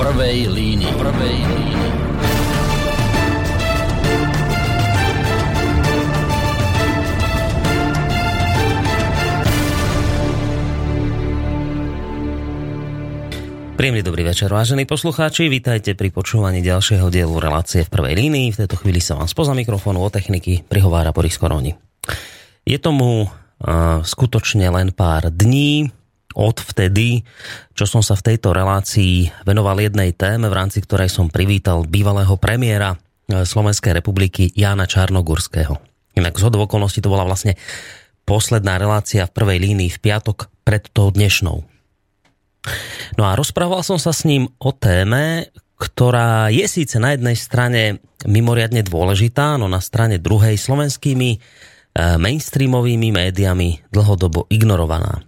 prvej línii. Prvej línii. Príjemný dobrý večer, vážení poslucháči. Vítajte pri počúvaní ďalšieho dielu relácie v prvej línii. V tejto chvíli sa vám spoza mikrofónu o techniky prihovára Boris Koroni. Je tomu uh, skutočne len pár dní od vtedy, čo som sa v tejto relácii venoval jednej téme, v rámci ktorej som privítal bývalého premiéra Slovenskej republiky Jána Čarnogurského. Inak z okolností to bola vlastne posledná relácia v prvej línii v piatok pred tou dnešnou. No a rozprával som sa s ním o téme, ktorá je síce na jednej strane mimoriadne dôležitá, no na strane druhej slovenskými eh, mainstreamovými médiami dlhodobo ignorovaná.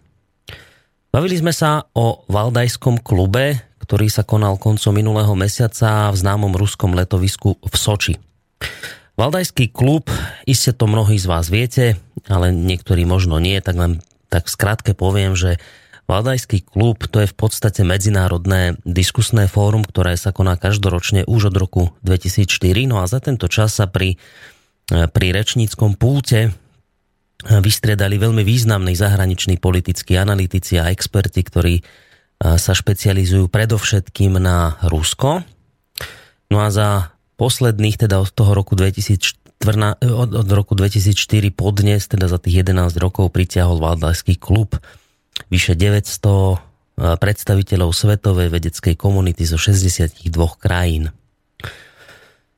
Bavili sme sa o Valdajskom klube, ktorý sa konal koncom minulého mesiaca v známom ruskom letovisku v Soči. Valdajský klub, iste to mnohí z vás viete, ale niektorí možno nie, tak len tak skrátke poviem, že Valdajský klub to je v podstate medzinárodné diskusné fórum, ktoré sa koná každoročne už od roku 2004. No a za tento čas sa pri, pri rečníckom púte e, vystriedali veľmi významní zahraniční politickí analytici a experti, ktorí sa špecializujú predovšetkým na Rusko. No a za posledných, teda od toho roku 2004, od, od roku 2004 podnes, teda za tých 11 rokov pritiahol Valdajský klub vyše 900 e, predstaviteľov svetovej vedeckej komunity zo 62 krajín.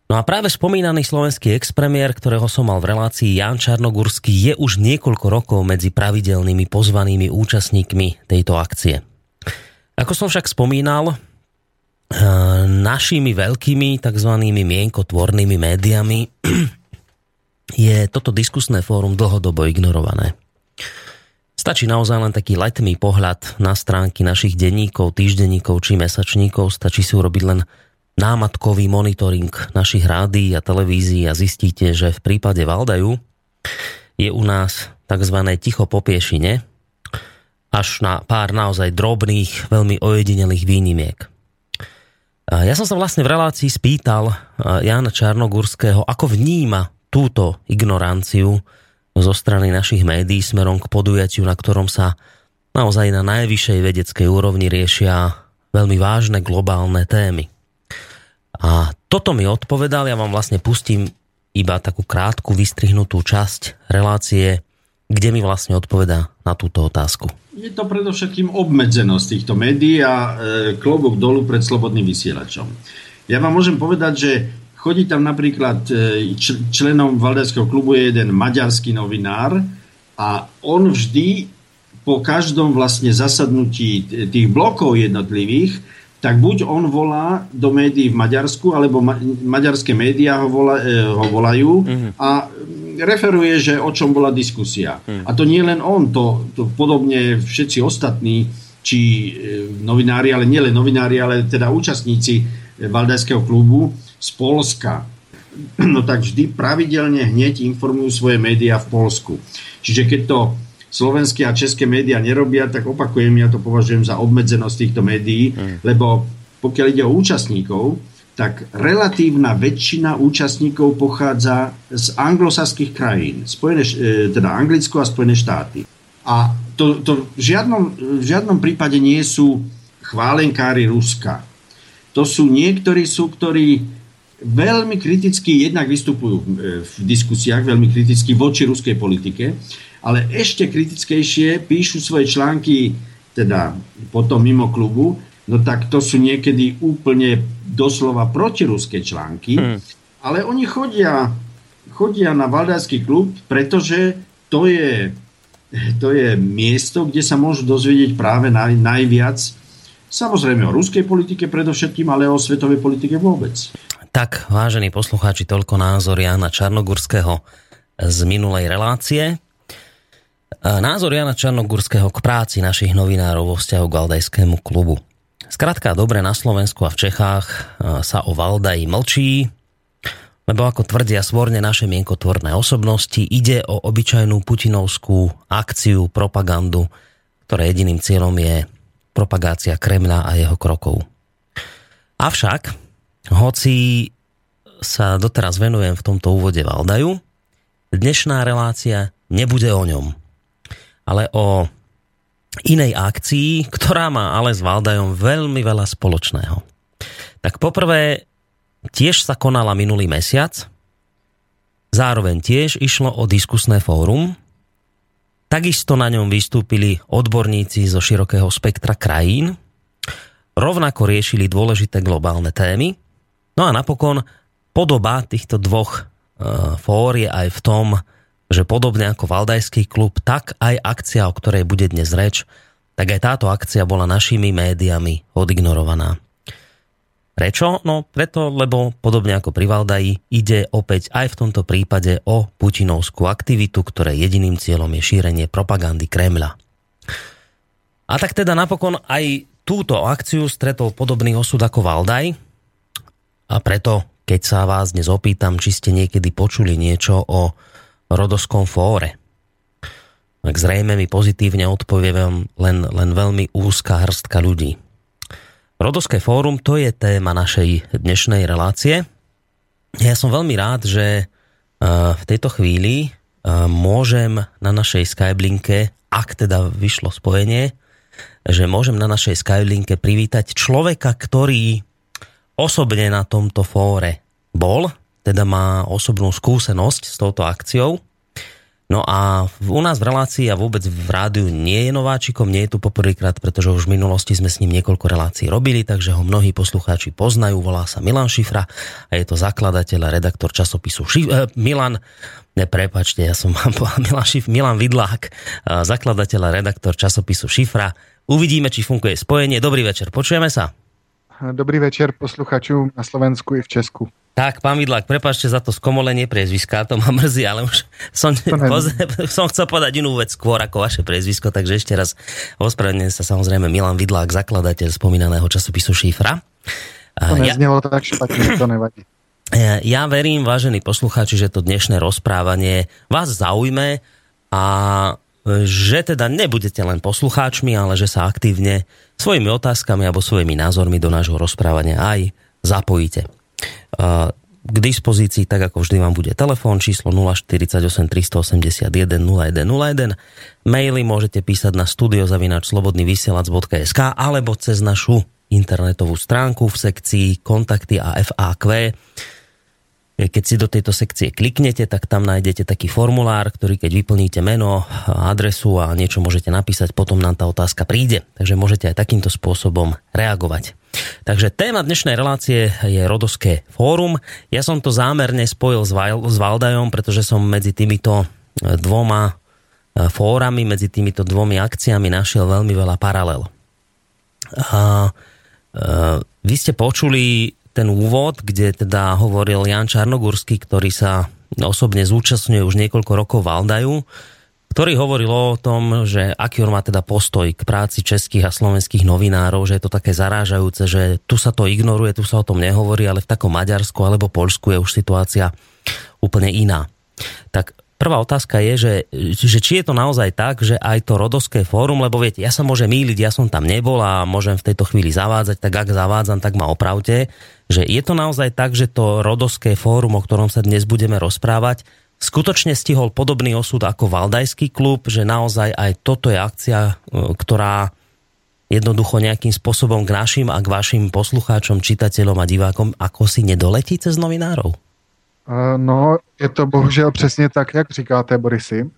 No a práve spomínaný slovenský expremiér, ktorého som mal v relácii Jan Čarnogurský, je už niekoľko rokov medzi pravidelnými pozvanými účastníkmi tejto akcie. Ako som však spomínal, e, našimi veľkými tzv. mienkotvornými médiami je toto diskusné fórum dlhodobo ignorované. Stačí naozaj len taký letný pohľad na stránky našich denníkov, týždenníkov či mesačníkov. Stačí si urobiť len námatkový monitoring našich rádií a televízií a zistíte, že v prípade Valdaju je u nás tzv. ticho po piešine až na pár naozaj drobných, veľmi ojedinelých výnimiek. Ja som sa vlastne v relácii spýtal Jana Čarnogurského, ako vníma túto ignoranciu zo strany našich médií smerom k podujatiu, na ktorom sa naozaj na najvyššej vedeckej úrovni riešia veľmi vážne globálne témy. A toto mi odpovedal, ja vám vlastne pustím iba takú krátku vystrihnutú časť relácie, kde mi vlastne odpovedá na túto otázku. Je to predovšetkým obmedzenosť týchto médií a e, klobok dolu pred slobodným vysielačom. Ja vám môžem povedať, že Chodí tam napríklad e, členom Valdajského klubu je jeden maďarský novinár a on vždy po každom vlastne zasadnutí tých blokov jednotlivých, tak buď on volá do médií v Maďarsku, alebo ma- maďarské médiá ho, volá, e, ho volajú mm-hmm. a referuje, že o čom bola diskusia. Mm. A to nie len on, to, to podobne všetci ostatní, či e, novinári, ale nielen novinári, ale teda účastníci Valdajského klubu, z Polska, no tak vždy pravidelne hneď informujú svoje médiá v Polsku. Čiže keď to slovenské a české médiá nerobia, tak opakujem, ja to považujem za obmedzenosť týchto médií, mm. lebo pokiaľ ide o účastníkov, tak relatívna väčšina účastníkov pochádza z anglosaských krajín, Spojené, e, teda Anglicko a Spojené štáty. A to, to v, žiadnom, v žiadnom prípade nie sú chválenkári Ruska. To sú niektorí sú, ktorí veľmi kriticky jednak vystupujú e, v diskusiách, veľmi kriticky voči ruskej politike, ale ešte kritickejšie píšu svoje články, teda potom mimo klubu, no tak to sú niekedy úplne doslova protiruské články, hmm. ale oni chodia, chodia na Valdajský klub, pretože to je, to je miesto, kde sa môžu dozvedieť práve naj, najviac Samozrejme o ruskej politike predovšetkým, ale o svetovej politike vôbec. Tak, vážení poslucháči, toľko názor Jana Čarnogurského z minulej relácie. Názor Jana Čarnogurského k práci našich novinárov vo vzťahu k Valdajskému klubu. Skrátka, dobre, na Slovensku a v Čechách sa o Valdaji mlčí, lebo ako tvrdia svorne naše mienkotvorné osobnosti, ide o obyčajnú putinovskú akciu, propagandu, ktoré jediným cieľom je propagácia Kremľa a jeho krokov. Avšak, hoci sa doteraz venujem v tomto úvode Valdaju, dnešná relácia nebude o ňom, ale o inej akcii, ktorá má ale s Valdajom veľmi veľa spoločného. Tak poprvé, tiež sa konala minulý mesiac, zároveň tiež išlo o diskusné fórum, takisto na ňom vystúpili odborníci zo širokého spektra krajín, rovnako riešili dôležité globálne témy, no a napokon podoba týchto dvoch e, fór je aj v tom, že podobne ako Valdajský klub, tak aj akcia, o ktorej bude dnes reč, tak aj táto akcia bola našimi médiami odignorovaná. Prečo? No preto, lebo podobne ako pri Valdaji ide opäť aj v tomto prípade o putinovskú aktivitu, ktoré jediným cieľom je šírenie propagandy Kremľa. A tak teda napokon aj túto akciu stretol podobný osud ako Valdaj a preto, keď sa vás dnes opýtam, či ste niekedy počuli niečo o rodoskom fóre. Tak zrejme mi pozitívne odpoviem len, len veľmi úzka hrstka ľudí. Rodoské fórum to je téma našej dnešnej relácie. Ja som veľmi rád, že e, v tejto chvíli e, môžem na našej Skyblinke, ak teda vyšlo spojenie, že môžem na našej Skyblinke privítať človeka, ktorý osobne na tomto fóre bol, teda má osobnú skúsenosť s touto akciou. No a u nás v relácii a vôbec v rádiu nie je nováčikom, nie je tu poprvýkrát, pretože už v minulosti sme s ním niekoľko relácií robili, takže ho mnohí poslucháči poznajú, volá sa Milan Šifra a je to zakladateľ a redaktor časopisu Šif- eh, Milan, ne, prepačte, ja som Milan, Šif- Milan Vidlák, zakladateľ a redaktor časopisu Šifra. Uvidíme, či funguje spojenie. Dobrý večer, počujeme sa. Dobrý večer posluchačům na Slovensku i v Česku. Tak, pán Vidlák, prepáčte za to skomolenie priezviska, to ma mrzí, ale už som, som chcel povedať inú vec skôr ako vaše priezvisko, takže ešte raz ospravedlňujem sa samozrejme Milan Vidlák, zakladateľ spomínaného časopisu Šifra. To neznelo ja, tak špatne, to nevadí. Ja verím, vážení poslucháči, že to dnešné rozprávanie vás zaujme a že teda nebudete len poslucháčmi, ale že sa aktívne svojimi otázkami alebo svojimi názormi do nášho rozprávania aj zapojíte. K dispozícii, tak ako vždy vám bude telefón číslo 048 381 0101. Maily môžete písať na studiozavinačslobodnyvysielac.sk alebo cez našu internetovú stránku v sekcii kontakty a FAQ keď si do tejto sekcie kliknete, tak tam nájdete taký formulár, ktorý keď vyplníte meno, adresu a niečo môžete napísať, potom nám tá otázka príde. Takže môžete aj takýmto spôsobom reagovať. Takže téma dnešnej relácie je Rodoské fórum. Ja som to zámerne spojil s, Valdajom, pretože som medzi týmito e, dvoma e, fórami, medzi týmito dvomi akciami našiel veľmi veľa paralel. A, a, e, vy ste počuli ten úvod, kde teda hovoril Jan Čarnogurský, ktorý sa osobne zúčastňuje už niekoľko rokov v ktorý hovoril o tom, že aký on má teda postoj k práci českých a slovenských novinárov, že je to také zarážajúce, že tu sa to ignoruje, tu sa o tom nehovorí, ale v takom Maďarsku alebo Polsku je už situácia úplne iná. Tak prvá otázka je, že, že či je to naozaj tak, že aj to rodoské fórum, lebo viete, ja sa môžem míliť, ja som tam nebol a môžem v tejto chvíli zavádzať, tak ak zavádzam, tak ma opravte, že je to naozaj tak, že to rodoské fórum, o ktorom sa dnes budeme rozprávať, skutočne stihol podobný osud ako Valdajský klub, že naozaj aj toto je akcia, e, ktorá jednoducho nejakým spôsobom k našim a k vašim poslucháčom, čitateľom a divákom ako si nedoletí cez novinárov? No, je to bohužel přesně tak, jak říkáte, Borisy.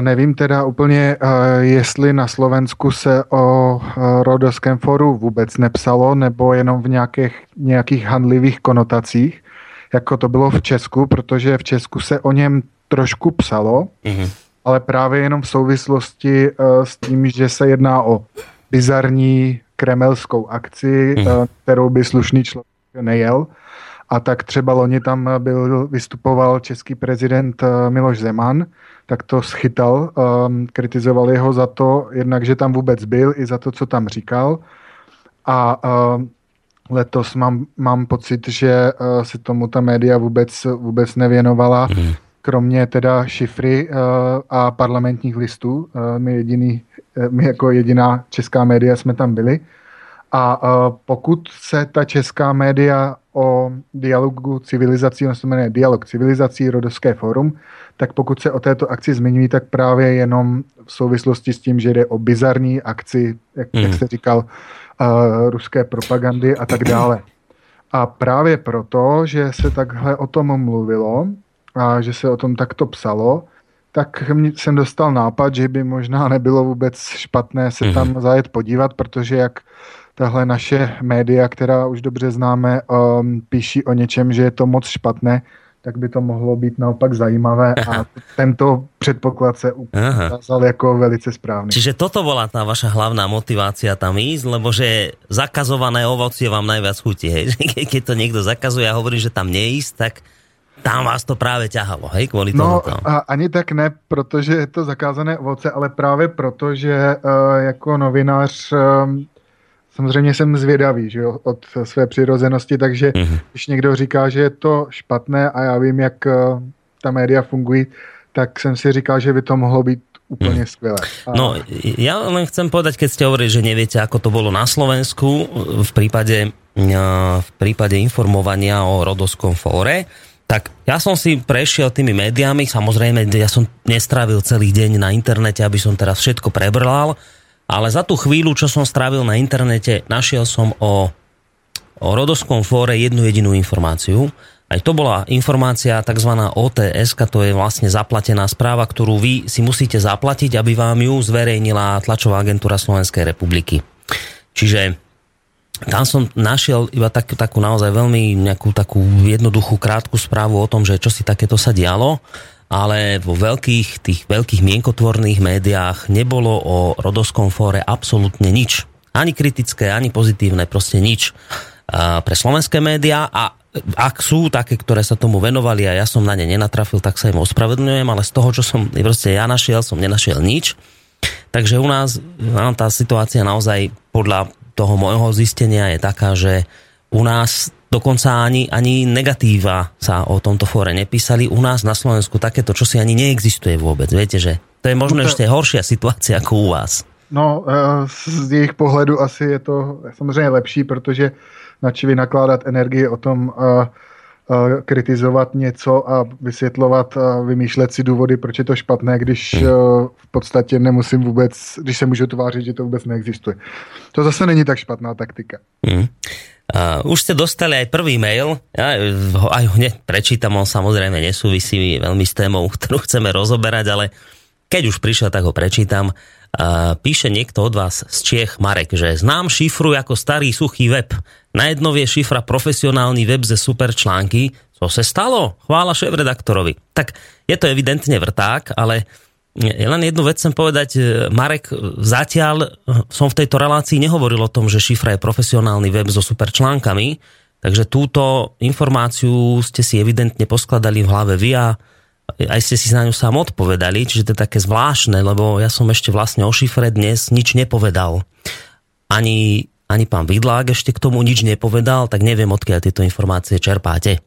Nevím teda úplně, jestli na Slovensku se o rodovském foru vůbec nepsalo, nebo jenom v nějakých, nějakých handlivých konotacích, jako to bylo v Česku, protože v Česku se o něm trošku psalo, mm-hmm. ale právě jenom v souvislosti s tím, že se jedná o bizarní kremelskou akci, mm-hmm. kterou by slušný člověk nejel. A tak třeba loni tam byl, vystupoval český prezident eh, Miloš Zeman, tak to schytal, um, kritizoval jeho za to, jednak, že tam vůbec byl, i za to, co tam říkal. A um, letos mám, mám pocit, že uh, se tomu ta média vůbec, vůbec nevěnovala, mm. kromě teda šifry uh, a parlamentních listů. Uh, my, jediný, uh, my jako jediná česká média jsme tam byli. A pokud se ta česká média o dialogu civilizací, on se jmenuje Dialog civilizací, Rodovské fórum, tak pokud se o této akci zmiňují, tak právě jenom v souvislosti s tím, že jde o bizarní akci, jak, mm. jak hmm. jste říkal, uh, ruské propagandy a tak dále. A právě proto, že se takhle o tom mluvilo a že se o tom takto psalo, tak jsem dostal nápad, že by možná nebylo vůbec špatné se tam zajet podívat, protože jak tahle naše média, která už dobře známe, um, píší o něčem, že je to moc špatné, tak by to mohlo být naopak zajímavé a tento předpoklad se ukázal jako velice správný. Čiže toto bola tá vaša hlavná motivácia tam ísť, lebo že zakazované ovocie vám najviac chutí. Hej? Keď to niekto zakazuje a hovorí, že tam neísť, tak tam vás to právě ťahalo, hej, kvůli no, tomu. No, ani tak ne, protože je to zakázané ovoce, ale právě proto, že uh, jako novinář uh, samozřejmě jsem zvědavý že jo, od své přirozenosti, takže mm-hmm. když někdo říká, že je to špatné a já vím, jak uh, ta média fungují, tak jsem si říkal, že by to mohlo být úplne hmm. skvelé. A... No, ja len chcem povedať, keď ste hovorili, že neviete, ako to bolo na Slovensku v prípade, v prípade informovania o rodoskom fóre, tak ja som si prešiel tými médiami, samozrejme, ja som nestrávil celý deň na internete, aby som teraz všetko prebrlal, ale za tú chvíľu, čo som strávil na internete, našiel som o, o rodoskom fóre jednu jedinú informáciu. Aj to bola informácia tzv. OTS, to je vlastne zaplatená správa, ktorú vy si musíte zaplatiť, aby vám ju zverejnila tlačová agentúra Slovenskej republiky. Čiže tam som našiel iba tak, takú naozaj veľmi nejakú takú jednoduchú krátku správu o tom, že čo si takéto sa dialo ale vo veľkých, tých veľkých mienkotvorných médiách nebolo o rodoskom fóre absolútne nič. Ani kritické, ani pozitívne, proste nič pre slovenské médiá a ak sú také, ktoré sa tomu venovali a ja som na ne nenatrafil, tak sa im ospravedlňujem, ale z toho, čo som proste ja našiel, som nenašiel nič. Takže u nás tá situácia naozaj podľa toho môjho zistenia je taká, že u nás Dokonca ani, ani negatíva sa o tomto fóre nepísali. U nás na Slovensku takéto čo si ani neexistuje vôbec. Viete, že to je možno no to... ešte horšia situácia ako u vás. No, eh, z jejich pohledu asi je to samozřejmě lepší, protože načí vynakládat energii o tom uh, kritizovat něco a vysvětlovat a vymýšlet si důvody, proč je to špatné, když hmm. uh, v podstatě nemusím vůbec, když se můžu tvářit, že to vůbec neexistuje. To zase není tak špatná taktika. Hmm. Uh, už ste dostali aj prvý mail, ja ho aj hneď prečítam, on samozrejme nesúvisí veľmi s témou, ktorú chceme rozoberať, ale keď už prišiel, tak ho prečítam. Uh, píše niekto od vás z Čiech, Marek, že znám šifru ako starý suchý web. Najednou je šifra profesionálny web ze super články. Co se stalo? Chvála šéf-redaktorovi. Tak je to evidentne vrták, ale len jednu vec chcem povedať, Marek, zatiaľ e, som v tejto relácii nehovoril o tom, že šifra je profesionálny web so super článkami, takže túto informáciu ste si evidentne poskladali v hlave vy a aj ste si na ňu sám odpovedali, čiže to je také zvláštne, lebo ja som ešte vlastne o šifre dnes nič nepovedal. Ani, ani pán Vidlák ešte k tomu nič nepovedal, tak neviem, odkiaľ tieto informácie čerpáte.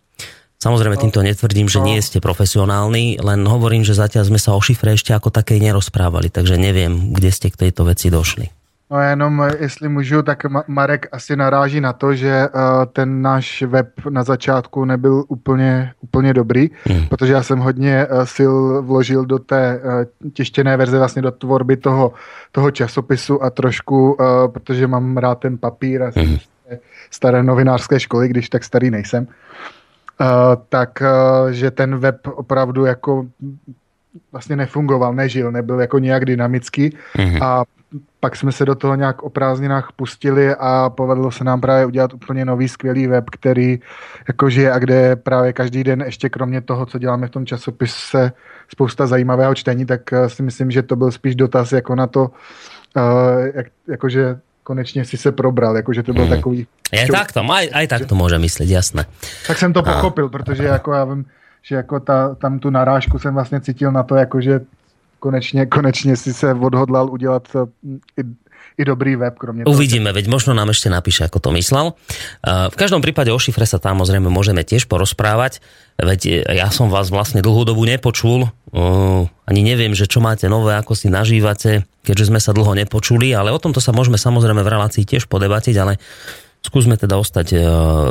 Samozrejme, týmto netvrdím, že nie ste profesionálni, len hovorím, že zatiaľ sme sa o šifre ešte ako takej nerozprávali, takže neviem, kde ste k tejto veci došli. No jenom, jestli můžu, tak Marek asi naráží na to, že uh, ten náš web na začátku nebyl úplně, úplně dobrý, hmm. protože já jsem hodně uh, sil vložil do té uh, tištěné verze, vlastně do tvorby toho, toho časopisu a trošku, protože mám rád ten papír a hmm. staré novinářské školy, když tak starý nejsem, tak že ten web opravdu jako vlastně nefungoval, nežil, nebyl jako nějak dynamický mm-hmm. a pak jsme se do toho nějak o prázdninách pustili a povedlo se nám právě udělat úplně nový skvělý web, který jako žije a kde právě každý den ještě kromě toho, co děláme v tom časopise, spousta zajímavého čtení, tak uh, si myslím, že to byl spíš dotaz jako na to, uh, jak, jakože konečně si se probral, jakože to byl hmm. takový... Je tak to, aj, aj tak to může myslet, jasné. Tak jsem to pochopil, protože jako já vím, že jako ta, tam tu narážku jsem vlastně cítil na to, jakože konečně, konečně si se odhodlal udělat i dobrý web, kromě toho. Uvidíme, veď možno nám ešte napíše, ako to myslel. V každom prípade o šifre sa tam samozrejme môžeme tiež porozprávať, veď ja som vás vlastne dlhú dobu nepočul, ani neviem, že čo máte nové, ako si nažívate, keďže sme sa dlho nepočuli, ale o tomto sa môžeme samozrejme v relácii tiež podebatiť, ale skúsme teda ostať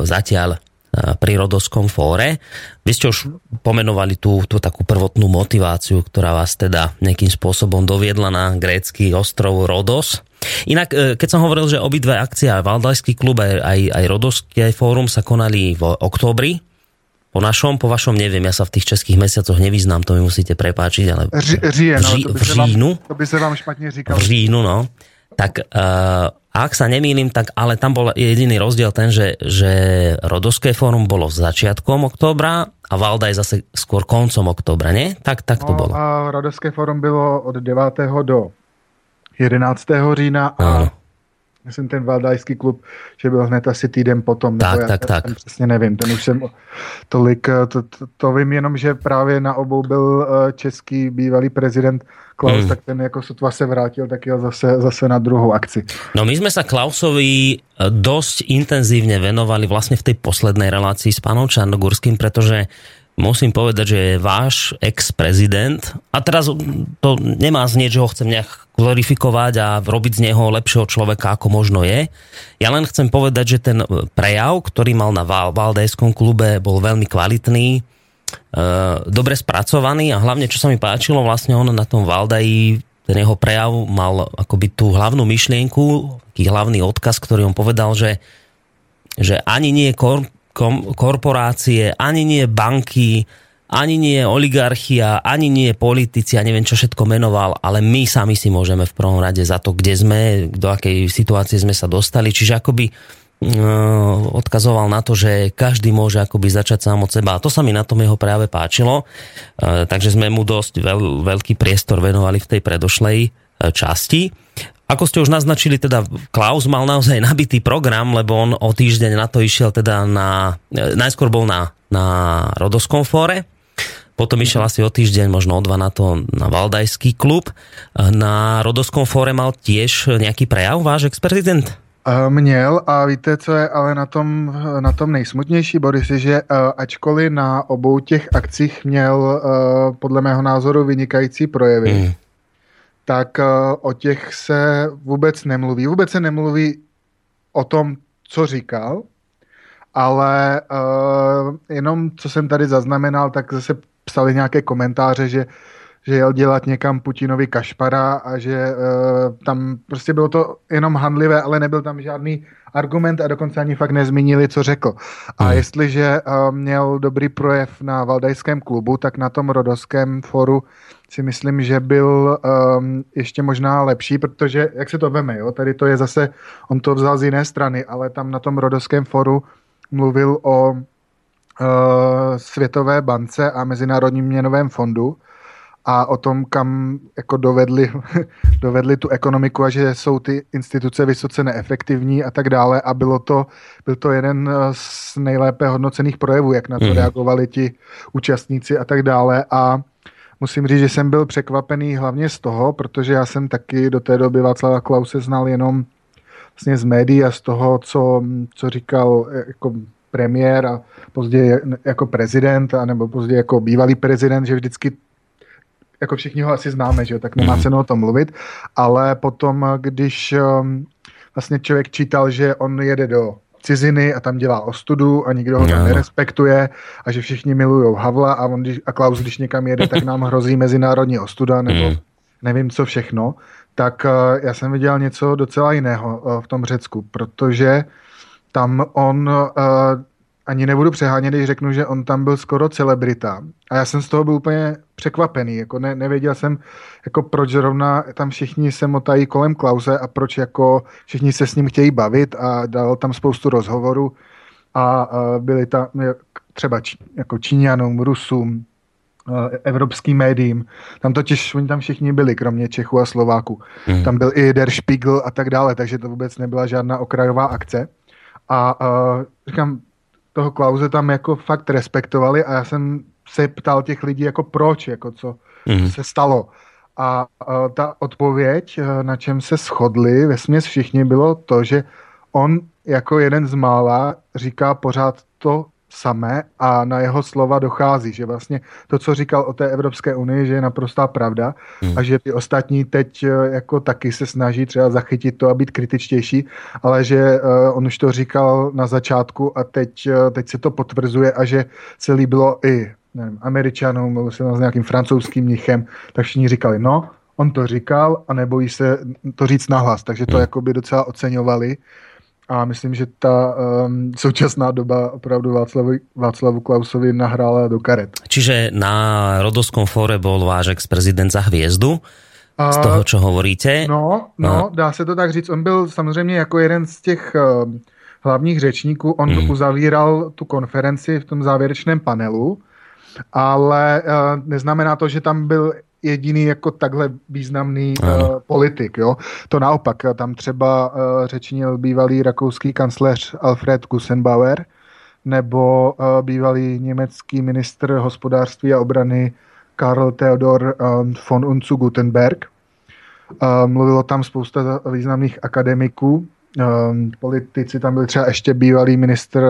zatiaľ pri Rodoskom fóre. Vy ste už pomenovali tú, tú takú prvotnú motiváciu, ktorá vás teda nejakým spôsobom doviedla na grécky ostrov Rodos. Inak, e, keď som hovoril, že obidve akcie, aj Valdajský klub, aj, aj, aj Rodoský aj fórum sa konali v októbri, po našom, po vašom neviem, ja sa v tých českých mesiacoch nevyznám, to mi musíte prepáčiť, ale Ří, no, to by v říjnu, vám, to by sa vám špatne říkalo. V říjnu, no. Tak uh, ak sa nemýlim, tak ale tam bol jediný rozdiel ten, že, že Rodoské fórum bolo začiatkom októbra a Valda je zase skôr koncom októbra, nie? Tak, tak to no, bolo. A Rodoské fórum bylo od 9. do 11. října a ano myslím ten Valdajský klub, že byl hned asi týden potom. Tak, nebo tak, já, tak. Ten přesně nevím, ten už jsem tolik, eh, to, to, to vím jenom, že právě na obou byl eh, český bývalý prezident Klaus, hmm. tak ten jako sotva se vrátil, tak jel zase, zase na druhou akci. No my sme sa Klausovi eh, dosť intenzívne venovali vlastne v tej poslednej relácii s pánom Čarnogurským, pretože musím povedať, že je váš ex-prezident, a teraz to nemá znieť, že ho chcem nejak glorifikovať a robiť z neho lepšieho človeka, ako možno je. Ja len chcem povedať, že ten prejav, ktorý mal na Valdejskom klube, bol veľmi kvalitný, e, dobre spracovaný a hlavne, čo sa mi páčilo, vlastne on na tom Valdaji, ten jeho prejav mal akoby tú hlavnú myšlienku, taký hlavný odkaz, ktorý on povedal, že, že ani nie kom, korporácie, ani nie banky, ani nie oligarchia, ani nie politici, a neviem čo všetko menoval, ale my sami si môžeme v prvom rade za to, kde sme, do akej situácie sme sa dostali. Čiže akoby uh, odkazoval na to, že každý môže akoby začať sám od seba. A to sa mi na tom jeho práve páčilo. Uh, takže sme mu dosť veľ, veľký priestor venovali v tej predošlej časti. Ako ste už naznačili, teda Klaus mal naozaj nabitý program, lebo on o týždeň na to išiel teda na, e, najskôr bol na, na Rodoskom fóre, potom išiel asi o týždeň, možno o dva na to na Valdajský klub. E, na Rodoskom fóre mal tiež nejaký prejav váš ex-prezident? Měl a víte, co je ale na tom, na tom nejsmutnější, Boris, je, že ačkoliv na obou těch akcích měl podle mého názoru vynikající projevy, mm tak eh, o těch se vůbec nemluví. Vůbec se nemluví o tom, co říkal, ale uh, jenom co jsem tady zaznamenal, tak zase psali nějaké komentáře, že, že jel dělat někam Putinovi kašpara a že uh, tam prostě bylo to jenom handlivé, ale nebyl tam žádný argument a dokonce ani fakt nezmínili, co řekl. A hmm. jestliže uh, měl dobrý projev na Valdajském klubu, tak na tom Rodovském foru si myslím, že byl um, ještě možná lepší, protože jak se to veme, jo? tady to je zase, on to vzal z jiné strany, ale tam na tom Rodovském foru mluvil o uh, Světové bance a Mezinárodním měnovém fondu a o tom, kam jako dovedli, dovedli tu ekonomiku a že jsou ty instituce vysoce neefektivní a tak dále a bylo to, byl to jeden z nejlépe hodnocených projevů, jak na to mm. reagovali ti účastníci a tak dále a musím říct, že jsem byl překvapený hlavně z toho, protože já jsem taky do té doby Václava Klause znal jenom vlastně z médií a z toho, co, co říkal jako premiér a později jako prezident, a nebo později jako bývalý prezident, že vždycky jako všichni ho asi známe, že tak nemá mhm. cenu o tom mluvit, ale potom, když um, vlastně člověk čítal, že on jede do ciziny a tam dělá ostudu a nikdo ho tam no. nerespektuje a že všichni milují Havla a, on, a Klaus, když někam jede, tak nám hrozí mezinárodní ostuda nebo mm. nevím co všechno, tak uh, já jsem viděl něco docela jiného uh, v tom Řecku, protože tam on uh, ani nebudu přehánět, když řeknu, že on tam byl skoro celebrita. A já jsem z toho byl úplně překvapený. Jako ne, nevěděl jsem, jako proč zrovna tam všichni se motají kolem Klauze a proč jako všichni se s ním chtějí bavit a dal tam spoustu rozhovorů a, a byli tam třeba či, jako Číňanům, Rusům, evropským médiím. Tam totiž, oni tam všichni byli, kromě Čechů a Slováků. Mm. Tam byl i Der Spiegel a tak dále, takže to vůbec nebyla žádná okrajová akce. A, a říkám, toho Klauze tam jako fakt respektovali a já jsem se ptal těch lidí jako proč, jako co, mm. co se stalo. A ta odpověď, na čem se shodli ve směs všichni, bylo to, že on jako jeden z mála říká pořád to samé a na jeho slova dochází, že vlastně to, co říkal o té Evropské unii, že je naprostá pravda hmm. a že ty ostatní teď eh, jako taky se snaží třeba zachytit to a být kritičtější, ale že uh, on už to říkal na začátku a teď, uh, teď se to potvrzuje a že se líbilo i nevím, Američanům, s nějakým francouzským mnichem, tak všichni říkali, no, on to říkal a nebojí se to říct nahlas, takže to hmm. jako by docela oceňovali. A myslím, že ta um, současná doba opravdu Václavu, Václavu Klausovi nahrála do karet. Čiže na Rodoskom fóre bol váš ex-prezident za hvězdu? Z toho, čo hovoríte? No, no, dá se to tak říct. On byl samozřejmě jako jeden z těch uh, hlavních řečníků. On mm. uzavíral tu konferenci v tom závěrečném panelu, ale uh, neznamená to, že tam byl jediný jako takhle významný uh, politik. Jo? To naopak, tam třeba uh, řečnil bývalý rakouský kancléř Alfred Gusenbauer nebo uh, bývalý německý ministr hospodářství a obrany Karl Theodor um, von Unzu Gutenberg. Uh, mluvilo tam spousta významných akademiků, um, politici, tam byl třeba ještě bývalý ministr,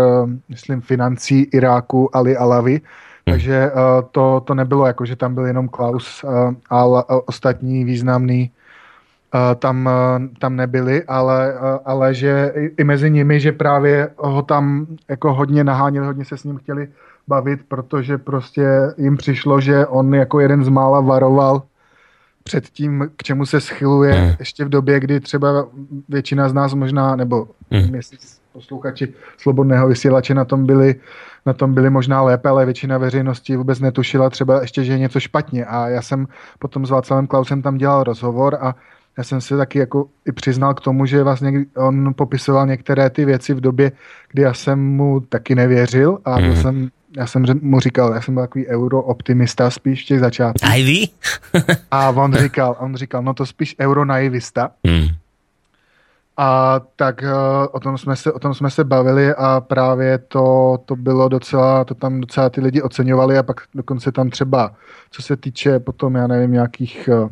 myslím, financí Iráku Ali Alavi. Takže uh, to, to nebylo jako, že tam byl jenom Klaus, uh, ale uh, ostatní významný uh, tam, uh, tam nebyli, ale, uh, ale že i, i mezi nimi, že právě ho tam jako hodně naháněli, hodně se s ním chtěli bavit, protože prostě jim přišlo, že on jako jeden z mála varoval před tím, k čemu se schyluje mm. ještě v době, kdy třeba většina z nás možná, nebo mm. posluchači Slobodného vysílače na tom byli na tom byli možná lépe, ale většina veřejnosti vůbec netušila třeba ještě, že je něco špatně. A já jsem potom s Václavem Klausem tam dělal rozhovor a já jsem se taky jako i přiznal k tomu, že vlastně on popisoval některé ty věci v době, kdy já jsem mu taky nevěřil a mm. jsem já jsem mu říkal, já jsem byl takový eurooptimista spíš v těch začátcích. A vy? a on říkal, on říkal, no to spíš euronaivista. Mm. A tak uh, o tom, jsme se, o tom jsme se bavili a právě to, to bylo docela, to tam docela ty lidi oceňovali a pak dokonce tam třeba, co se týče potom, já nevím, nějakých uh,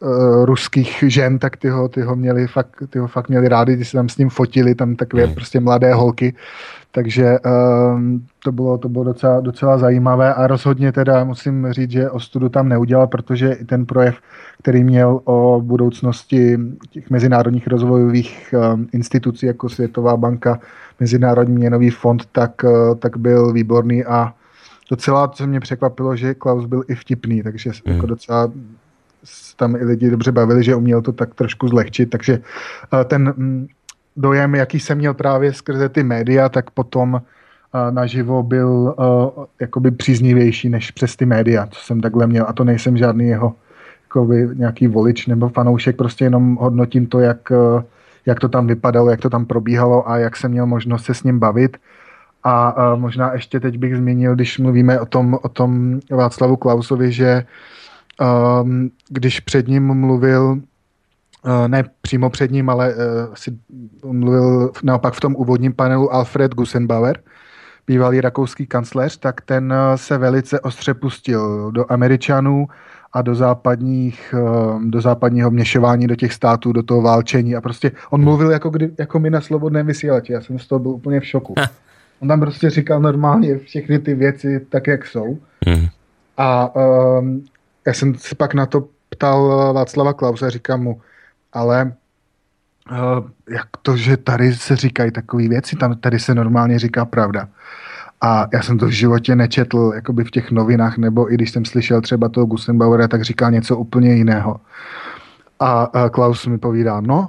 uh, ruských žen, tak ty ho, ty ho měli fakt, ty ho fakt měli rádi, ty se tam s ním fotili, tam takové hmm. prostě mladé holky, takže um, to bylo, to bylo docela, docela zajímavé a rozhodně teda musím říct, že ostudu tam neudělal, protože i ten projev, který měl o budoucnosti těch mezinárodních rozvojových um, institucí jako Světová banka, Mezinárodní měnový fond, tak, uh, tak byl výborný a docela, co mě překvapilo, že Klaus byl i vtipný, takže hmm. jako docela tam i lidi dobře bavili, že uměl to tak trošku zlehčit, takže uh, ten mm, dojem, jaký jsem měl právě skrze ty média, tak potom uh, naživo byl uh, jakoby příznivější než přes ty média, co jsem takhle měl. A to nejsem žádný jeho jakoby, nějaký volič nebo fanoušek, prostě jenom hodnotím to, jak, uh, jak to tam vypadalo, jak to tam probíhalo a jak jsem měl možnost se s ním bavit. A uh, možná ještě teď bych zmínil, když mluvíme o tom, o tom Václavu Klausovi, že um, když před ním mluvil Eh, ne přímo před ním, ale uh, si mluvil naopak v tom úvodním panelu Alfred Gusenbauer, bývalý rakouský kancléř, tak ten eh, se velice ostře pustil do Američanů a do, západních, do západního měšování do těch států, do toho válčení a prostě on mluvil jako, kdy, jako my na slobodném vysílači. Já jsem z toho byl úplně v šoku. On tam prostě říkal normálně všechny ty věci tak, jak jsou. Mhm. A um, já jsem se pak na to ptal Václava Klausa, říkám mu, ale uh, jak to, že tady se říkají takové věci, tam tady se normálně říká pravda. A já jsem to v životě nečetl jakoby v těch novinách, nebo i když jsem slyšel třeba toho Gusenbauera, tak říkal něco úplně jiného. A uh, Klaus mi povídá, no,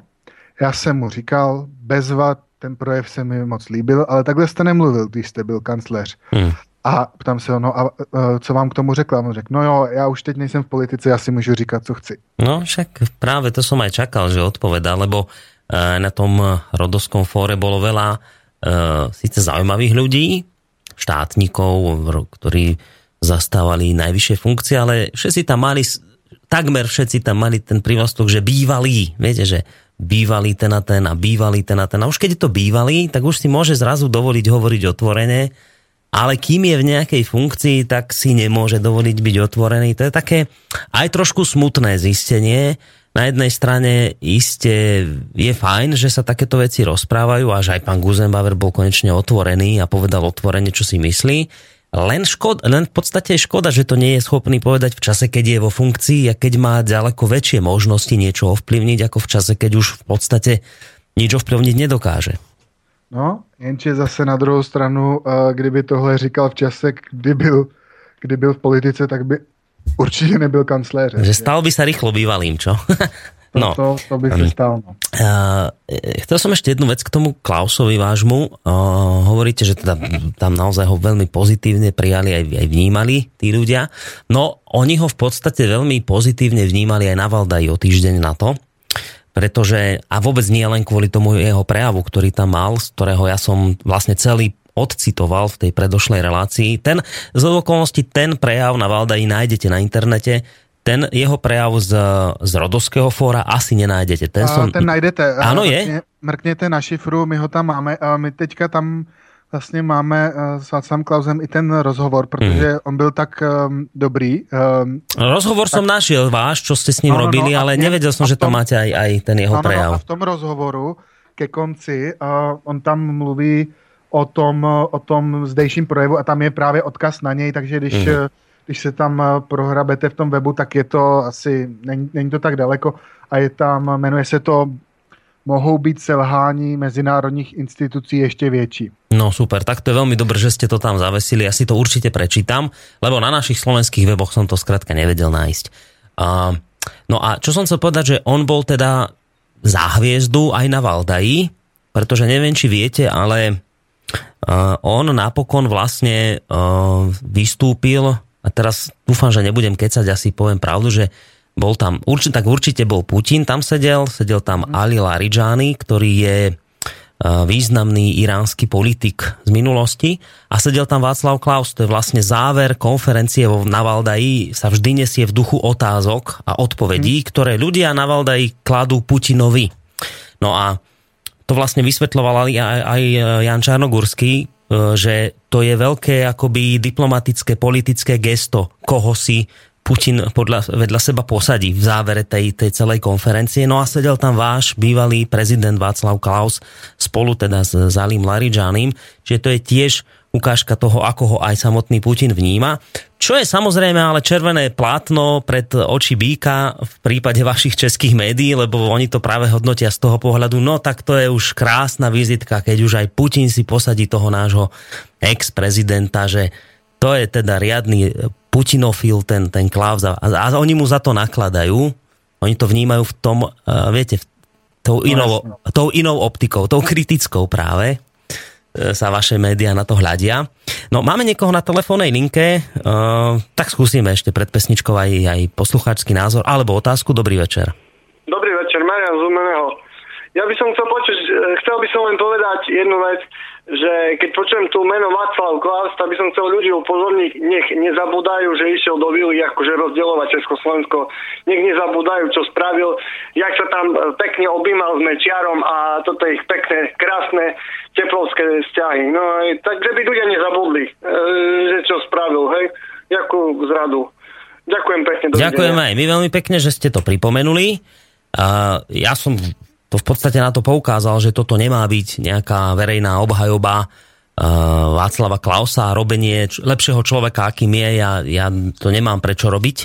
já jsem mu říkal, bezva, ten projev se mi moc líbil, ale takhle jste nemluvil, když jste byl kancléř. Hmm. A ptám se ho, no a uh, co vám k tomu řekla? On řekl, no jo, já už teď nejsem v politice, já si můžu říkat, co chci. No však práve to som aj čakal, že odpovedá, lebo uh, na tom rodoskom fóre bolo veľa uh, síce zaujímavých ľudí, štátnikov, ktorí zastávali najvyššie funkcie, ale všetci tam mali, takmer všetci tam mali ten prívlastok, že bývalí, viete, že bývalý ten a ten a bývalý ten a ten. A už keď je to bývalý, tak už si môže zrazu dovoliť hovoriť otvorene, ale kým je v nejakej funkcii, tak si nemôže dovoliť byť otvorený. To je také aj trošku smutné zistenie. Na jednej strane iste je fajn, že sa takéto veci rozprávajú, až aj pán Guzenbauer bol konečne otvorený a povedal otvorene, čo si myslí. Len, škod, len v podstate je škoda, že to nie je schopný povedať v čase, keď je vo funkcii a keď má ďaleko väčšie možnosti niečo ovplyvniť, ako v čase, keď už v podstate nič ovplyvniť nedokáže. No, jenže zase na druhou stranu, kdyby tohle říkal v čase, kdy byl, kdy byl v politice, tak by určitě nebyl kancléřem. Že stal by sa rýchlo bývalým, čo? No. To, to, by sa stalo. No. Uh, chcel som ešte jednu vec k tomu Klausovi vášmu. Uh, hovoríte, že teda tam naozaj ho veľmi pozitívne prijali aj, aj vnímali tí ľudia. No, oni ho v podstate veľmi pozitívne vnímali aj na Valdaji o týždeň na to pretože, a vôbec nie len kvôli tomu jeho prejavu, ktorý tam mal, z ktorého ja som vlastne celý odcitoval v tej predošlej relácii. Ten, z okolností ten prejav na Valdaji nájdete na internete, ten jeho prejav z, z Rodovského fóra asi nenájdete. Ten, som... ten najdete. Áno, je? Mrkněte na šifru, my ho tam máme. My teďka tam vlastně máme uh, s Václavem Klausem i ten rozhovor, protože mm. on byl tak um, dobrý. Um, rozhovor tak... som našiel váš, čo ste s ním no, robili, no, ale nevedel som, že tom, tam máte aj, aj ten jeho no, prejav. No, a v tom rozhovoru ke konci uh, on tam mluví o tom, o tom zdejším projevu a tam je právě odkaz na něj, takže když, mm. když se tam prohrabete v tom webu, tak je to asi, není, není to tak daleko a je tam, jmenuje se to mohou byť selhání medzinárodných institúcií ešte väčší. No super, tak to je veľmi dobré, že ste to tam zavesili. Ja si to určite prečítam, lebo na našich slovenských weboch som to skrátka nevedel nájsť. Uh, no a čo som chcel povedať, že on bol teda za hviezdu aj na Valdaji, pretože neviem, či viete, ale uh, on napokon vlastne uh, vystúpil, a teraz dúfam, že nebudem kecať, asi poviem pravdu, že bol tam, určite, tak určite bol Putin tam sedel, sedel tam mhm. Ali Larijani, ktorý je e, významný iránsky politik z minulosti a sedel tam Václav Klaus, to je vlastne záver konferencie vo Navaldaji sa vždy nesie v duchu otázok a odpovedí, mm. ktoré ľudia na Valdaji kladú Putinovi. No a to vlastne vysvetloval aj, aj Jan Čarnogurský, e, že to je veľké akoby diplomatické politické gesto, koho si Putin podľa, vedľa seba posadí v závere tej, tej celej konferencie. No a sedel tam váš bývalý prezident Václav Klaus spolu teda s Zalim Laridžanim, čiže to je tiež ukážka toho, ako ho aj samotný Putin vníma. Čo je samozrejme ale červené plátno pred oči býka v prípade vašich českých médií, lebo oni to práve hodnotia z toho pohľadu, no tak to je už krásna vizitka, keď už aj Putin si posadí toho nášho ex-prezidenta, že to je teda riadny putinofil, ten, ten Klaus a, a oni mu za to nakladajú. Oni to vnímajú v tom, uh, viete, tou no, inou, no, tou inou optikou, tou kritickou práve uh, sa vaše médiá na to hľadia. No, máme niekoho na telefónnej linke, uh, tak skúsime ešte pred pesničkou aj, aj poslucháčsky názor alebo otázku. Dobrý večer. Dobrý večer, Marian Zumeného. Ja by som chcel počuť, chcel by som len povedať jednu vec že keď počujem tu meno Václav Klaus, tak by som chcel ľudí upozorniť, nech nezabúdajú, že išiel do Vily akože rozdielovať Československo. Nech nezabúdajú, čo spravil, jak sa tam pekne objímal s Mečiarom a toto ich pekné, krásne teplovské vzťahy. No takže by ľudia nezabudli, e, že čo spravil, hej. Jakú zradu. Ďakujem pekne. Ďakujem aj my veľmi pekne, že ste to pripomenuli. Uh, ja som to v podstate na to poukázal, že toto nemá byť nejaká verejná obhajoba uh, Václava Klausa a robenie lepšieho človeka, akým je. Ja, ja to nemám prečo robiť.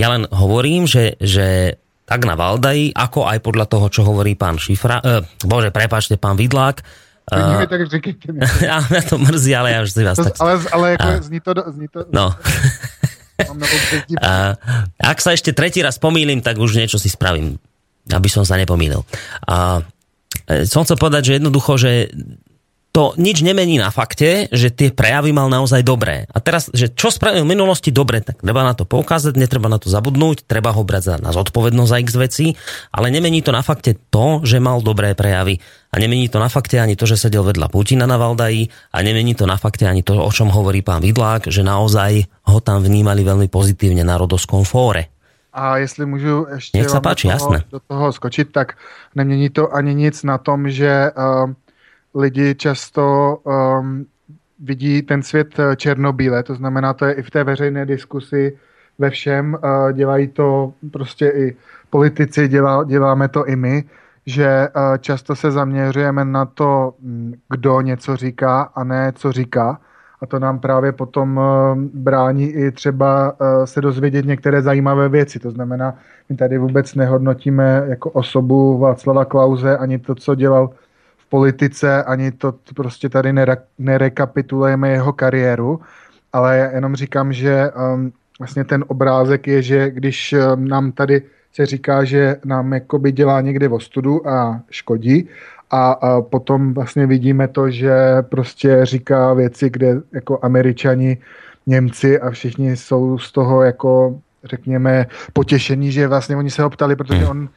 Ja len hovorím, že, že tak na Valdaji, ako aj podľa toho, čo hovorí pán Šifra, uh, bože, prepačte, pán Vidlák, Uh, tak mi. Ja, mňa to mrzí, ale ja už si vás to, tak... Ale, ale ako uh, zní to... Zní to no. ak sa ešte tretí raz pomýlim, tak už niečo si spravím aby som sa nepomýlil. A e, som chcel povedať, že jednoducho, že to nič nemení na fakte, že tie prejavy mal naozaj dobré. A teraz, že čo spravil v minulosti dobre, tak treba na to poukázať, netreba na to zabudnúť, treba ho brať za, na zodpovednosť za x veci, ale nemení to na fakte to, že mal dobré prejavy. A nemení to na fakte ani to, že sedel vedľa Putina na Valdaji a nemení to na fakte ani to, o čom hovorí pán Vidlák, že naozaj ho tam vnímali veľmi pozitívne na rodoskom fóre. A jestli můžu ještě Nech páči, do, toho, do toho skočit, tak nemění to ani nic na tom, že uh, lidi často um, vidí ten svět eh, černobíle, to znamená, to je i v té veřejné diskusi ve všem, eh, dělají to prostě i politici, dělá, děláme to i my, že často se zaměřujeme na to, mm, kdo něco říká a ne co říká. A to nám právě potom brání i třeba se dozvědět některé zajímavé věci. To znamená, my tady vůbec nehodnotíme jako osobu Václava Klauze ani to, co dělal politice, ani to prostě tady nerekapitulujeme jeho kariéru, ale já jenom říkám, že um, vlastně ten obrázek je, že když um, nám tady se říká, že nám jakoby dělá někde v ostudu a škodí a, a potom vlastně vidíme to, že prostě říká věci, kde jako američani, Němci a všichni jsou z toho jako řekněme potěšení, že vlastně oni se ho ptali, protože on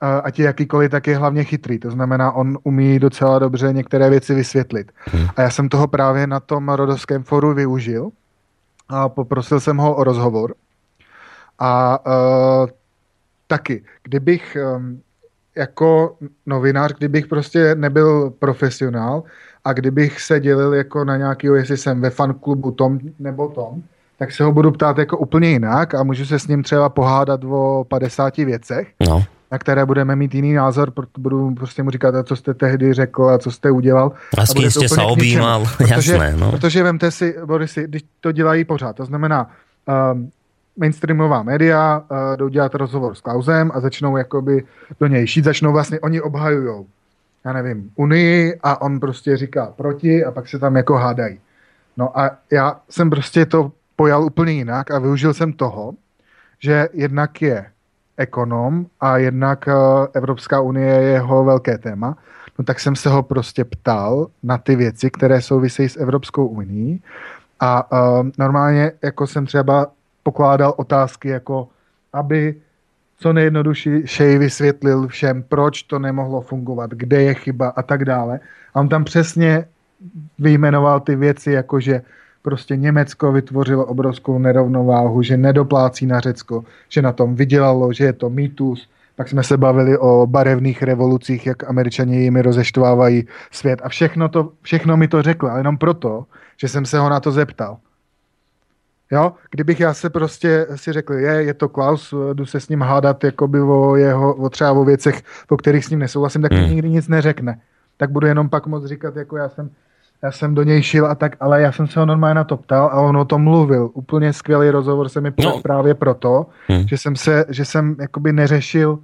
ať je jakýkoliv, tak je hlavně chytrý. To znamená, on umí docela dobře některé věci vysvětlit. Hmm. A já jsem toho právě na tom rodovském foru využil a poprosil jsem ho o rozhovor. A uh, taky, kdybych um, jako novinář, kdybych prostě nebyl profesionál a kdybych se dělil jako na nějakého, jestli jsem ve fanklubu Tom nebo Tom, tak se ho budu ptát jako úplně jinak a můžu se s ním třeba pohádat o 50 věcech. No na které budeme mít jiný názor, budu prostě mu říkat, co jste tehdy řekl a co jste udělal. A s kým jste se objímal, protože, jasné. No. Protože vemte si, Borisy, když to dělají pořád, to znamená, um, mainstreamová média uh, jdou dělat rozhovor s Klausem a začnou jakoby do něj šít, začnou vlastně, oni obhajujou, já nevím, Unii a on prostě říká proti a pak se tam jako hádají. No a já jsem prostě to pojal úplně jinak a využil jsem toho, že jednak je ekonom a jednak eh, Evropská unie je jeho velké téma, no tak jsem se ho prostě ptal na ty věci, které souvisejí s Evropskou unii a uh, normálně jako jsem třeba pokládal otázky jako, aby co nejjednodušeji vysvětlil všem, proč to nemohlo fungovat, kde je chyba a tak dále. A on tam přesně vyjmenoval ty věci, jako že prostě Německo vytvořilo obrovskou nerovnováhu, že nedoplácí na Řecko, že na tom vydělalo, že je to mýtus. Pak jsme se bavili o barevných revolucích, jak američani jimi rozeštvávají svět a všechno, to, všechno mi to řekl, ale jenom proto, že jsem se ho na to zeptal. Jo, kdybych já se prostě si řekl, je, je to Klaus, jdu se s ním hádat jakoby o, jeho, o třeba o věcech, po kterých s ním nesouhlasím, tak hmm. nikdy nic neřekne. Tak budu jenom pak moc říkat, jako já jsem já jsem do něj šil a tak, ale já jsem se ho normálně na to ptal a on o tom mluvil. Úplně skvělý rozhovor se mi no. právě proto, hmm. že jsem se, že jsem jakoby neřešil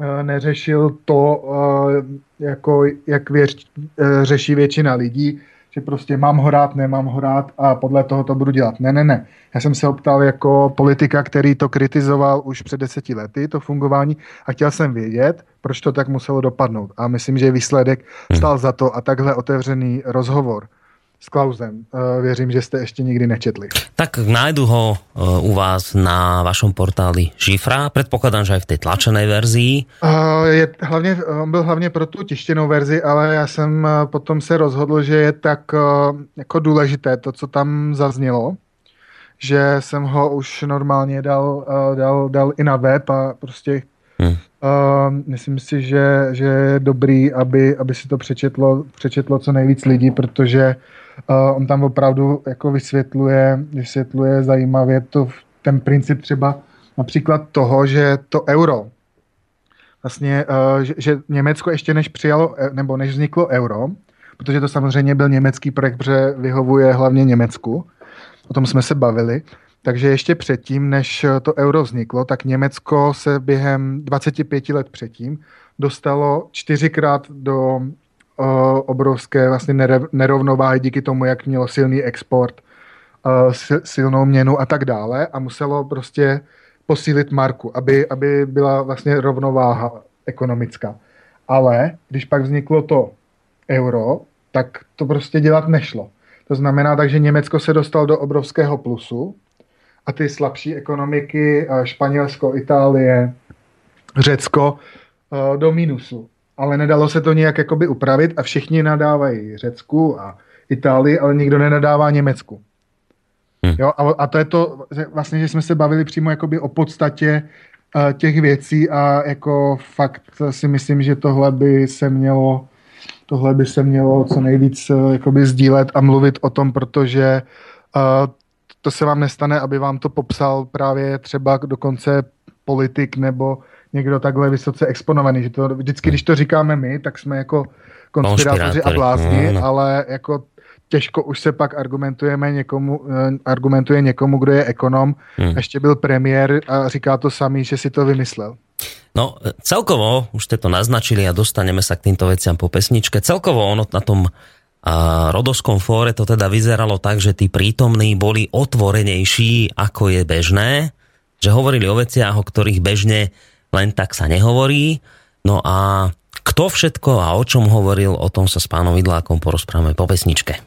eh, neřešil to, eh, jako, jak věř, eh, řeší většina lidí, že prostě mám ho rád, nemám ho rád a podle toho to budu dělat. Ne, ne, ne. Já jsem se optal jako politika, který to kritizoval už před deseti lety, to fungování, a chtěl jsem vědět, proč to tak muselo dopadnout. A myslím, že výsledek stál za to a takhle otevřený rozhovor s Klausem. Uh, věřím, že jste ještě nikdy nečetli. Tak najdu ho uh, u vás na vašom portáli Šifra. Předpokládám, že aj v té tlačené verzii. Uh, je hlavně, on byl hlavně pro tu tištěnou verzi, ale já jsem potom se rozhodl, že je tak jako důležité to, co tam zaznělo, že jsem ho už normálně dal, dal, dal i na web a prostě Hmm. Uh, myslím si, že, že je dobrý, aby, aby si to přečetlo, přečetlo co nejvíc lidí, protože uh, on tam opravdu jako vysvětluje, vysvětluje zajímavě to, ten princip třeba například toho, že to euro, vlastně, uh, že, že Německo ještě než přijalo, e, nebo než vzniklo euro, protože to samozřejmě byl německý projekt, protože vyhovuje hlavně Německu, o tom jsme se bavili, takže ještě předtím, než to euro vzniklo, tak Německo se během 25 let předtím dostalo čtyřikrát do obrovské vlastně nerovnováhy díky tomu, jak mělo silný export, uh, silnou měnu a tak dále a muselo prostě posílit marku, aby, aby byla vlastně rovnováha ekonomická. Ale když pak vzniklo to euro, tak to prostě dělat nešlo. To znamená, takže Německo se dostal do obrovského plusu, a ty slabší ekonomiky, Španělsko, Itálie, Řecko, eh, do mínusu. Ale nedalo se to nějak jakoby upravit a všichni nadávají Řecku a Itálii, ale nikdo nenadává Německu. Hmm. Jo, a, a to je to, vlastně, že jsme se bavili přímo jakoby o podstatě uh, těch věcí a jako fakt si myslím, že tohle by se mělo tohle by se mělo co nejvíc uh, jakoby sdílet a mluvit o tom, protože uh, to se vám nestane, aby vám to popsal právě třeba dokonce politik nebo někdo takhle vysoce exponovaný, že to vždycky, když to říkáme my, tak jsme jako konspirátoři a blázni, no, no. ale jako těžko už se pak argumentujeme někomu, eh, argumentuje někomu, kdo je ekonom, hmm. ještě byl premiér a říká to samý, že si to vymyslel. No, celkovo, už ste to naznačili a dostaneme sa k týmto veciam po pesničke, celkovo ono na tom a rodoskom fóre to teda vyzeralo tak, že tí prítomní boli otvorenejší, ako je bežné, že hovorili o veciach, o ktorých bežne len tak sa nehovorí. No a kto všetko a o čom hovoril, o tom sa s pánom Vidlákom porozprávame po pesničke.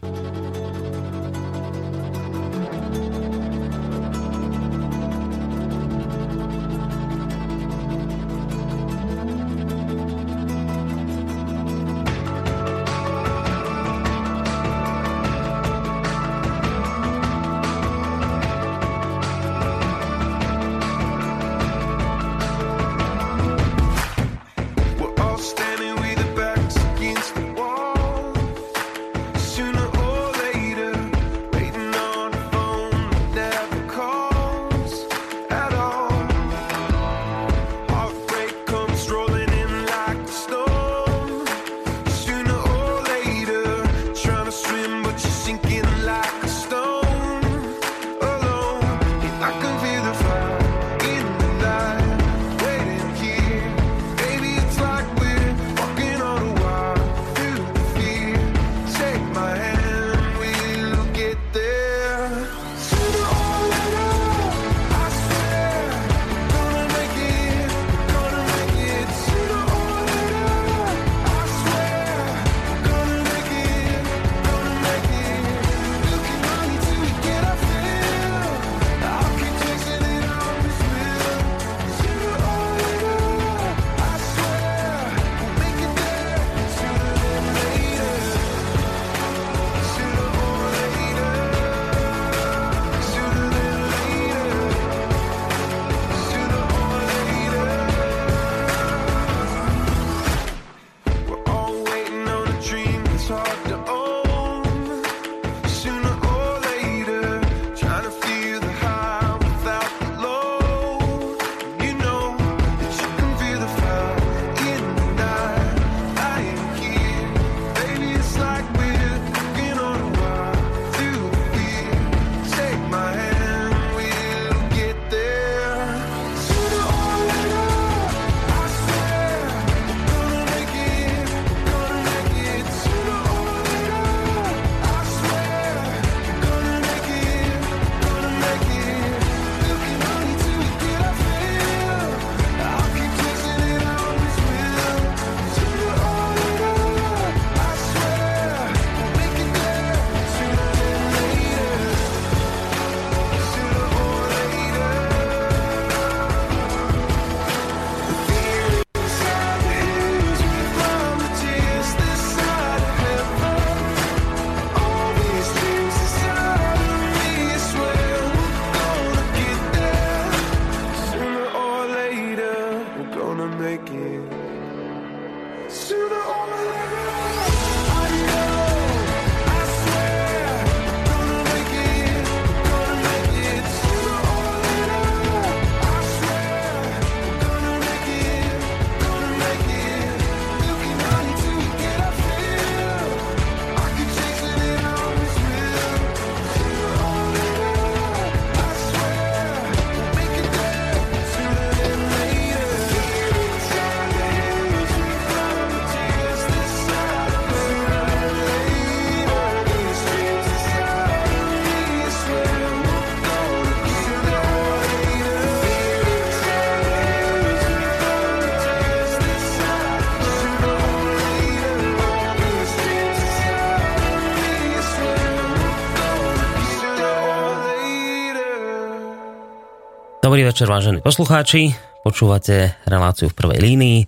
Večer, vážení poslucháči. Počúvate reláciu v prvej línii.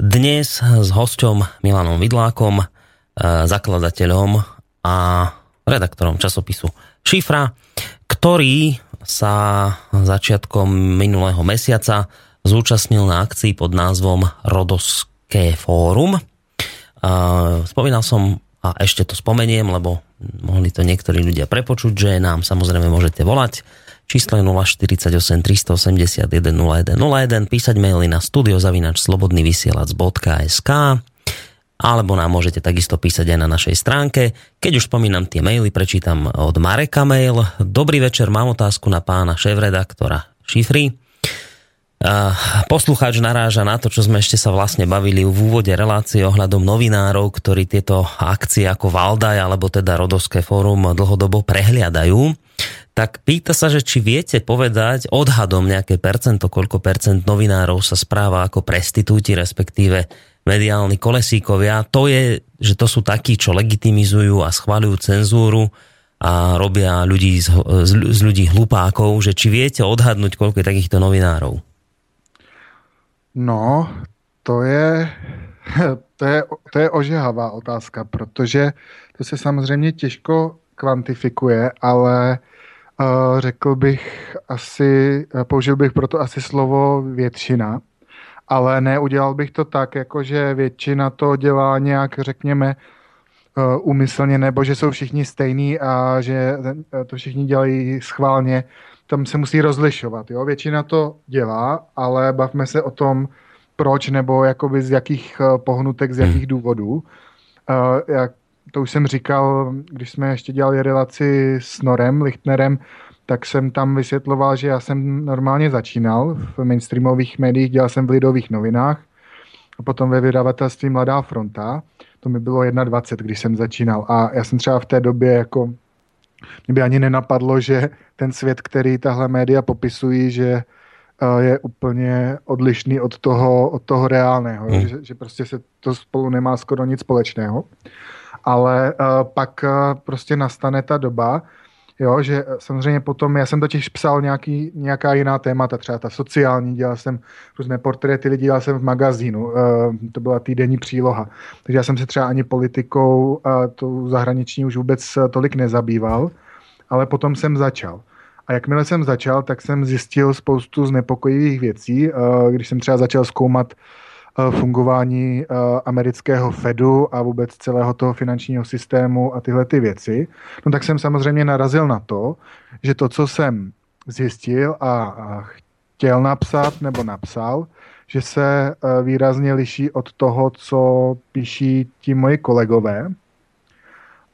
Dnes s hosťom Milanom Vidlákom, e, zakladateľom a redaktorom časopisu Šifra, ktorý sa začiatkom minulého mesiaca zúčastnil na akcii pod názvom Rodoské fórum. spomínal som, a ešte to spomeniem, lebo mohli to niektorí ľudia prepočuť, že nám samozrejme môžete volať. Číslo je 048 381 0101, písať maily na studiozavinačslobodnyvysielac.sk alebo nám môžete takisto písať aj na našej stránke. Keď už spomínam tie maily, prečítam od Mareka mail. Dobrý večer, mám otázku na pána šéf-redaktora Šifry. Poslucháč naráža na to, čo sme ešte sa vlastne bavili v úvode relácie ohľadom novinárov, ktorí tieto akcie ako Valdaj alebo teda Rodovské fórum dlhodobo prehliadajú. Tak pýta sa, že či viete povedať odhadom nejaké percento, koľko percent novinárov sa správa ako prestitúti, respektíve mediálni kolesíkovia. To je, že to sú takí, čo legitimizujú a schváľujú cenzúru a robia ľudí z, z, ľudí hlupákov, že či viete odhadnúť, koľko je takýchto novinárov? No, to je, to je, to je ožehavá otázka, protože to se samozřejmě těžko kvantifikuje, ale uh, řekl bych asi, použil bych proto asi slovo většina, ale neudělal bych to tak, jako že většina to dělá nějak, řekněme, uh, úmyslně, nebo že jsou všichni stejní a že to všichni dělají schválně tam se musí rozlišovat. Jo? Většina to dělá, ale bavme se o tom, proč nebo jakoby z jakých eh, pohnutek, z hmm. jakých důvodů. Uh, jak, to už jsem říkal, když jsme ještě dělali relaci s Norem, Lichtnerem, tak jsem tam vysvětloval, že já jsem normálně začínal v mainstreamových médiích, dělal jsem v Lidových novinách a potom ve vydavatelství Mladá fronta. To mi bylo 21, když jsem začínal. A já jsem třeba v té době jako mě by ani nenapadlo, že ten svět, který tahle média popisují, že eh, je úplně odlišný od toho, od toho reálného, hmm. že, že prostě se to spolu nemá skoro nic společného. Ale uh, pak uh, prostě nastane ta doba, Jo, že eh, samozřejmě potom, já jsem totiž psal nějaký, nějaká jiná témata, třeba ta sociální, dělal jsem různé portréty lidí, dělal jsem v magazínu, uh, to byla týdenní příloha. Takže já jsem se třeba ani politikou uh, tou zahraniční už vůbec tolik nezabýval, ale potom jsem začal. A jakmile jsem začal, tak jsem zjistil spoustu znepokojivých věcí, uh, když jsem třeba začal zkoumat Eh, fungování eh, amerického Fedu a vůbec celého toho finančního systému a tyhle ty věci, no tak jsem samozřejmě narazil na to, že to, co jsem zjistil a chtěl napsat nebo napsal, že se eh, výrazně liší od toho, co píší ti moji kolegové.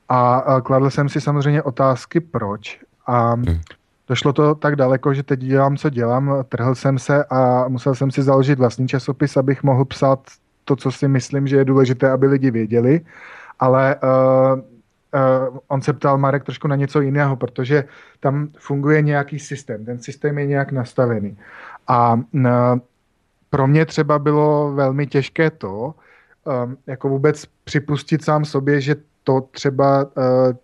A kladl jsem si samozřejmě otázky, proč. A hmm došlo to tak daleko, že teď dělám, co dělám. Trhl jsem se a musel jsem si založit vlastní časopis, abych mohl psát to, co si myslím, že je důležité, aby lidi věděli. Ale uh, uh, on se ptal Marek trošku na něco jiného, protože tam funguje nějaký systém. Ten systém je nějak nastavený. A uh, pro mě třeba bylo velmi těžké to, um, jako vůbec připustit sám sobě, že to třeba, uh,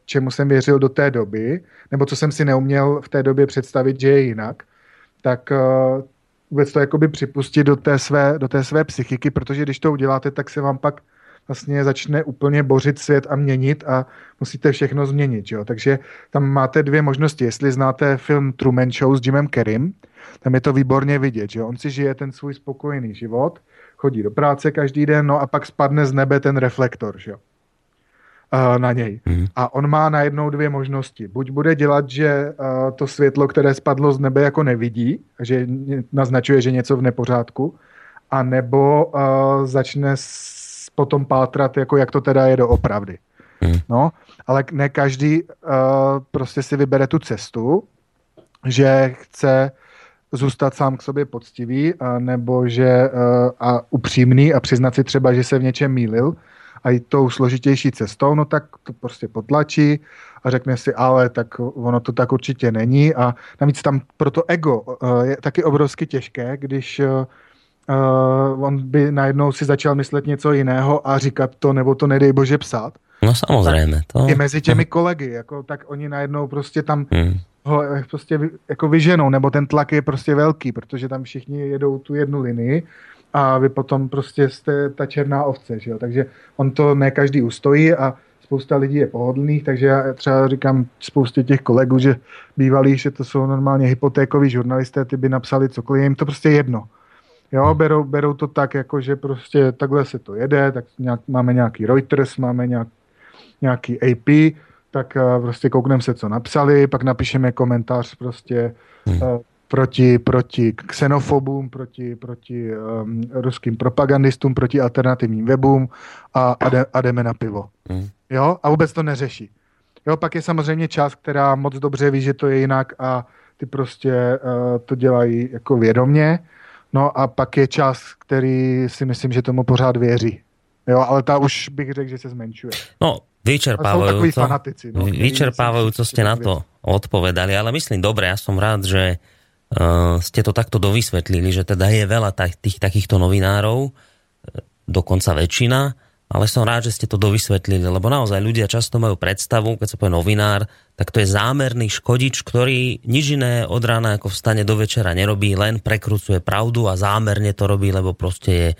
čemu jsem věřil do té doby, nebo co jsem si neuměl v té době představit, že je jinak, tak uh, vůbec to jakoby připustit do té, své, do té své psychiky, protože když to uděláte, tak se vám pak vlastně začne úplně bořit svět a měnit a musíte všechno změnit. Jo? Takže tam máte dvě možnosti. Jestli znáte film Truman Show s Jimem Kerrym, tam je to výborně vidět, že on si žije ten svůj spokojený život, chodí do práce každý den, no a pak spadne z nebe ten reflektor, že jo na něj. Mm. A on má najednou dvě možnosti. Buď bude dělat, že to světlo, které spadlo z nebe, jako nevidí, že naznačuje, že něco v nepořádku, a nebo začne potom pátrat, jako jak to teda je doopravdy. Mm. No, ale ne každý prostě si vybere tu cestu, že chce zůstat sám k sobě poctivý, a nebo že a upřímný a přiznat si třeba, že se v něčem mýlil, aj tou složitější cestou, no tak to prostě potlačí a řekne si, ale tak ono to tak určitě není a navíc tam pro to ego eh, je taky obrovsky těžké, když uh, on by najednou si začal myslet něco jiného a říkat to, nebo to nedej bože psát. No samozřejmě. To... I mezi těmi kolegy, jako, tak oni najednou prostě tam hmm. ho prostě jako vyženou, nebo ten tlak je prostě velký, protože tam všichni jedou tu jednu linii a vy potom prostě jste ta černá ovce, že jo? takže on to ne každý ustojí a spousta lidí je pohodlných, takže já třeba říkám spoustě těch kolegů, že bývalí, že to jsou normálně hypotékoví žurnalisté, ty by napsali cokoliv, je jim to prostě jedno. Jo, berou, berou to tak, jako že prostě takhle se to jede, tak nějak, máme nějaký Reuters, máme nějak, nějaký AP, tak uh, prostě koukneme se, co napsali, pak napíšeme komentář prostě hmm. uh, proti, proti xenofobům, proti, proti um, ruským propagandistům, proti alternativním webům a, a, de, a jdeme na pivo. Hmm. Jo, a vůbec to neřeší. Jo, pak je samozřejmě část, která moc dobře ví, že to je jinak a ty prostě uh, to dělají jako vědomně. No a pak je čas, který si myslím, že tomu pořád věří. Jo, ale ta už bych řekl, že se zmenšuje. No, vyčerpávajúco, fanatici, no, vyčerpávajúco ste na to odpovedali, ale myslím, dobre, ja som rád, že ste to takto dovysvetlili, že teda je veľa tých takýchto novinárov, uh, dokonca väčšina, ale som rád, že ste to dovysvetlili, lebo naozaj ľudia často majú predstavu, keď sa povie novinár, tak to je zámerný škodič, ktorý nič iné od rána ako vstane do večera nerobí, len prekrucuje pravdu a zámerne to robí, lebo proste je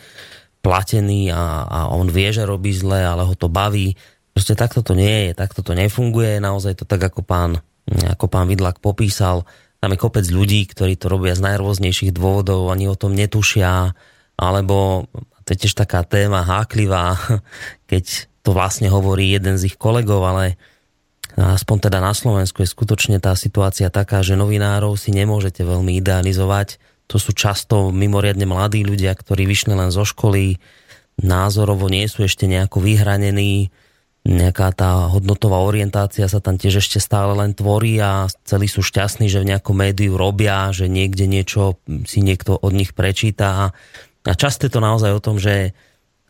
platený a, a on vie, že robí zle, ale ho to baví. Proste takto to nie je, takto to nefunguje, naozaj to tak, ako pán, ako pán Vidlak popísal, tam je kopec ľudí, ktorí to robia z najrôznejších dôvodov, ani o tom netušia, alebo to je tiež taká téma háklivá, keď to vlastne hovorí jeden z ich kolegov, ale aspoň teda na Slovensku je skutočne tá situácia taká, že novinárov si nemôžete veľmi idealizovať. To sú často mimoriadne mladí ľudia, ktorí vyšli len zo školy, názorovo nie sú ešte nejako vyhranení, nejaká tá hodnotová orientácia sa tam tiež ešte stále len tvorí a celí sú šťastní, že v nejakom médiu robia, že niekde niečo si niekto od nich prečíta a často je to naozaj o tom, že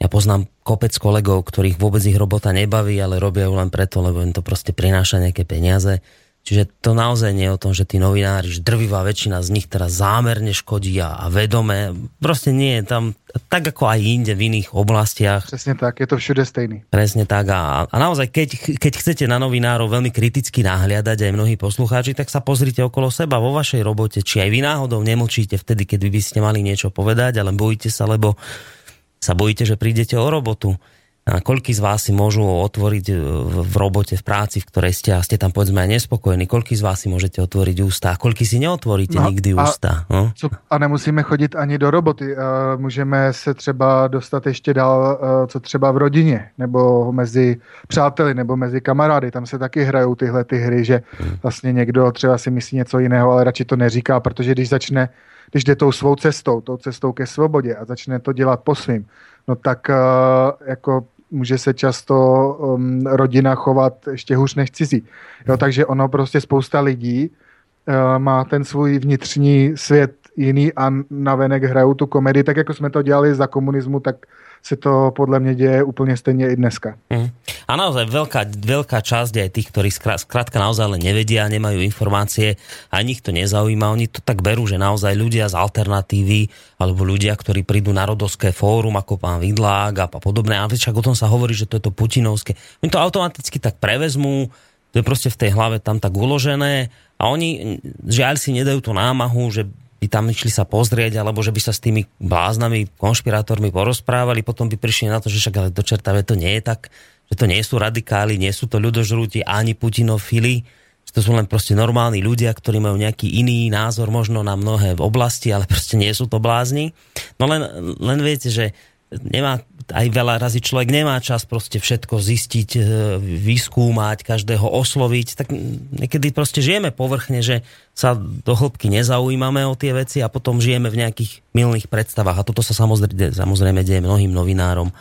ja poznám kopec kolegov, ktorých vôbec ich robota nebaví, ale robia ju len preto, lebo im to proste prináša nejaké peniaze. Čiže to naozaj nie je o tom, že tí novinári, že drvivá väčšina z nich teraz zámerne škodí a, a vedome. Proste nie je tam, tak ako aj inde v iných oblastiach. Presne tak, je to všude stejný. Presne tak a, a naozaj, keď, keď chcete na novinárov veľmi kriticky nahliadať aj mnohí poslucháči, tak sa pozrite okolo seba vo vašej robote, či aj vy náhodou nemlčíte vtedy, keď by ste mali niečo povedať, ale bojíte sa, lebo sa bojíte, že prídete o robotu a koľký z vás si môžu otvoriť v robote, v práci, v ktorej ste a ste tam povedzme aj nespokojení, koľký z vás si môžete otvoriť ústa a koľký si neotvoríte no, nikdy a, ústa. No? A nemusíme chodit ani do roboty. Můžeme se třeba dostat ještě dál, uh, co třeba v rodině, nebo mezi přáteli, nebo mezi kamarády. Tam se taky hrajou tyhle ty hry, že hmm. vlastně někdo třeba si myslí něco jiného, ale radši to neříká, protože když začne když jde tou svou cestou, tou cestou ke svobodě a začne to dělat po svým, no tak uh, jako může se často um, rodina chovat ještě hůř než cizí. Jo, takže ono prostě spousta lidí uh, má ten svůj vnitřní svět jiný a navenek hrajou tu komedii, tak jako jsme to dělali za komunismu, tak se to podľa mňa deje úplne stejne i dneska. Mm. A naozaj veľká, veľká časť aj tých, ktorí skrátka naozaj len nevedia, nemajú informácie, ani ich to nezaujíma, oni to tak berú, že naozaj ľudia z alternatívy alebo ľudia, ktorí prídu na rodovské fórum ako pán Vidlák a podobné, a však o tom sa hovorí, že to je to putinovské. Oni to automaticky tak prevezmú, to je proste v tej hlave tam tak uložené a oni žiaľ si nedajú tú námahu, že by tam išli sa pozrieť, alebo že by sa s tými bláznami, konšpirátormi porozprávali, potom by prišli na to, že však ale do čertave to nie je tak, že to nie sú radikáli, nie sú to ľudožrúti ani putinofili, že to sú len proste normálni ľudia, ktorí majú nejaký iný názor možno na mnohé oblasti, ale proste nie sú to blázni. No len, len viete, že nemá aj veľa razy človek nemá čas proste všetko zistiť, e, vyskúmať, každého osloviť, tak niekedy proste žijeme povrchne, že sa do hĺbky nezaujímame o tie veci a potom žijeme v nejakých milných predstavách a toto sa samozrejme, samozrejme deje mnohým novinárom.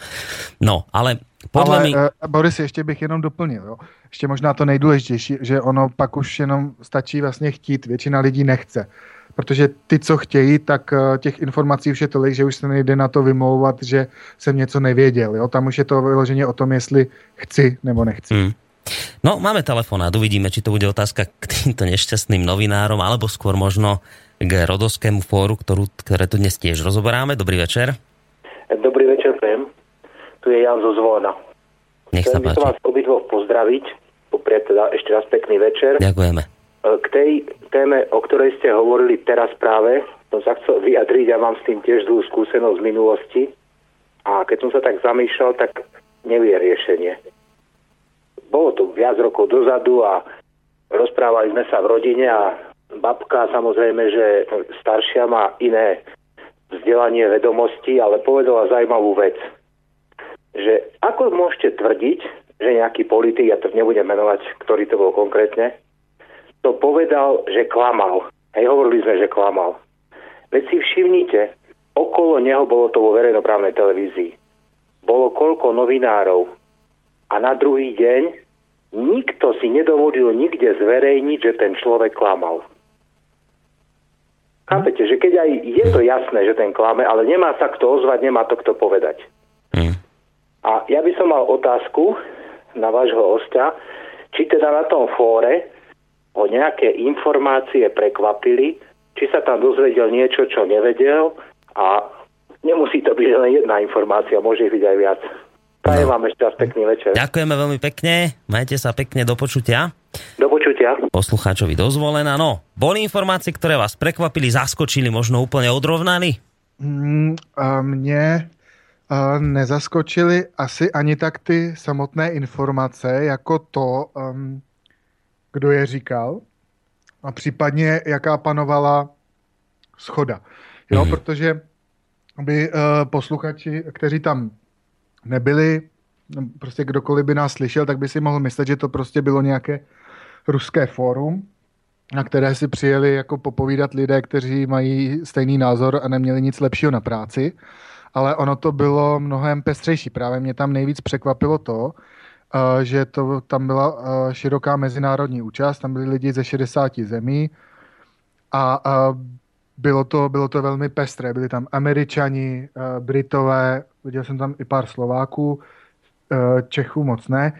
No, ale podľa Ale, mi... Uh, Boris, ještě bych jenom doplnil. Jo. Ještě možná to nejdůležitější, že ono pak už jenom stačí vlastně chtít. Většina lidí nechce protože ty, co chtějí, tak eh, těch informací už je tolik, že už se nejde na to vymlouvat, že jsem něco nevěděl. Jo? Tam už je to vyloženě o tom, jestli chci nebo nechci. Hmm. No, máme telefonát, uvidíme, či to bude otázka k týmto nešťastným novinárom, alebo skôr možno k rodovskému fóru, ktorú, ktoré tu dnes tiež rozoberáme. Dobrý večer. Dobrý večer, Pem. Tu je Jan zo Zvolena. Nech sa páči. Chcem vás obidvoch pozdraviť, poprieť teda ešte raz pekný večer. Ďakujeme. K tej téme, o ktorej ste hovorili teraz práve, som sa chcel vyjadriť, ja mám s tým tiež zlú skúsenosť z minulosti. A keď som sa tak zamýšľal, tak nevie riešenie. Bolo to viac rokov dozadu a rozprávali sme sa v rodine a babka samozrejme, že staršia má iné vzdelanie vedomosti, ale povedala zaujímavú vec, že ako môžete tvrdiť, že nejaký politik, ja to nebudem menovať, ktorý to bol konkrétne, to povedal, že klamal. Hej, hovorili sme, že klamal. Veď si všimnite, okolo neho bolo to vo verejnoprávnej televízii. Bolo koľko novinárov a na druhý deň nikto si nedovolil nikde zverejniť, že ten človek klamal. Chápete, že keď aj je to jasné, že ten klame, ale nemá sa kto ozvať, nemá to kto povedať. Mm. A ja by som mal otázku na vášho hostia, či teda na tom fóre o nejaké informácie prekvapili, či sa tam dozvedel niečo, čo nevedel a nemusí to byť len jedna informácia, môže byť aj viac. Prajem no. vám ešte raz pekný večer. Ďakujeme veľmi pekne, majte sa pekne, do počutia. Do počutia. Poslucháčovi dozvolená, no. Boli informácie, ktoré vás prekvapili, zaskočili, možno úplne odrovnali? Mm, a mne a nezaskočili asi ani tak ty samotné informace, jako to, um, kdo je říkal a případně jaká panovala schoda. Jo, mm. protože by uh, posluchači, kteří tam nebyli, prostě kdokoliv by nás slyšel, tak by si mohl myslet, že to prostě bylo nějaké ruské fórum, na které si přijeli jako popovídat lidé, kteří mají stejný názor a neměli nic lepšího na práci. Ale ono to bylo mnohem pestřejší. Právě mě tam nejvíc překvapilo to, že to, tam byla eh, široká mezinárodní účast, tam byli lidi ze 60 zemí a, a bylo, to, bylo to velmi pestré. Byli tam američani, eh, britové, viděl jsem tam i pár Slováků, Čechů moc ne,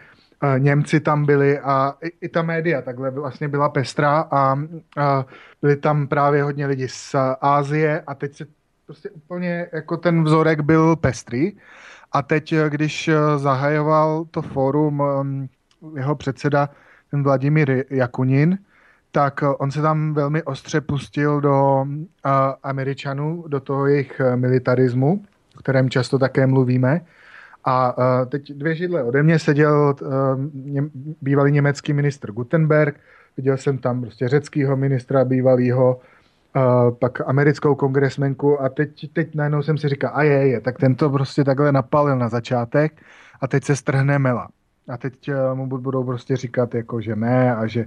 Němci tam byli a i, i ta média takhle vlastně byla pestrá a, a byli tam právě hodně lidi z Ázie a teď se prostě úplně jako ten vzorek byl pestrý a teď, když zahajoval to fórum um, jeho předseda, ten Vladimír Jakunin, tak on se tam velmi ostře pustil do Američanů, do toho jejich militarismu, o kterém často také mluvíme. A teď dvě židle ode mě seděl bývalý německý ministr Gutenberg, viděl jsem tam prostě řeckého ministra bývalého, uh, pak americkou kongresmenku a teď, teď najednou jsem si říkal, a je, je, tak tento prostě takhle napalil na začátek a teď se strhne mela. A teď uh, mu budou prostě říkat, jako, že ne a že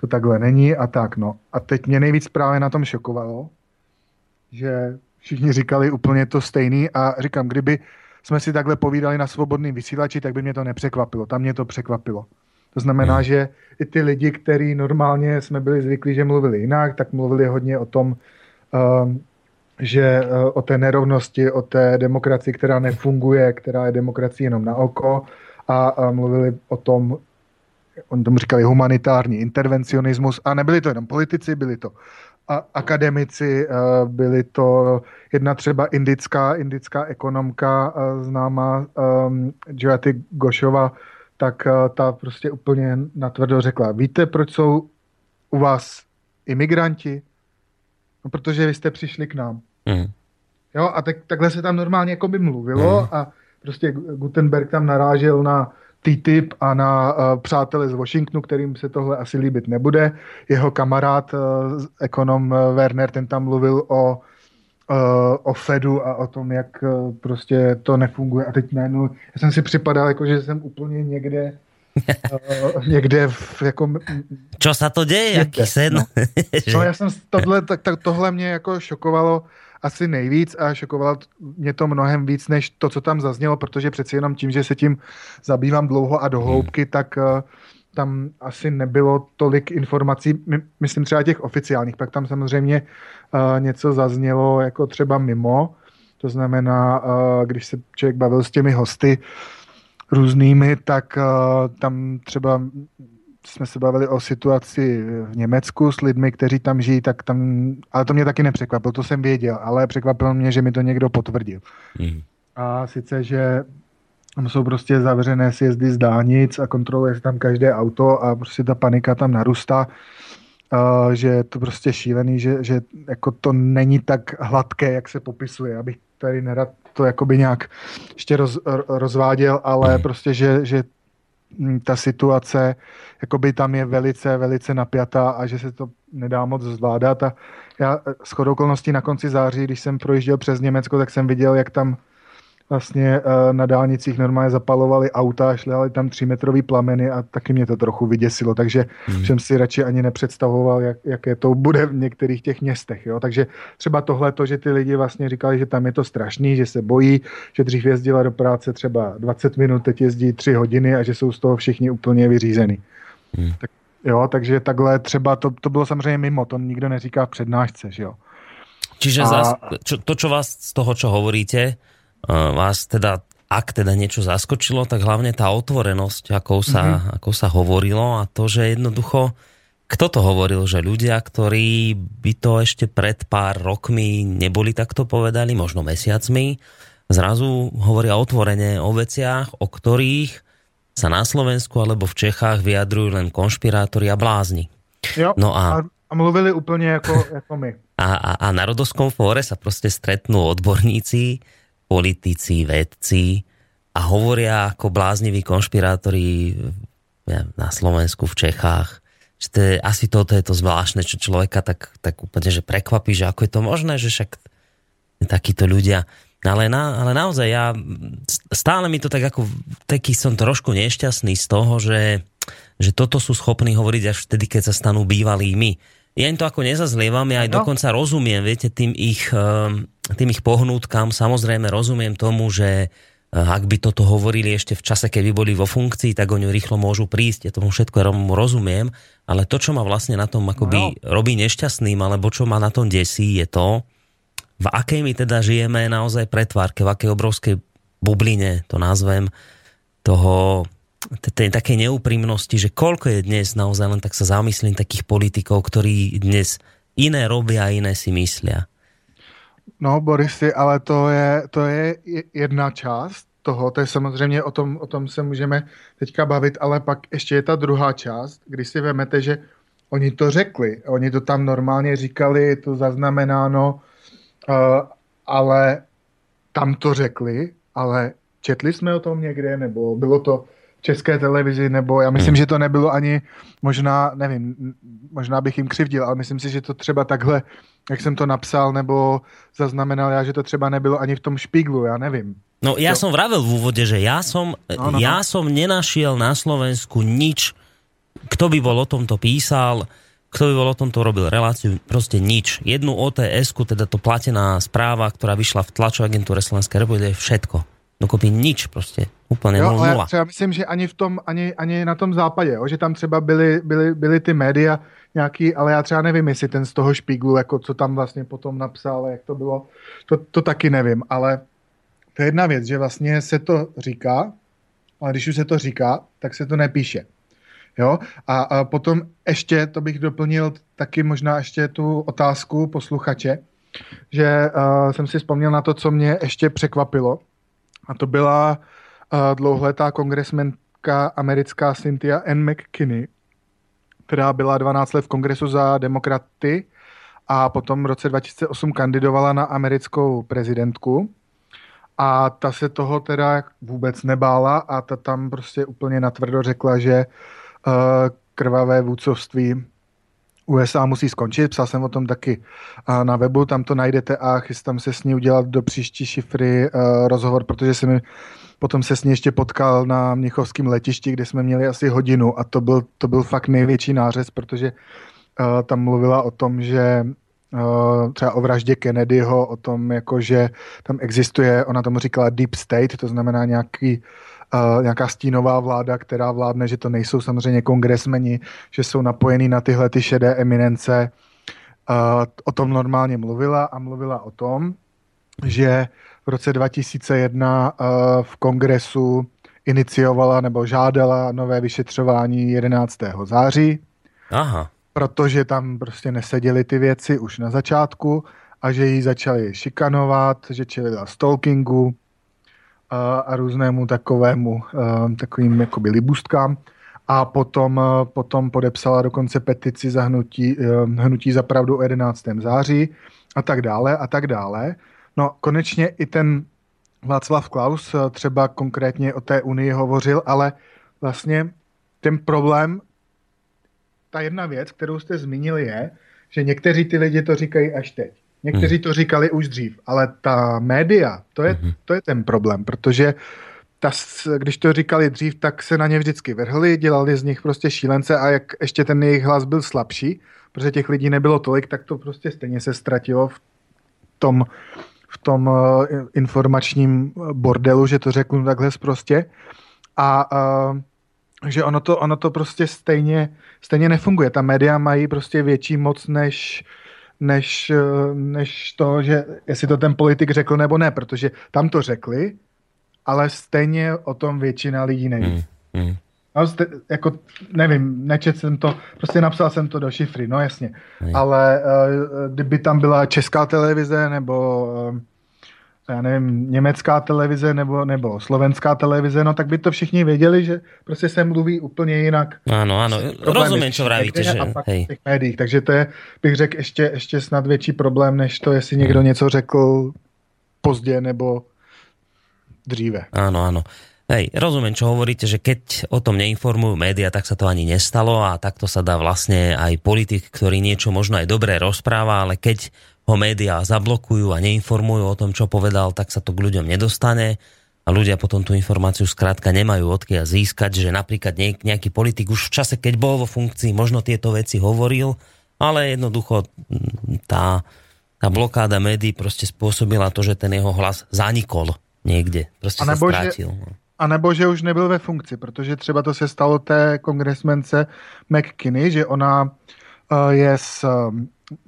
to takhle není a tak, no. A teď mě nejvíc právě na tom šokovalo, že všichni říkali úplně to stejný a říkám, kdyby jsme si takhle povídali na svobodném vysílači, tak by mě to nepřekvapilo. Tam mě to překvapilo. To znamená, hmm. že i ty lidi, kteří normálně jsme byli zvyklí, že mluvili jinak, tak mluvili hodně o tom, um, že uh, o té nerovnosti, o té demokracii, která nefunguje, která je demokracie jenom na oko a, a mluvili o tom, on tomu říkali humanitární intervencionismus a nebyli to jenom politici, byli to a, akademici, uh, byli to jedna třeba indická, indická ekonomka uh, známá um, Jyoti Gošova, tak uh, ta prostě úplně natvrdo řekla, víte, proč jsou u vás imigranti? No, protože vy jste přišli k nám. Mm. Jo, a tak, takhle se tam normálně jako by mluvilo mm. a prostě Gutenberg tam narážel na TTIP a na uh, přátele z Washingtonu, kterým se tohle asi líbit nebude. Jeho kamarád, uh, ekonom Werner, ten tam mluvil o, o Fedu a o tom, jak uh, prostě to nefunguje. A teď najednou, já jsem si připadal, jako že jsem úplně někde uh, někde v, jako... Čo sa to deje? Jaký sen? No, no já jsem tohle, tak, tak tohle mě jako šokovalo asi nejvíc a šokovalo mě to mnohem víc, než to, co tam zaznělo, protože přeci jenom tím, že se tím zabývám dlouho a dohloubky, tak uh, tam asi nebylo tolik informací, my, myslím třeba těch oficiálních, pak tam samozřejmě uh, něco zaznělo jako třeba mimo, to znamená, uh, když se člověk bavil s těmi hosty různými, tak uh, tam třeba jsme se bavili o situaci v Německu s lidmi, kteří tam žijí, tak tam, ale to mě taky nepřekvapilo, to jsem věděl, ale překvapilo mě, že mi to někdo potvrdil. Mm. A sice, že tam jsou prostě zavřené sjezdy z dálnic a kontroluje se tam každé auto a prostě ta panika tam narůstá, uh, že je to prostě šílený, že, že jako to není tak hladké, jak se popisuje. Abych tady nerad to jakoby nějak ještě roz, rozváděl, ale mm. prostě, že, že ta situace jakoby tam je velice, velice napjatá a že se to nedá moc zvládat. A já s chodou okolností na konci září, když jsem projížděl přes Německo, tak jsem viděl, jak tam vlastně eh, na dálnicích normálně zapalovali auta, šli tam třímetrový plameny a taky mě to trochu vyděsilo, takže hmm. jsem si radši ani nepředstavoval, jak, jaké to bude v některých těch městech. Jo? Takže třeba tohle, to, že ty lidi vlastně říkali, že tam je to strašný, že se bojí, že dřív jezdila do práce třeba 20 minut, teď jezdí 3 hodiny a že jsou z toho všichni úplně vyřízený. Hmm. Tak, jo, takže takhle třeba, to, to bylo samozřejmě mimo, to nikdo neříká v přednášce, že jo. Čiže a... zás, čo, to, čo vás z toho, čo hovoríte, vás teda ak teda niečo zaskočilo, tak hlavne tá otvorenosť, ako sa, mm-hmm. ako sa hovorilo a to, že jednoducho, kto to hovoril, že ľudia, ktorí by to ešte pred pár rokmi neboli takto povedali, možno mesiacmi, zrazu hovoria otvorene o veciach, o ktorých sa na Slovensku alebo v Čechách vyjadrujú len konšpirátori a blázni. Jo, no a, a mluvili úplne ako, ako my. A, a, a na Rodovskom fóre sa proste stretnú odborníci, politici, vedci a hovoria ako blázniví konšpirátori na Slovensku, v Čechách. Že to je, asi toto je to zvláštne, čo človeka tak, tak úplne že prekvapí, že ako je to možné, že však takíto ľudia. Ale, na, ale naozaj ja stále mi to tak ako taký som trošku nešťastný z toho, že, že toto sú schopní hovoriť až vtedy, keď sa stanú bývalými ja im to ako nezazlievam, ja aj no. dokonca rozumiem, viete, tým ich, ehm, tým ich pohnútkam, samozrejme rozumiem tomu, že eh, ak by toto hovorili ešte v čase, keby boli vo funkcii, tak oni rýchlo môžu prísť, ja tomu všetko rozumiem, ale to, čo ma vlastne na tom akoby no. robí nešťastným, alebo čo ma na tom desí, je to, v akej my teda žijeme naozaj pretvárke, v akej obrovskej bubline, to nazvem, toho tej takej neúprimnosti, že koľko je dnes naozaj len tak sa zamyslím takých politikov, ktorí dnes iné robia a iné si myslia. No, Borisy, ale to je, to je jedna část toho, to je samozřejmě o tom, o tom se můžeme teďka bavit, ale pak ještě je ta druhá část, kdy si vemete, že oni to řekli, oni to tam normálně říkali, je to zaznamenáno, uh, ale tam to řekli, ale četli jsme o tom někde, nebo bylo to české televizi, nebo já myslím, hmm. že to nebylo ani, možná, nevím, možná bych jim křivdil, ale myslím si, že to třeba takhle, jak jsem to napsal, nebo zaznamenal já, že to třeba nebylo ani v tom špíglu, já nevím. No ja to... som vravel v úvode, že ja som, no, no, ja no. som nenašiel na Slovensku nič, kto by bol o tomto písal, kto by bol o tomto robil reláciu, proste nič. Jednu OTS-ku, teda to platená správa, ktorá vyšla v tlačovej agentúre Slovenskej republiky, všetko dokopy nič prostě. Úplně jo, nula. Třeba myslím, že ani v tom, ani, ani na tom západě, jo, že tam třeba byly, byly, byly ty média nějaký, ale já třeba nevím, jestli ten z toho špíglu, jako co tam vlastně potom napsal, jak to bylo, to, to taky nevím, ale to je jedna věc, že vlastně se to říká, ale když už se to říká, tak se to nepíše. Jo? A, a potom ještě, to bych doplnil taky možná ještě tu otázku posluchače, že uh, jsem si vzpomněl na to, co mě ještě překvapilo, a to byla uh, dlouhletá kongresmenka americká Cynthia N. McKinney, která byla 12 let v kongresu za demokraty a potom v roce 2008 kandidovala na americkou prezidentku. A ta se toho teda vůbec nebála a ta tam prostě úplně natvrdo řekla, že uh, krvavé vůdcovství USA musí skončit, psal jsem o tom taky na webu, tam to najdete a chystám se s ní udělat do příští šifry uh, rozhovor, protože jsem potom se s ní ještě potkal na Mnichovském letišti, kde jsme měli asi hodinu a to byl, to byl fakt největší nářez, protože uh, tam mluvila o tom, že uh, třeba o vraždě Kennedyho, o tom, jako, že tam existuje, ona tomu říkala deep state, to znamená nějaký uh, nějaká stínová vláda, která vládne, že to nejsou samozřejmě kongresmeni, že jsou napojení na tyhle ty šedé eminence. Uh, o tom normálně mluvila a mluvila o tom, že v roce 2001 uh, v kongresu iniciovala nebo žádala nové vyšetřování 11. září. Aha. Protože tam prostě neseděly ty věci už na začátku a že ji začali šikanovat, že čelila stalkingu, a, různému takovému, takovým jakoby libustkám a potom, potom podepsala dokonce petici za hnutí, hnutí za pravdu o 11. září a tak dále a tak dále. No konečně i ten Václav Klaus třeba konkrétně o té unii hovořil, ale vlastně ten problém, ta jedna věc, kterou jste zmínili, je, že někteří ty lidi to říkají až teď. Někteří to říkali už dřív, ale ta média, to je, to je ten problém, protože ta, když to říkali dřív, tak se na ně vždycky vrhli, dělali z nich prostě šílence a jak ještě ten jejich hlas byl slabší, protože těch lidí nebylo tolik, tak to prostě stejně se ztratilo v tom, v tom eh, informačním bordelu, že to řeknu takhle prostě. A uh, že ono to, ono to prostě stejně, stejně nefunguje. Ta média mají prostě větší moc než, než, eh, než to, že jestli to ten politik řekl nebo ne, protože tam to řekli, ale stejně o tom většina lidí neví. Mm, mm. No, jste, jako, nevím, nečet jsem to, prostě napsal jsem to do šifry, no jasně. Hej. Ale uh, kdyby tam byla česká televize, nebo uh, já nevím, německá televize, nebo, nebo slovenská televize, no tak by to všichni věděli, že prostě se mluví úplně jinak. Problémy rozumiem, čo v vravíte, že a pak hej. v těch médiích, takže to je, bych řekl, ještě, ještě snad větší problém, než to, jestli někdo Hmm. něco řekl pozdě nebo dříve. Áno, áno. Hej, rozumiem, čo hovoríte, že keď o tom neinformujú médiá, tak sa to ani nestalo a takto sa dá vlastne aj politik, ktorý niečo možno aj dobre rozpráva, ale keď ho médiá zablokujú a neinformujú o tom, čo povedal, tak sa to k ľuďom nedostane a ľudia potom tú informáciu skrátka nemajú odkiaľ získať, že napríklad nejaký politik už v čase, keď bol vo funkcii, možno tieto veci hovoril, ale jednoducho mm, tá, tá blokáda médií proste spôsobila to, že ten jeho hlas zanikol niekde. Proste sa nebo že- strátil. no. A nebo že už nebyl ve funkci, protože třeba to se stalo té kongresmence McKinney, že ona uh, je z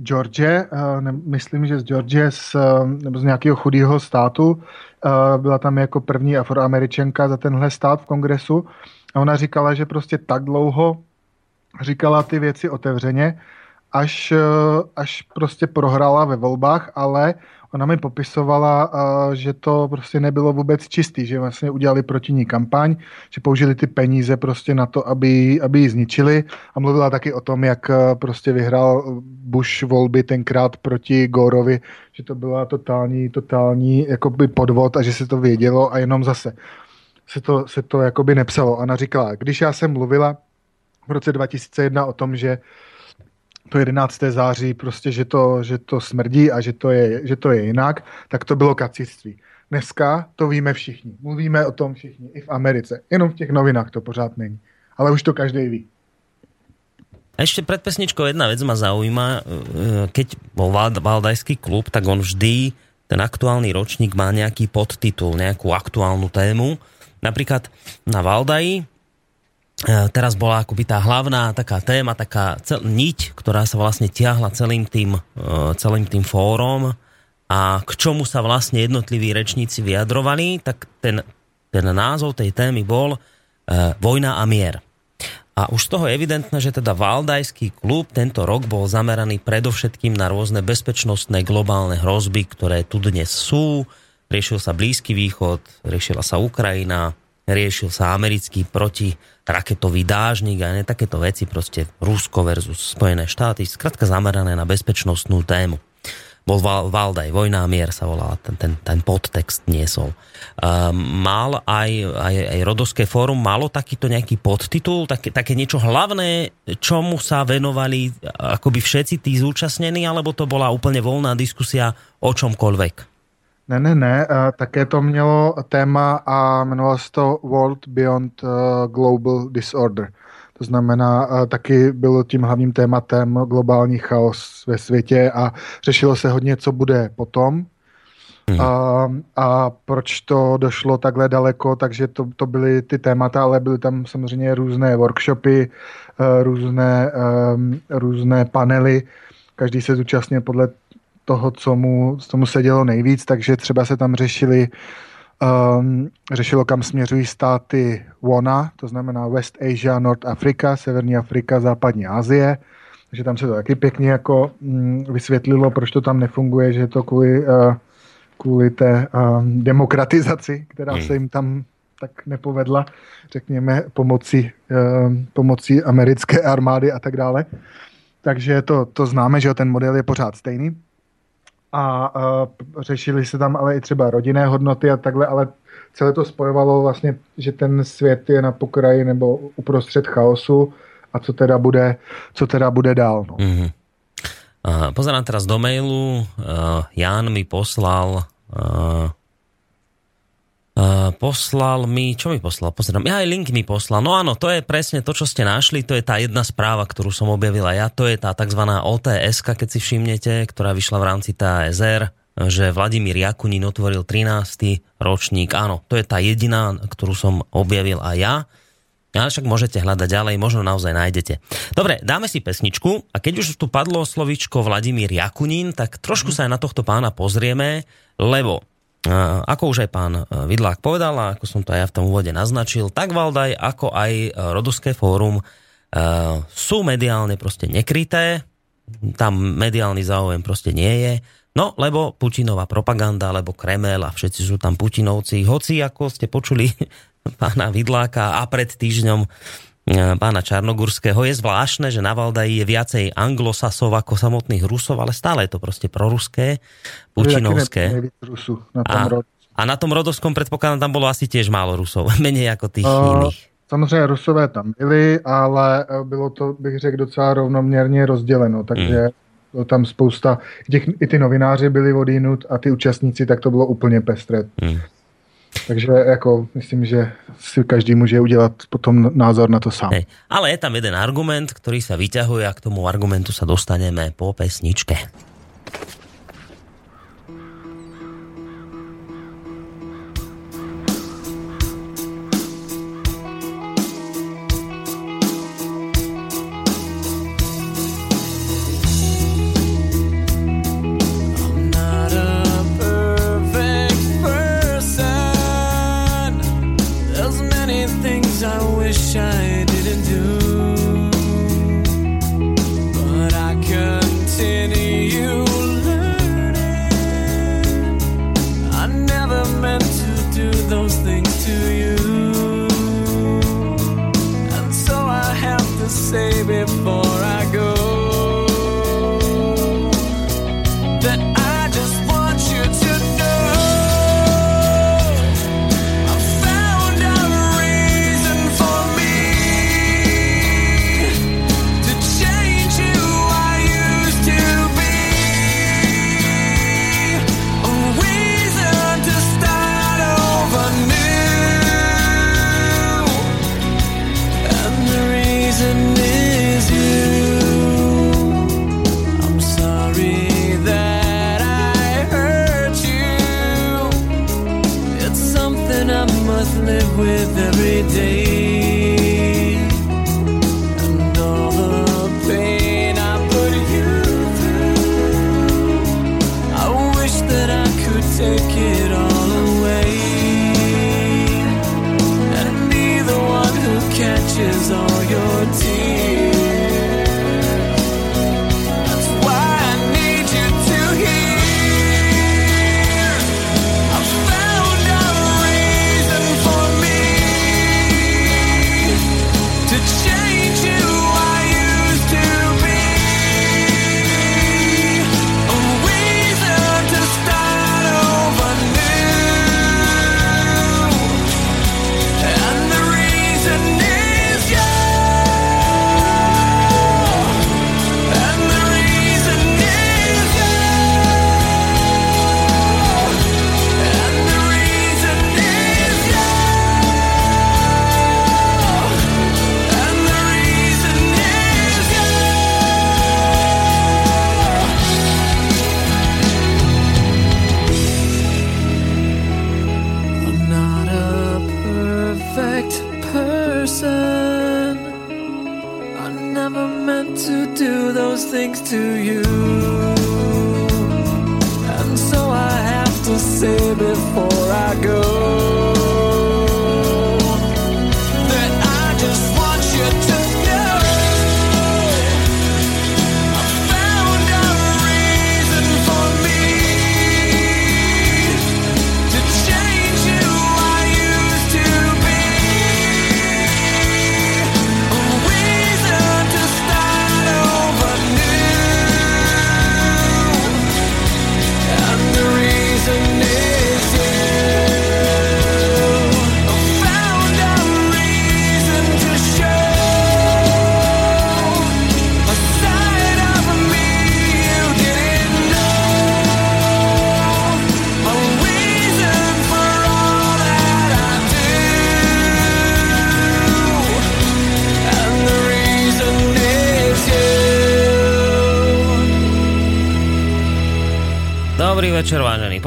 Georgie, uh, ne, myslím, že z Georgie, z, um, nebo z nějakého chudého státu. Uh, byla tam jako první afroameričanka za tenhle stát v kongresu. A ona říkala, že prostě tak dlouho říkala ty věci otevřeně, až, uh, až prostě prohrála ve volbách, ale ona mi popisovala, uh, že to prostě nebylo vůbec čistý, že vlastně udělali proti ní kampaň, že použili ty peníze prostě na to, aby, aby ji zničili a mluvila taky o tom, jak uh, prostě vyhrál Bush volby tenkrát proti Gorovi, že to byla totální, totální jakoby podvod a že se to vědělo a jenom zase se to, se to jakoby nepsalo. Ona říkala, když já jsem mluvila v roce 2001 o tom, že to 11. září prostě, že to, že to smrdí a že to, je, že to je jinak, tak to bylo kaciství. Dneska to víme všichni. Mluvíme o tom všichni, i v Americe. Jenom v těch novinách to pořád není. Ale už to každý ví. Ešte pred pesničkou jedna vec ma zaujíma. E, Keď bol Val- Valdajský klub, tak on vždy, ten aktuálny ročník má nejaký podtitul, nejakú aktuálnu tému. Napríklad na Valdaji teraz bola akoby tá hlavná taká téma, taká cel, niť, ktorá sa vlastne tiahla celým tým, e, celým tým fórom a k čomu sa vlastne jednotliví rečníci vyjadrovali, tak ten, ten názov tej témy bol e, Vojna a mier. A už z toho je evidentné, že teda Valdajský klub tento rok bol zameraný predovšetkým na rôzne bezpečnostné globálne hrozby, ktoré tu dnes sú. Riešil sa Blízky východ, riešila sa Ukrajina, riešil sa americký protiraketový dážnik a ne takéto veci, proste Rusko versus Spojené štáty, skratka zamerané na bezpečnostnú tému. Bol Val, Valdaj, Vojna a mier sa volala, ten, ten, ten podtext niesol. Uh, mal aj, aj, aj Rodovské fórum, malo takýto nejaký podtitul, také, také niečo hlavné, čomu sa venovali akoby všetci tí zúčastnení, alebo to bola úplne voľná diskusia o čomkoľvek? Ne, ne, ne, eh, také to mělo téma a jmenovalo se to World Beyond eh, Global Disorder. To znamená, eh, taky bylo tím hlavním tématem globální chaos ve světě a řešilo se hodně, co bude potom. Mhm. A, a proč to došlo takhle daleko, takže to, to byly ty témata, ale byly tam samozřejmě různé workshopy, různé, různé panely, každý se zúčastnil podle toho, co mu, co mu se dělo nejvíc, takže třeba se tam řešili um, řešilo, kam směřují státy WANA, to znamená West Asia, North Africa, Severní Afrika, Západní Asie. Takže tam se to taky pěkně jako mm, vysvětlilo, proč to tam nefunguje, že je to kvůli, uh, kvůli té um, demokratizaci, která Hmm. se jim tam tak nepovedla, řekněme, pomocí, um, pomocí americké armády a tak dále. Takže to, to známe, že ten model je pořád stejný a uh, řešili se tam ale i třeba rodinné hodnoty a takhle, ale celé to spojovalo vlastně, že ten svět je na pokraji nebo uprostřed chaosu a co teda bude, co teda bude dál. No. Mm-hmm. Uh, pozerám teraz do mailu. Uh, Jan mi poslal uh, Poslal mi, čo mi poslal? Pozerám, ja aj link mi poslal. No áno, to je presne to, čo ste našli, to je tá jedna správa, ktorú som objavila ja, to je tá tzv. OTS, keď si všimnete, ktorá vyšla v rámci TASR, že Vladimír Jakunín otvoril 13. ročník. Áno, to je tá jediná, ktorú som objavil aj ja. Ale však môžete hľadať ďalej, možno naozaj nájdete. Dobre, dáme si pesničku a keď už tu padlo slovičko Vladimír Jakunín, tak trošku sa aj na tohto pána pozrieme, lebo ako už aj pán e, Vidlák povedal, a ako som to aj ja v tom úvode naznačil, tak Valdaj, ako aj e, Rodovské fórum e, sú mediálne proste nekryté, tam mediálny záujem proste nie je, no lebo Putinová propaganda, lebo Kremel a všetci sú tam Putinovci, hoci ako ste počuli pána Vidláka a pred týždňom pána Čarnogurského. Je zvláštne, že na Valdaji je viacej anglosasov ako samotných Rusov, ale stále je to proste proruské, pučinovské. A, a na tom rodovskom predpokladám tam bolo asi tiež málo Rusov, menej ako tých uh, iných. Samozřejmě Rusové tam byli, ale e, bylo to, bych řekl, docela rovnoměrně rozděleno, takže mm. bylo tam spousta, těch, i ty novináři byli odinut a ty účastníci, tak to bylo úplně pestré. Mm. Takže jako myslím, že si každý může udělat potom názor na to sám. Hey, ale je tam jeden argument, ktorý sa vyťahuje a k tomu argumentu sa dostaneme po pesničke.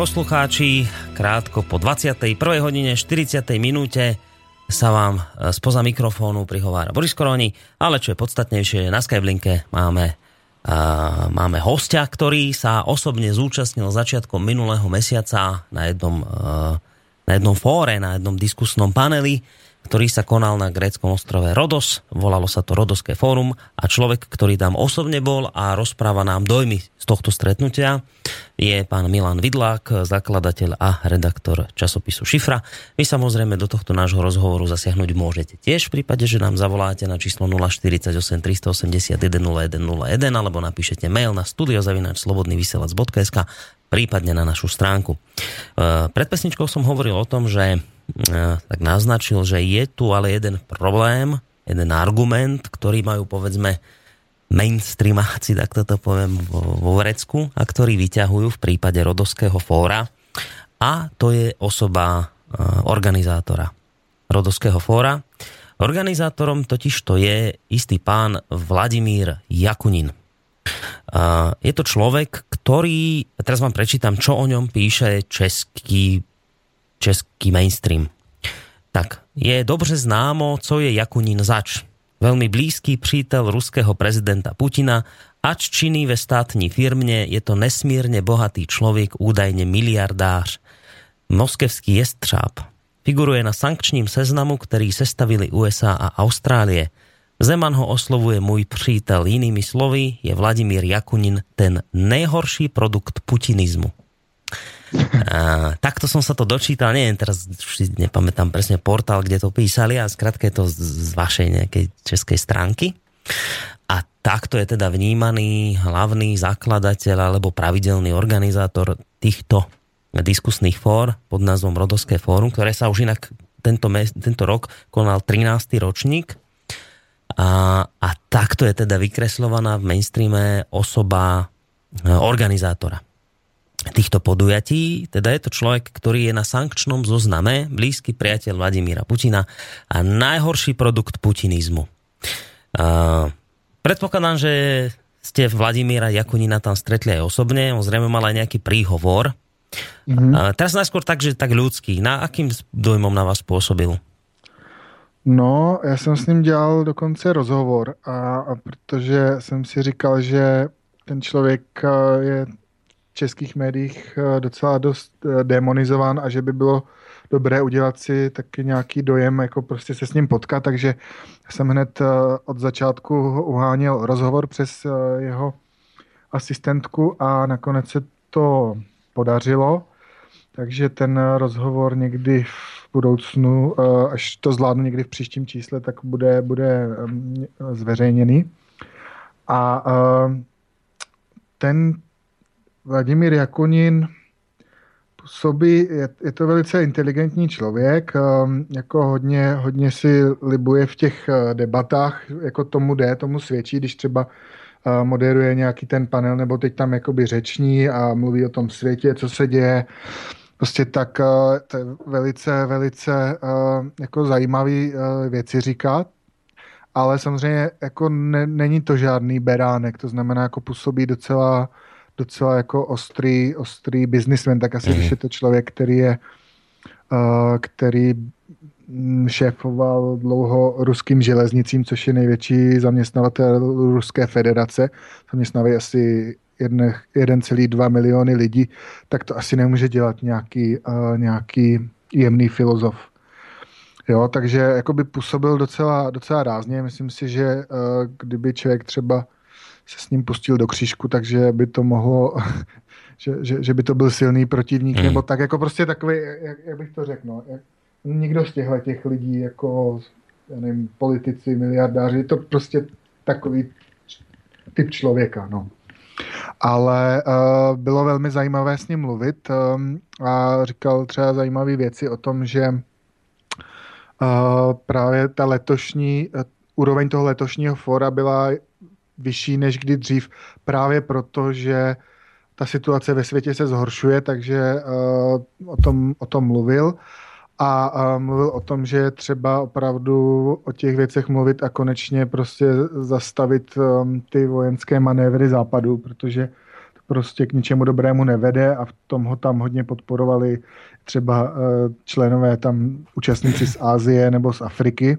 Poslucháči. Krátko po 21. hodine 40. minúte sa vám e, spoza mikrofónu prihovára Boris Koroni, ale čo je podstatnejšie, na Skyblinke máme, uh, máme hostia, ktorý sa osobne zúčastnil začiatkom minulého mesiaca na jednom, uh, na jednom fóre, na jednom diskusnom paneli, ktorý sa konal na gréckom ostrove Rodos. Volalo sa to Rodoské fórum a človek, ktorý tam osobne bol a rozpráva nám dojmy z tohto stretnutia je pán Milan Vidlák, zakladateľ a redaktor časopisu Šifra. Vy samozrejme do tohto nášho rozhovoru zasiahnuť môžete tiež v prípade, že nám zavoláte na číslo 048 381 0101 alebo napíšete mail na studiozavinačslobodnyvysielac.sk prípadne na našu stránku. E, pred pesničkou som hovoril o tom, že tak naznačil, že je tu ale jeden problém, jeden argument, ktorý majú povedzme mainstreamáci, tak toto poviem vo Vrecku, a ktorí vyťahujú v prípade Rodovského fóra a to je osoba organizátora Rodovského fóra. Organizátorom totiž to je istý pán Vladimír Jakunin. Je to človek, ktorý, teraz vám prečítam, čo o ňom píše český český mainstream. Tak, je dobře známo, co je Jakunin zač. Velmi blízký přítel ruského prezidenta Putina, ač činný ve státní firmě, je to nesmírně bohatý člověk, údajně miliardář. Moskevský jestřáb. Figuruje na sankčním seznamu, který sestavili USA a Austrálie. Zeman ho oslovuje můj přítel. Jinými slovy je Vladimír Jakunin ten nejhorší produkt putinizmu. A, takto som sa to dočítal, neviem, teraz už nepamätám presne portál, kde to písali a skratke je to z vašej nejakej českej stránky. A takto je teda vnímaný hlavný zakladateľ alebo pravidelný organizátor týchto diskusných fór pod názvom Rodovské fórum, ktoré sa už inak tento, mes, tento rok konal 13. ročník. A, a takto je teda vykreslovaná v mainstreame osoba e, organizátora týchto podujatí. Teda je to človek, ktorý je na sankčnom zozname, blízky priateľ Vladimíra Putina a najhorší produkt putinizmu. Uh, predpokladám, že ste Vladimíra Jakunina tam stretli aj osobne, on zrejme mal aj nejaký príhovor. Mm-hmm. Uh, teraz najskôr tak, že tak ľudský. Na akým dojmom na vás pôsobil? No, já jsem s ním dělal dokonce rozhovor, a, a protože jsem si říkal, že ten člověk je českých médiích eh, docela dost eh, demonizován a že by bylo dobré udělat si taky nějaký dojem, jako prostě se s ním potkat, takže jsem hned eh, od začátku uháněl rozhovor přes jeho asistentku a nakonec se to podařilo, takže ten rozhovor někdy v budoucnu, až to zvládnu někdy v příštím čísle, tak bude, bude zveřejněný. A ten Vladimír Jakunin působí, je, je to velice inteligentní člověk, um, jako hodně, hodně si libuje v těch uh, debatách, jako tomu jde, tomu svědčí, když třeba uh, moderuje nějaký ten panel, nebo teď tam jakoby řeční a mluví o tom světě, co se děje. Prostě tak uh, to je velice, velice jako zajímavý věci říkat, ale samozřejmě jako ne, není to žádný beránek, to znamená jako působí docela docela jako ostrý, ostrý businessman, tak asi, mm. když je to člověk, který je, uh, který šéfoval dlouho ruským železnicím, což je největší zaměstnavatel Ruské federace. Zaměstnávají asi 1,2 miliony lidí, tak to asi nemůže dělat nějaký, uh, nějaký jemný filozof. Jo, takže jako by působil docela, docela rázně. Myslím si, že uh, kdyby člověk třeba se s ním pustil do křížku, takže by to mohlo, že, že, že by to byl silný protivník, hmm. nebo tak jako prostě takový, jak, jak bych to řekl, no, jak, nikdo z těchto těch lidí, jako já nevím, politici, miliardáři, je to prostě takový typ člověka, no. Ale uh, bylo velmi zajímavé s ním mluvit um, a říkal třeba zajímavé věci o tom, že uh, právě ta letošní, uh, úroveň toho letošního fora byla vyšší než kdy dřív, právě proto, že ta situace ve světě se zhoršuje, takže uh, o, tom, o tom mluvil. A uh, mluvil o tom, že je třeba opravdu o těch věcech mluvit a konečně prostě zastavit um, ty vojenské manévry západu, protože to prostě k ničemu dobrému nevede a v tom ho tam hodně podporovali třeba uh, členové tam účastníci z Ázie nebo z Afriky.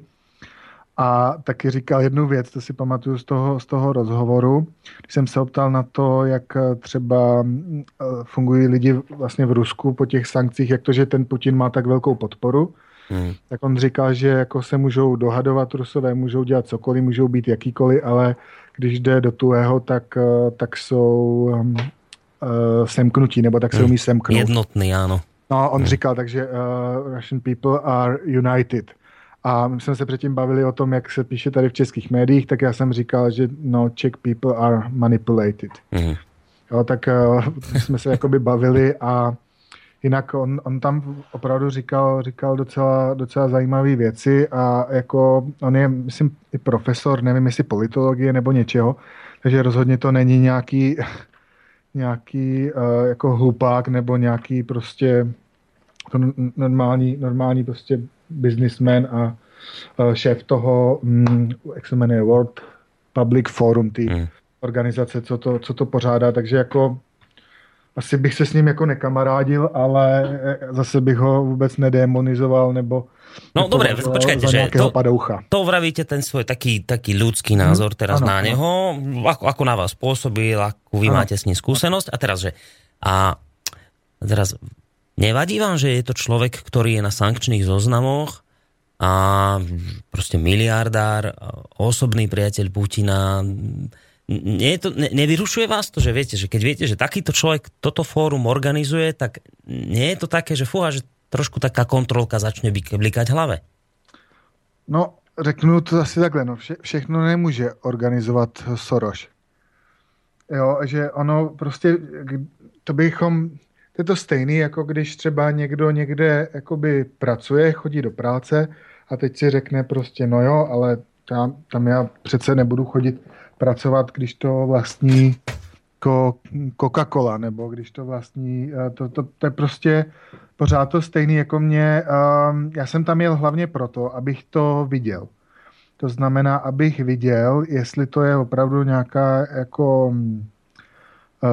A taky říkal jednu věc, to si pamatuju z toho, z toho rozhovoru, když jsem se optal na to, jak třeba uh, fungují lidi vlastně v Rusku po těch sankcích, jak to, že ten Putin má tak velkou podporu, Hmm. Tak on říkal, že jako se můžou dohadovat Rusové, můžou dělat cokoliv, můžou být jakýkoliv, ale když jde do tuhého, tak, eh, tak jsou um, uh, semknutí, nebo tak se hmm. umí semknout. Jednotný, ano. No, on hmm. říkal, takže uh, Russian people are united. A my jsme se předtím bavili o tom, jak se píše tady v českých médiích, tak já jsem říkal, že no, Czech people are manipulated. Hmm. Jo, tak uh, jsme se jakoby bavili a jinak on, on tam opravdu říkal, říkal docela, docela zajímavé věci a jako on je, myslím, i profesor, nevím, jestli politologie nebo něčeho, takže rozhodně to není nějaký, nějaký uh, jako hlupák nebo nějaký prostě normální, normální prostě businessman a šéf toho, um, jak se jmenuje, World Public Forum, ty hmm. organizace, co to, co to pořádá, takže jako asi bych se s ním jako nekamarádil, ale eh, zase bych ho vůbec nedemonizoval nebo No dobre, počkajte, že to, padoucha. to vravíte ten svoj taký, taký ľudský názor mhm. teraz ano, na neho, ako, ako na vás pôsobil, ako vy ano. máte s ním skúsenosť a teraz, že a teraz nevadí vám, že je to človek, ktorý je na sankčných zoznamoch a proste miliardár, osobný priateľ Putina, nie to, ne, nevyrušuje vás to, že viete, že keď viete, že takýto človek toto fórum organizuje, tak nie je to také, že fúha, že trošku taká kontrolka začne blikať hlave? No, řeknu to asi takhle, no, vše, všechno nemůže organizovat Soros. Jo, že ono prostě, to bychom, to je to stejný, jako když třeba někdo někde jakoby pracuje, chodí do práce a teď si řekne prostě, no jo, ale tam, tam já přece nebudu chodit pracovat, když to vlastní Coca-Cola, nebo když to vlastní, eh, to, to, to je prostě pořád to stejný jako mě. Ehm, já jsem tam jel hlavně proto, abych to viděl. To znamená, abych viděl, jestli to je opravdu nějaká jako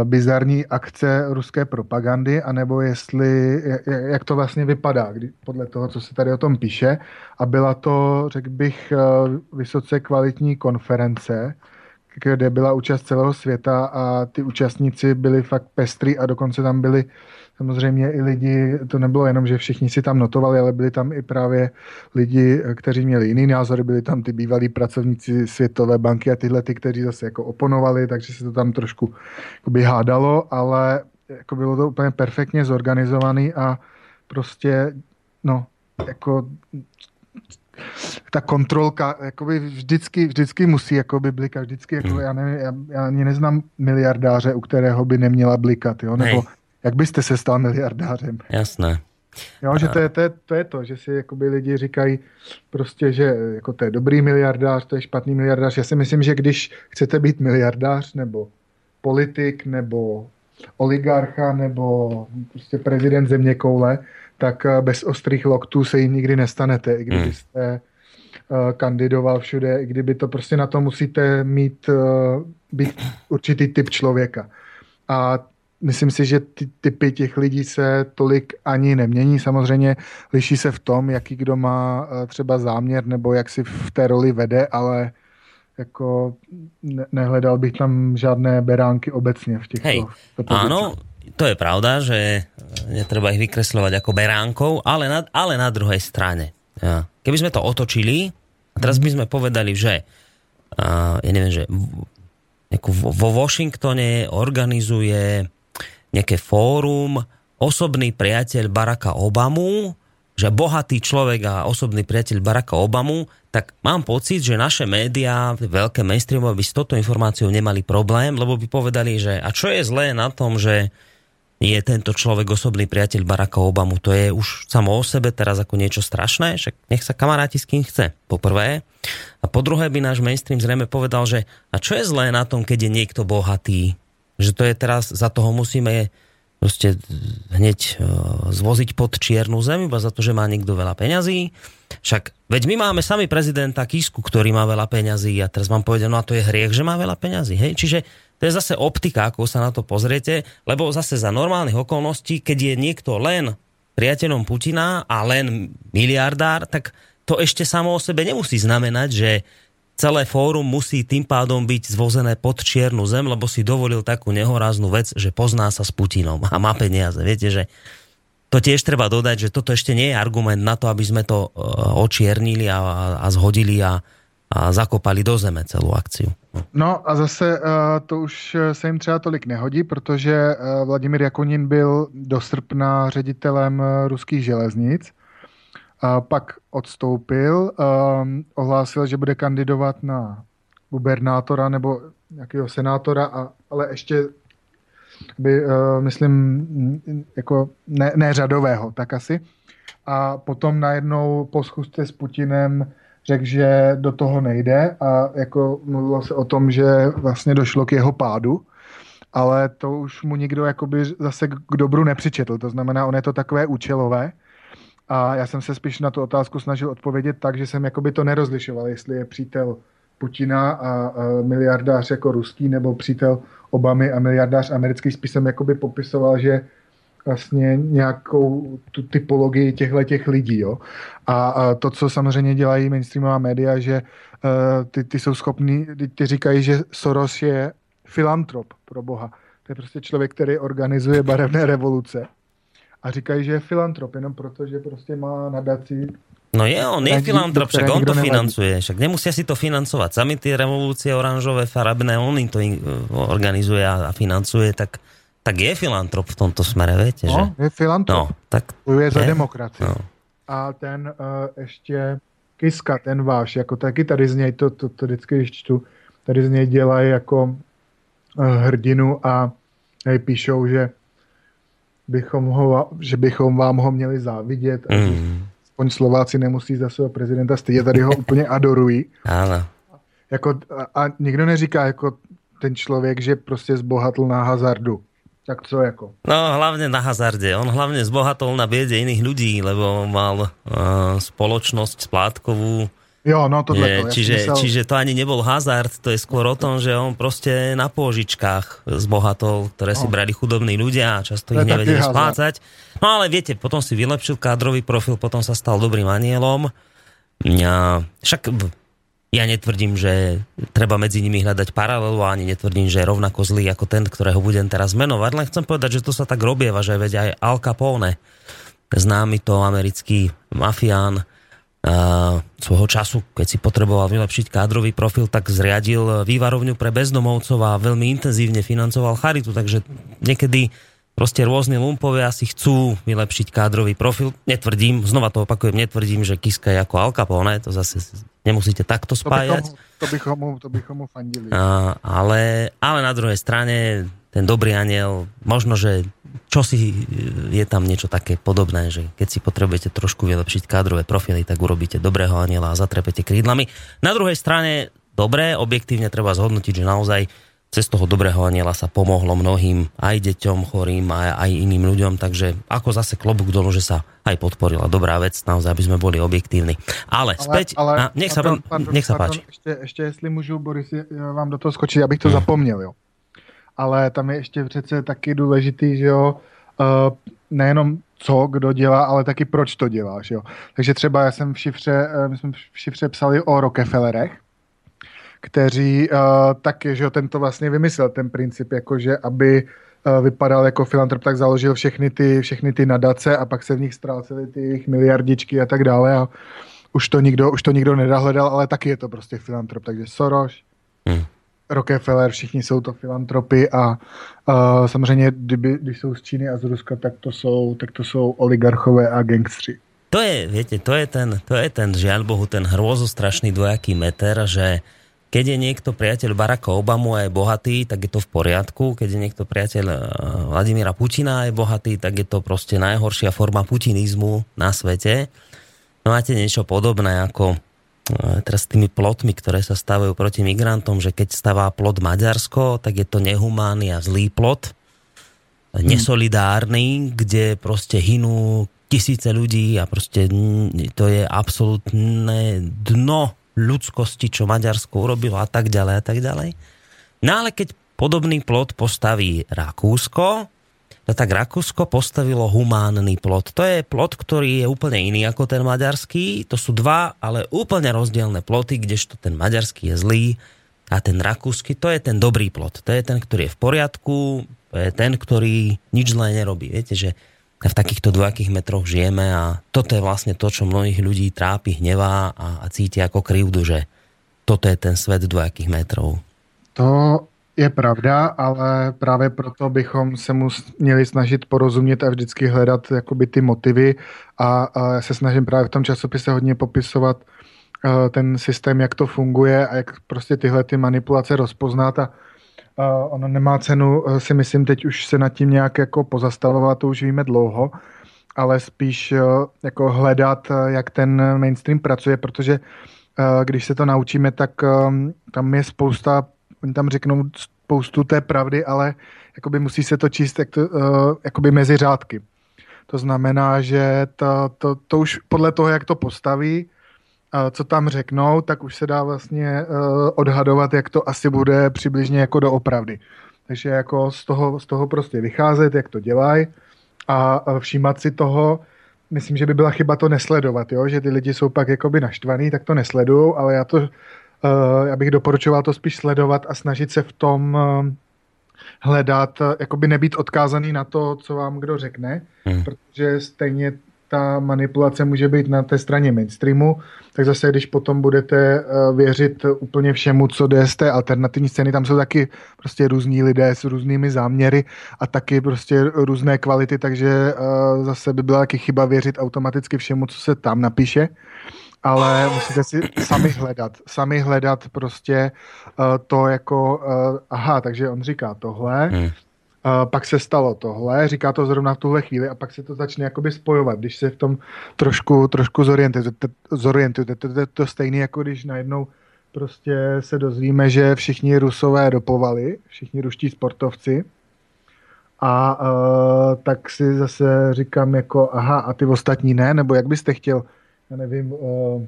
bizarní akce ruské propagandy, anebo jestli, jak to vlastně vypadá, kdy, podle toho, co se tady o tom píše. A byla to, řekl bych, eh, vysoce kvalitní konference, kde byla účast celého světa a ty účastníci byli fakt pestří a dokonce tam byli samozřejmě i lidi, to nebylo jenom, že všichni si tam notovali, ale byli tam i právě lidi, kteří měli jiný názory, byli tam ty bývalí pracovníci Světové banky a tyhle ty, kteří zase jako oponovali, takže se to tam trošku hádalo, ale jako bylo to úplně perfektně zorganizovaný a prostě no, jako ta kontrolka jakoby vždycky, vždycky musí jakoby blikat, vždycky, jako, já, nevím, já, já ani neznám miliardáře, u kterého by neměla blikat, jo? nebo Nej. Jak byste se stal miliardářem. Jasné. Jo, že to je, to, je, to je to, že si jakoby lidi říkají prostě, že jako to je dobrý miliardář, to je špatný miliardář. Já si myslím, že když chcete být miliardář nebo politik nebo oligarcha nebo prostě prezident země koule, tak eh, bez ostrých loktů se jim nikdy nestanete, i kdybyste hmm. uh, kandidoval všude, i kdyby to prostě na to musíte mít, uh, být určitý typ člověka. A myslím si, že ty typy těch lidí se tolik ani nemění. Samozřejmě liší se v tom, jaký kdo má uh, třeba záměr nebo jak si v té roli vede, ale jako ne- nehledal bych tam žádné beránky obecně v těchto Hej, Áno, to je pravda, že netreba ich vykresľovať ako beránkov, ale na, ale na druhej strane. Keby sme to otočili, a teraz by sme povedali, že uh, ja neviem, že vo Washingtone organizuje nejaké fórum osobný priateľ Baracka Obamu, že bohatý človek a osobný priateľ Baracka Obamu, tak mám pocit, že naše médiá, veľké mainstreamové, by s touto informáciou nemali problém, lebo by povedali, že a čo je zlé na tom, že je tento človek osobný priateľ Baracka Obamu. To je už samo o sebe teraz ako niečo strašné, však nech sa kamaráti s kým chce, po prvé. A po druhé by náš mainstream zrejme povedal, že a čo je zlé na tom, keď je niekto bohatý? Že to je teraz, za toho musíme proste hneď uh, zvoziť pod čiernu zem, iba za to, že má niekto veľa peňazí. Však, veď my máme sami prezidenta Kisku, ktorý má veľa peňazí a teraz vám povedia, no a to je hriech, že má veľa peňazí. Hej? Čiže to je zase optika, ako sa na to pozriete, lebo zase za normálnych okolností, keď je niekto len priateľom Putina a len miliardár, tak to ešte samo o sebe nemusí znamenať, že celé fórum musí tým pádom byť zvozené pod čiernu zem, lebo si dovolil takú nehoráznú vec, že pozná sa s Putinom a má peniaze. Viete, že to tiež treba dodať, že toto ešte nie je argument na to, aby sme to e, očiernili a, a zhodili a, a zakopali do zeme celou akciu. No. a zase e, to už se jim třeba tolik nehodí, protože e, Vladimír Jakunin byl do srpna ředitelem ruských železnic, pak odstoupil, ohlásil, že bude kandidovat na gubernátora nebo nějakého senátora, a, ale ještě by, uh, myslím, jako ne, ne řadového, tak asi. A potom najednou po schůzce s Putinem řekl, že do toho nejde a jako mluvilo se o tom, že vlastně došlo k jeho pádu, ale to už mu nikdo jakoby zase k dobru nepřičetl. To znamená, on je to takové účelové. A já jsem se spíš na tu otázku snažil odpovědět tak, že jsem jakoby to nerozlišoval, jestli je přítel Putina a, a miliardář jako ruský nebo přítel Obamy a miliardář americký. Spíš jsem jakoby popisoval, že vlastně nějakou tu typologii těchto těch lidí. Jo? A, a to, co samozřejmě dělají mainstreamová média, že uh, ty, ty jsou schopní, ty, říkají, že Soros je filantrop pro boha. To je prostě člověk, který organizuje barevné revoluce. A říkají, že je filantrop jenom proto, že prostě má nadaci No je, on je filantrop, však on to financuje, však nemusia si to financovať. Sami tie revolúcie oranžové, farabné, on im to organizuje a financuje, tak, tak je filantrop v tomto smere, viete, no, že? je filantrop. No, tak je za demokraciu. No. A ten uh, ještě Kiska, ten váš, jako taky tady z něj, to, to, to vždycky, když čtu, tady z něj dělají jako uh, hrdinu a hej, píšou, že bychom, ho, že bychom vám ho měli závidět. Mm aspoň Slováci nemusí za svého prezidenta stydět, tady ho úplně adorují. Áno. Jako, a, a nikdo neříká jako ten člověk, že prostě zbohatl na hazardu. Tak co jako? No hlavne na hazarde. On hlavne zbohatol na biede iných ľudí, lebo mal uh, spoločnosť splátkovú, Jo, no tohle je, to. Čiže, myslel... čiže to ani nebol hazard, to je skôr o tom, že on proste na pôžičkách zbohatol, ktoré si no. brali chudobní ľudia a často ich nevedeli splácať. No ale viete, potom si vylepšil kádrový profil, potom sa stal dobrým anielom. Ja, však ja netvrdím, že treba medzi nimi hľadať paralelu a ani netvrdím, že je rovnako zlý ako ten, ktorého budem teraz menovať, len chcem povedať, že to sa tak robieva, že veď aj Al Capone, známy to americký mafián, svojho času, keď si potreboval vylepšiť kádrový profil, tak zriadil vývarovňu pre bezdomovcov a veľmi intenzívne financoval charitu, takže niekedy proste rôzne lumpovia si chcú vylepšiť kádrový profil. Netvrdím, znova to opakujem, netvrdím, že Kiska je ako Al Capone, to zase nemusíte takto spájať. To bychom mu, to bychom mu fandili. A, ale, ale na druhej strane ten dobrý aniel, možno, že čo si je tam niečo také podobné, že keď si potrebujete trošku vylepšiť kádrové profily, tak urobíte dobrého aniela a zatrepete krídlami. Na druhej strane, dobré, objektívne treba zhodnotiť, že naozaj cez toho dobrého aniela sa pomohlo mnohým, aj deťom chorým, aj, aj iným ľuďom, takže ako zase klobúk dolu, že sa aj podporila dobrá vec, naozaj, aby sme boli objektívni. Ale, ale späť, ale, a, nech, sa, pardon, pardon, nech sa pardon, páči. Ešte, ešte, jestli môžu, Boris, vám do toho skočiť, abych to hmm. zapomněl, jo ale tam je ještě přece taky důležitý, že jo, uh, nejenom co kdo dělá, ale taky proč to děláš, jo. Takže třeba já jsem v šifře, uh, my jsme v šifře psali o Rockefellerech, kteří uh, taky, že jo, ten to vlastně vymyslel, ten princip, jakože aby uh, vypadal jako filantrop, tak založil všechny ty, všechny ty nadace a pak se v nich ztrácely ty miliardičky a tak dále a už to nikdo, už to nikdo nedahledal, ale taky je to prostě filantrop, takže Soros, hmm. Rockefeller, všichni jsou to filantropy a uh, samozřejmě, kdyby, když jsou z Číny a z Ruska, tak to jsou, tak to jsou oligarchové a gangstři. To je, viete, to je ten, to je ten žiaľ Bohu, ten hrôzostrašný dvojaký meter, že keď je niekto priateľ Baracka Obamu a je bohatý, tak je to v poriadku. Keď je niekto priateľ Vladimíra Putina a je bohatý, tak je to proste najhoršia forma putinizmu na svete. No máte niečo podobné ako teraz s tými plotmi, ktoré sa stavajú proti migrantom, že keď stavá plot Maďarsko, tak je to nehumánny a zlý plot, nesolidárny, kde proste hynú tisíce ľudí a proste to je absolútne dno ľudskosti, čo Maďarsko urobilo a tak ďalej a tak ďalej. No ale keď podobný plot postaví Rakúsko, tak Rakúsko postavilo humánny plot. To je plot, ktorý je úplne iný ako ten maďarský. To sú dva, ale úplne rozdielne ploty, kdežto ten maďarský je zlý a ten rakúsky, to je ten dobrý plot. To je ten, ktorý je v poriadku, to je ten, ktorý nič zlé nerobí. Viete, že v takýchto dvojakých metroch žijeme a toto je vlastne to, čo mnohých ľudí trápi, hnevá a, a cíti ako krivdu, že toto je ten svet dvojakých metrov. To je pravda, ale právě proto bychom se mu měli snažit porozumět a vždycky hledat jakoby ty motivy a, a já se snažím právě v tom časopise hodně popisovat uh, ten systém, jak to funguje a jak prostě tyhle ty manipulace rozpoznat a Uh, ono nemá cenu, uh, si myslím, teď už se nad tím nějak jako pozastavovat, to už víme dlouho, ale spíš uh, jako hledat, jak ten mainstream pracuje, protože když se to naučíme, tak tam je spousta, oni tam řeknou spoustu té pravdy, ale jakoby musí se to číst jak to, jakoby mezi řádky. To znamená, že to, to, to už podle toho, jak to postaví, co tam řeknou, tak už se dá vlastně eh, odhadovat, jak to asi bude přibližně jako doopravdy. Takže jako z toho, z toho prostě vycházet, jak to dělají a všímat si toho, myslím, že by byla chyba to nesledovat, jo? že ty lidi jsou pak jakoby naštvaný, tak to nesledují, ale já to, uh, já bych doporučoval to spíš sledovat a snažit se v tom uh, hledat, jakoby nebýt odkázaný na to, co vám kdo řekne, hmm. protože stejně ta manipulace může být na té straně mainstreamu, tak zase, když potom budete eh, věřit úplně všemu, co jde z té alternativní scény, tam jsou taky prostě různí lidé s různými záměry a taky prostě různé kvality, takže eh, zase by byla taky chyba věřit automaticky všemu, co se tam napíše ale musíte si sami hledat, sami hledat prostě uh, to jako, uh, aha, takže on říká tohle, hmm. Uh, pak se stalo tohle, říká to zrovna v tuhle chvíli a pak se to začne jakoby spojovat, když se v tom trošku, trošku zorientujete. zorientujete. To je to stejné, jako když najednou prostě se dozvíme, že všichni rusové dopovali, všichni ruští sportovci a uh, tak si zase říkám jako aha a ty ostatní ne, nebo jak byste chtěl, já nevím, uh,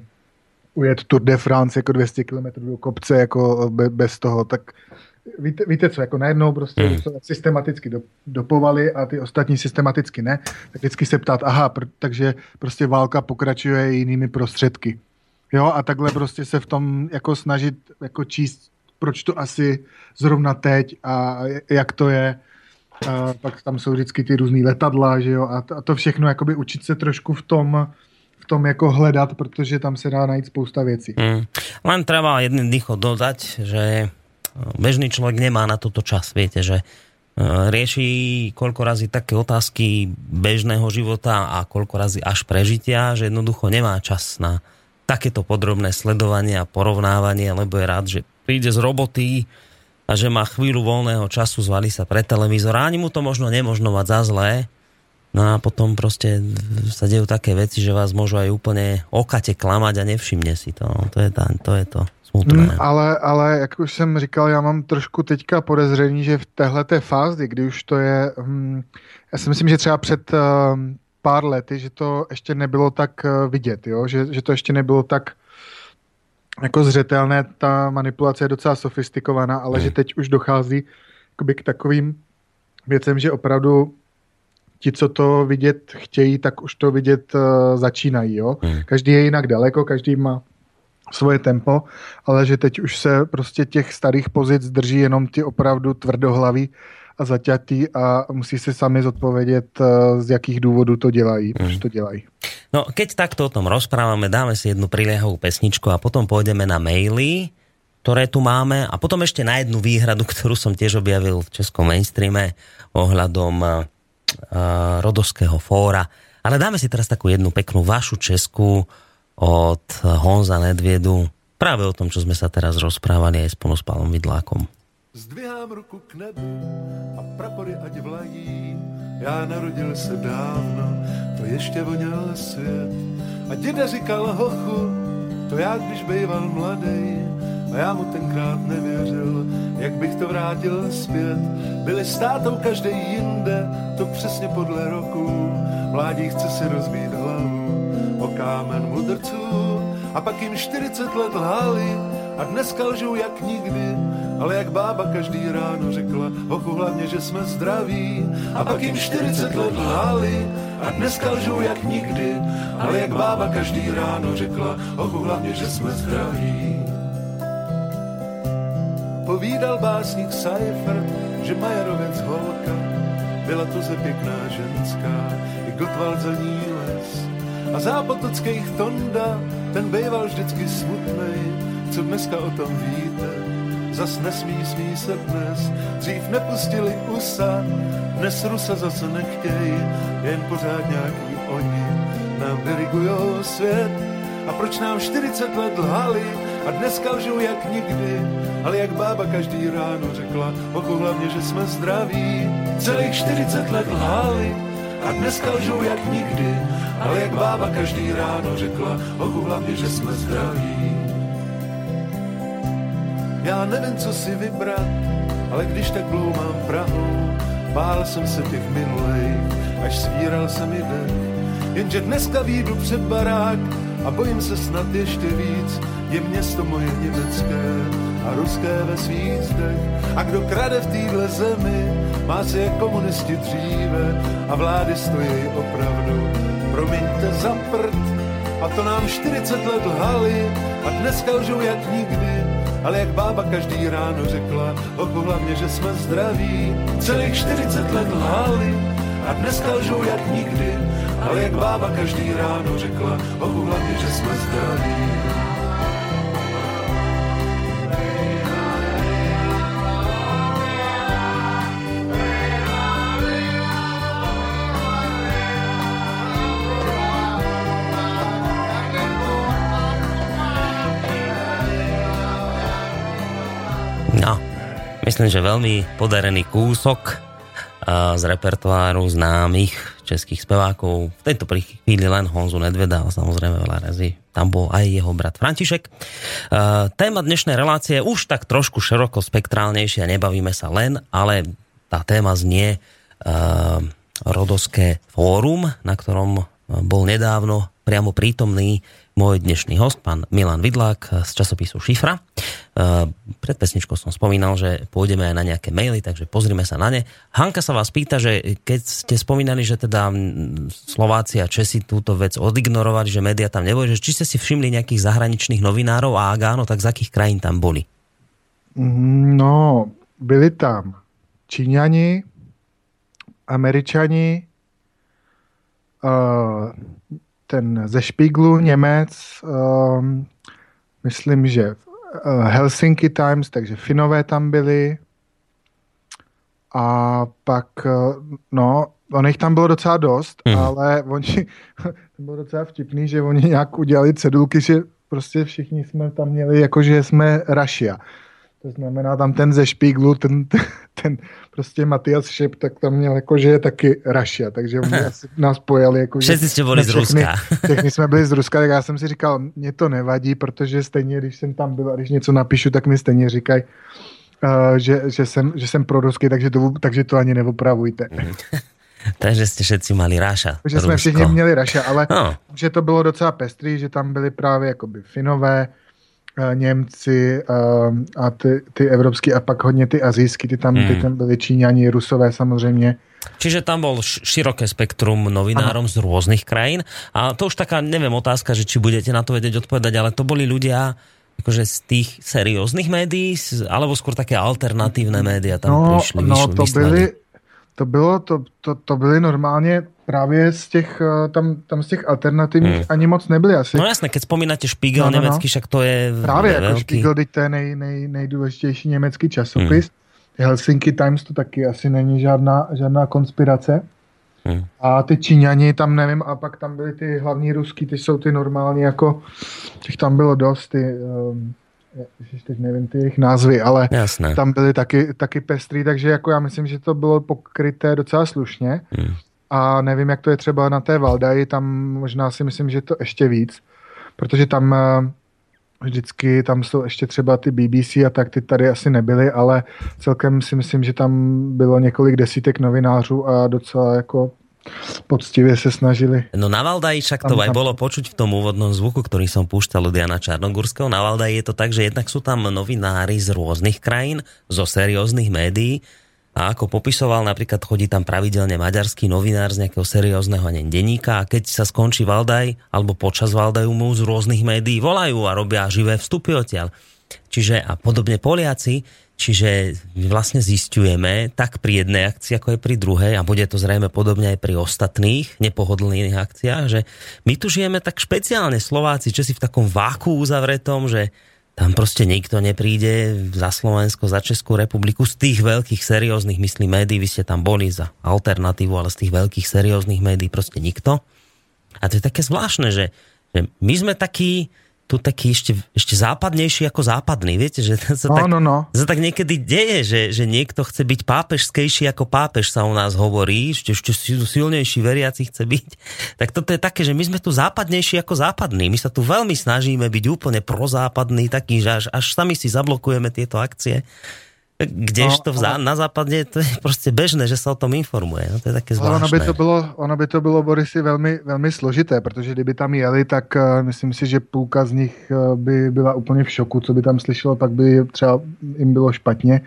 ujet Tour de France jako 200 km do kopce jako bez toho, tak víte, víte co, jako najednou prostě hmm. systematicky do, dopovali a ty ostatní systematicky ne, tak vždycky se ptát, aha, pr- takže prostě válka pokračuje jinými prostředky. Jo, a takhle prostě se v tom jako snažit jako číst, proč to asi zrovna teď a jak to je. A pak tam jsou vždycky ty různý letadla, že jo, a to, a to všechno jakoby učit se trošku v tom, v tom jako hledat, protože tam se dá najít spousta věcí. Hmm. Len treba jedným dýchom dodať, že bežný človek nemá na toto čas, viete, že e, rieši koľko razy také otázky bežného života a koľko razy až prežitia, že jednoducho nemá čas na takéto podrobné sledovanie a porovnávanie, lebo je rád, že príde z roboty a že má chvíľu voľného času, zvali sa pre televízor ani mu to možno nemožno mať za zlé, No a potom prostě sa dejú také veci, že vás môžu aj úplne okate klamať a nevšimne si to. No, to je, tá, to, je to smutné. Hmm, ale, ale jak už jsem říkal, já mám trošku teďka podezření, že v téhle fázi, kdy už to je, hm, já si myslím, že třeba před uh, pár lety, že to ještě nebylo tak uh, vidět, jo? Že, že to ještě nebylo tak jako zřetelné, ta manipulace je docela sofistikovaná, ale hmm. že teď už dochází k takovým věcem, že opravdu ti, co to vidět chtějí, tak už to vidět uh, začínají. Jo? Hmm. Každý je jinak daleko, každý má svoje tempo, ale že teď už se prostě těch starých pozic drží jenom ti opravdu tvrdohlaví a zaťatí a musí si sami zodpovědět, uh, z jakých důvodů to dělají, hmm. proč to dělají. No, keď takto o tom rozprávame, dáme si jednu priliehovú pesničku a potom pôjdeme na maily, ktoré tu máme a potom ešte na jednu výhradu, ktorú som tiež objavil v českom mainstreame ohľadom Rodovského fóra. Ale dáme si teraz takú jednu peknú vašu česku od Honza Nedviedu. Práve o tom, čo sme sa teraz rozprávali aj s Ponospálom Vidlákom. Zdvihám ruku k nebu a prapory ať vlají. Já narodil se dávno, to ještě voněl svět. A děda říkal hochu, to já když býval mladej, a já mu tenkrát nevěřil, jak bych to vrátil zpět. Byli státou každý jinde, to přesně podle roku. Mládí chce si rozbít hlavu o kámen mudrců a pak jim 40 let lhali a dneska lžou jak nikdy ale jak bába každý ráno řekla, hochu hlavně, že jsme zdraví. A pak jim 40 let lhali a dneska lžou jak nikdy, ale jak bába každý ráno řekla, hochu hlavně, že jsme zdraví. Povídal básník Seifert, že Majerovec holka byla to ze pěkná ženská, i Gotwald za ní les. A zápotockých Tonda, ten býval vždycky smutnej, co dneska o tom víte. Zas nesmí, smí se dnes, dřív nepustili USA, dnes Rusa zase nechtějí, jen pořád nějaký oni nám dirigujou svět. A proč nám 40 let lhali a dneska lžou jak nikdy, ale jak bába každý ráno řekla, oku hlavně, že jsme zdraví. Celých 40 let lhali a dneska lžou jak nikdy, ale jak bába každý ráno řekla, oku hlavně, že jsme zdraví. Já nevím, co si vybrat, ale když tak mám Prahu, bál jsem se těch minulejch, až svíral se mi dech. Jenže dneska výjdu před barák a bojím se snad ještě víc, je město moje německé a ruské ve svých zdech. A kdo krade v téhle zemi, má se jak komunisti dříve a vlády stojí opravdu. Promiňte za prd, a to nám 40 let lhali a dneska lžou jak nikdy. Ale jak bába každý ráno řekla, oku hlavně, že jsme zdraví. Celých 40 let lhali a dneska lžou jak nikdy. Ale jak bába každý ráno řekla, oku hlavně, že jsme zdraví. Myslím, že veľmi podarený kúsok z repertoáru známych českých spevákov. V tejto chvíli len Honzu Nedveda, ale samozrejme veľa razy tam bol aj jeho brat František. Téma dnešnej relácie je už tak trošku široko spektrálnejšia, nebavíme sa len, ale tá téma znie Rodoské fórum, na ktorom bol nedávno priamo prítomný môj dnešný host, pán Milan Vidlák z časopisu Šifra. Pred pesničkou som spomínal, že pôjdeme aj na nejaké maily, takže pozrime sa na ne. Hanka sa vás pýta, že keď ste spomínali, že teda Slováci a Česi túto vec odignorovali, že média tam neboli, že či ste si všimli nejakých zahraničných novinárov a ak áno, tak z akých krajín tam boli? No, byli tam Číňani, Američani, uh, ten ze Špíglu Němec, um, myslím, že uh, Helsinki Times, takže Finové tam byli. A pak, uh, no, on jich tam bylo docela dost, mm. ale oni, bylo docela vtipný, že oni nějak udělali cedulky, že prostě všichni jsme tam měli, jakože jsme Russia. To znamená, tam ten ze Špíglu, ten, ten prostě Matias Šep, tak tam měl jako, že je taky Russia, takže oni asi nás pojali. Jako, Všetci jste byli z Ruska. Všechny jsme byli z Ruska, tak já jsem si říkal, mě to nevadí, protože stejně, když jsem tam byl a když něco napíšu, tak mi stejně říkají, uh, že, že, jsem, že jsem pro Rusky, takže to, takže to ani neopravujte. Takže jste všetci mali Raša. Takže jsme všichni měli Raša, ale no. že to bylo docela pestrý, že tam byli právě jakoby Finové, Eh, Němci a ty, ty evropský a pak hodně ty azijský, ty tam, hmm. ty tam byli Číňani, Rusové samozřejmě. Čiže tam bol široké spektrum novinárom Aha. z rôznych krajín. A to už taká, neviem, otázka, že či budete na to vedieť odpovedať, ale to boli ľudia akože z tých serióznych médií, alebo skôr také alternatívne médiá tam no, prišli, no, to byli, to bylo, to, to, to byly normálně právě z těch, eh, tam, tam z těch alternativních hmm. ani moc nebyly asi. No jasné, keď vzpomínáte Spiegel no, no, no. nemecký, však to je Právě jako Spiegel, teď to je nej, nej, nejdůležitější německý časopis. Hmm. Helsinki Times to taky asi není žádná, žádná konspirace. Hmm. A ty Číňani tam nevím, a pak tam byly ty hlavní ruský, ty jsou ty normální jako, těch tam bylo dost, ty, um, Ježiš, teď nevím ty jejich názvy, ale Jasné. tam byly taky, taky pestrý, takže jako já myslím, že to bylo pokryté docela slušně. Hmm. A nevím, jak to je třeba na té Valdaji, tam možná si myslím, že to ještě víc, protože tam eh, vždycky, tam jsou ještě třeba ty BBC a tak, ty tady asi nebyly, ale celkem si myslím, že tam bylo několik desítek novinářů a docela jako poctivě se snažili. No na Valdaji však to Tam- aj bolo počuť v tom úvodnom zvuku, ktorý som púšťal od Jana Čarnogurského. Na Valdaji je to tak, že jednak sú tam novinári z rôznych krajín, zo serióznych médií a ako popisoval, napríklad chodí tam pravidelne maďarský novinár z nejakého seriózneho denníka a keď sa skončí Valdaj alebo počas Valdaju mu z rôznych médií volajú a robia živé vstupy odtiaľ. Čiže a podobne Poliaci, čiže vlastne zistujeme tak pri jednej akcii, ako aj pri druhej a bude to zrejme podobne aj pri ostatných nepohodlných akciách, že my tu žijeme tak špeciálne Slováci, že si v takom váku uzavretom, že tam proste nikto nepríde za Slovensko, za Českú republiku z tých veľkých serióznych, myslím, médií, vy ste tam boli za alternatívu, ale z tých veľkých serióznych médií proste nikto. A to je také zvláštne, že, že my sme takí, tu taký ešte, ešte západnejší ako západný, viete, že sa No, tak, no, no. sa tak niekedy deje, že, že niekto chce byť pápežskejší ako pápež sa u nás hovorí, ešte, ešte sil- silnejší veriaci chce byť. Tak toto je také, že my sme tu západnejší ako západní. My sa tu veľmi snažíme byť úplne prozápadní, taký, že až, až sami si zablokujeme tieto akcie. Kdežto zá, na západe to je prostě bežné, že se o tom informuje. No, to je také Ale zvláštné. ono by to bylo, ono by to bylo Borisy velmi, velmi složité, protože kdyby tam jeli, tak uh, myslím si, že půlka z nich uh, by byla úplně v šoku, co by tam slyšelo, pak by třeba jim bylo špatně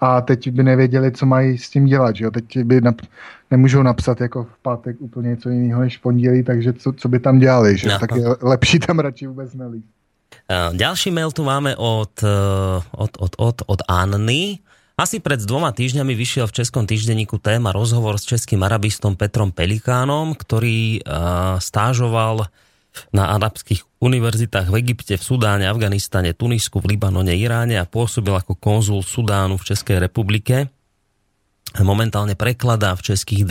a teď by nevěděli, co mají s tím dělat, že jo? Teď by nap, nemůžou napsat jako v pátek úplně něco jiného než v pondělí, takže co, co by tam dělali, že? No. Tak je lepší tam radši vůbec nelít. Uh, Ďalší mail tu máme od, uh, od, od, od, od Anny. Asi pred dvoma týždňami vyšiel v Českom týždenníku téma rozhovor s českým arabistom Petrom Pelikánom, ktorý uh, stážoval na arabských univerzitách v Egypte, v Sudáne, Afganistane, Tunisku, v Libanone, Iráne a pôsobil ako konzul Sudánu v Českej republike. Momentálne prekladá v českých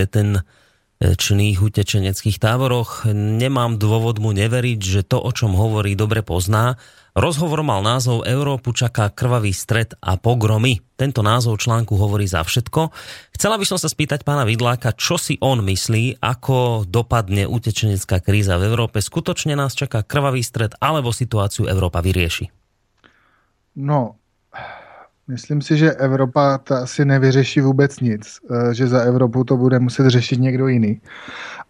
detenčných utečeneckých táboroch. Nemám dôvod mu neveriť, že to, o čom hovorí, dobre pozná. Rozhovor mal názov Európu čaká krvavý stred a pogromy. Tento názov článku hovorí za všetko. Chcela by som sa spýtať pána Vidláka, čo si on myslí, ako dopadne utečenecká kríza v Európe. Skutočne nás čaká krvavý stred, alebo situáciu Európa vyrieši? No, myslím si, že Evropa ta asi nevyřeší vůbec nic, eh, že za Evropu to bude muset řešit někdo jiný.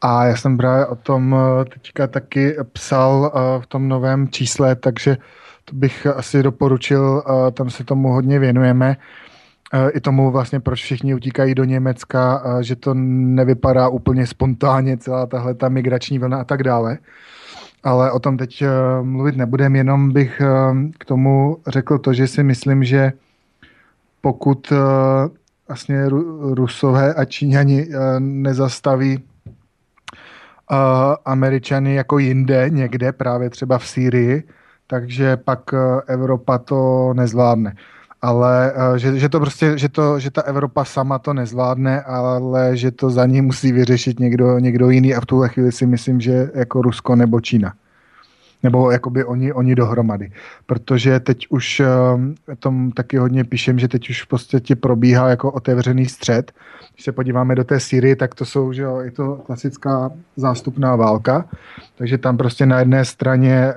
A já jsem právě o tom eh, teďka taky psal eh, v tom novém čísle, takže to bych asi doporučil, tam se tomu hodně věnujeme. I tomu vlastně, proč všichni utíkají do Německa, že to nevypadá úplně spontánně, celá tahle ta migrační vlna a tak dále ale o tom teď mluvit nebudem, jenom bych k tomu řekl to, že si myslím, že pokud eh, vlastně Ru- Rusové a Číňani eh, nezastaví eh, Američany jako jinde, někde, právě třeba v Sýrii, takže pak Evropa to nezvládne. Ale že, že to prostě, že, to, že ta Evropa sama to nezvládne, ale že to za ní musí vyřešit někdo, někdo jiný a v tuhle chvíli si myslím, že jako Rusko nebo Čína. Nebo jakoby oni, oni dohromady. Protože teď už eh, tom taky hodně píšem, že teď už v podstatě probíhá jako otevřený střed. Když se podíváme do té Syrii, tak to jsou, že jo, je to klasická zástupná válka. Takže tam prostě na jedné straně eh,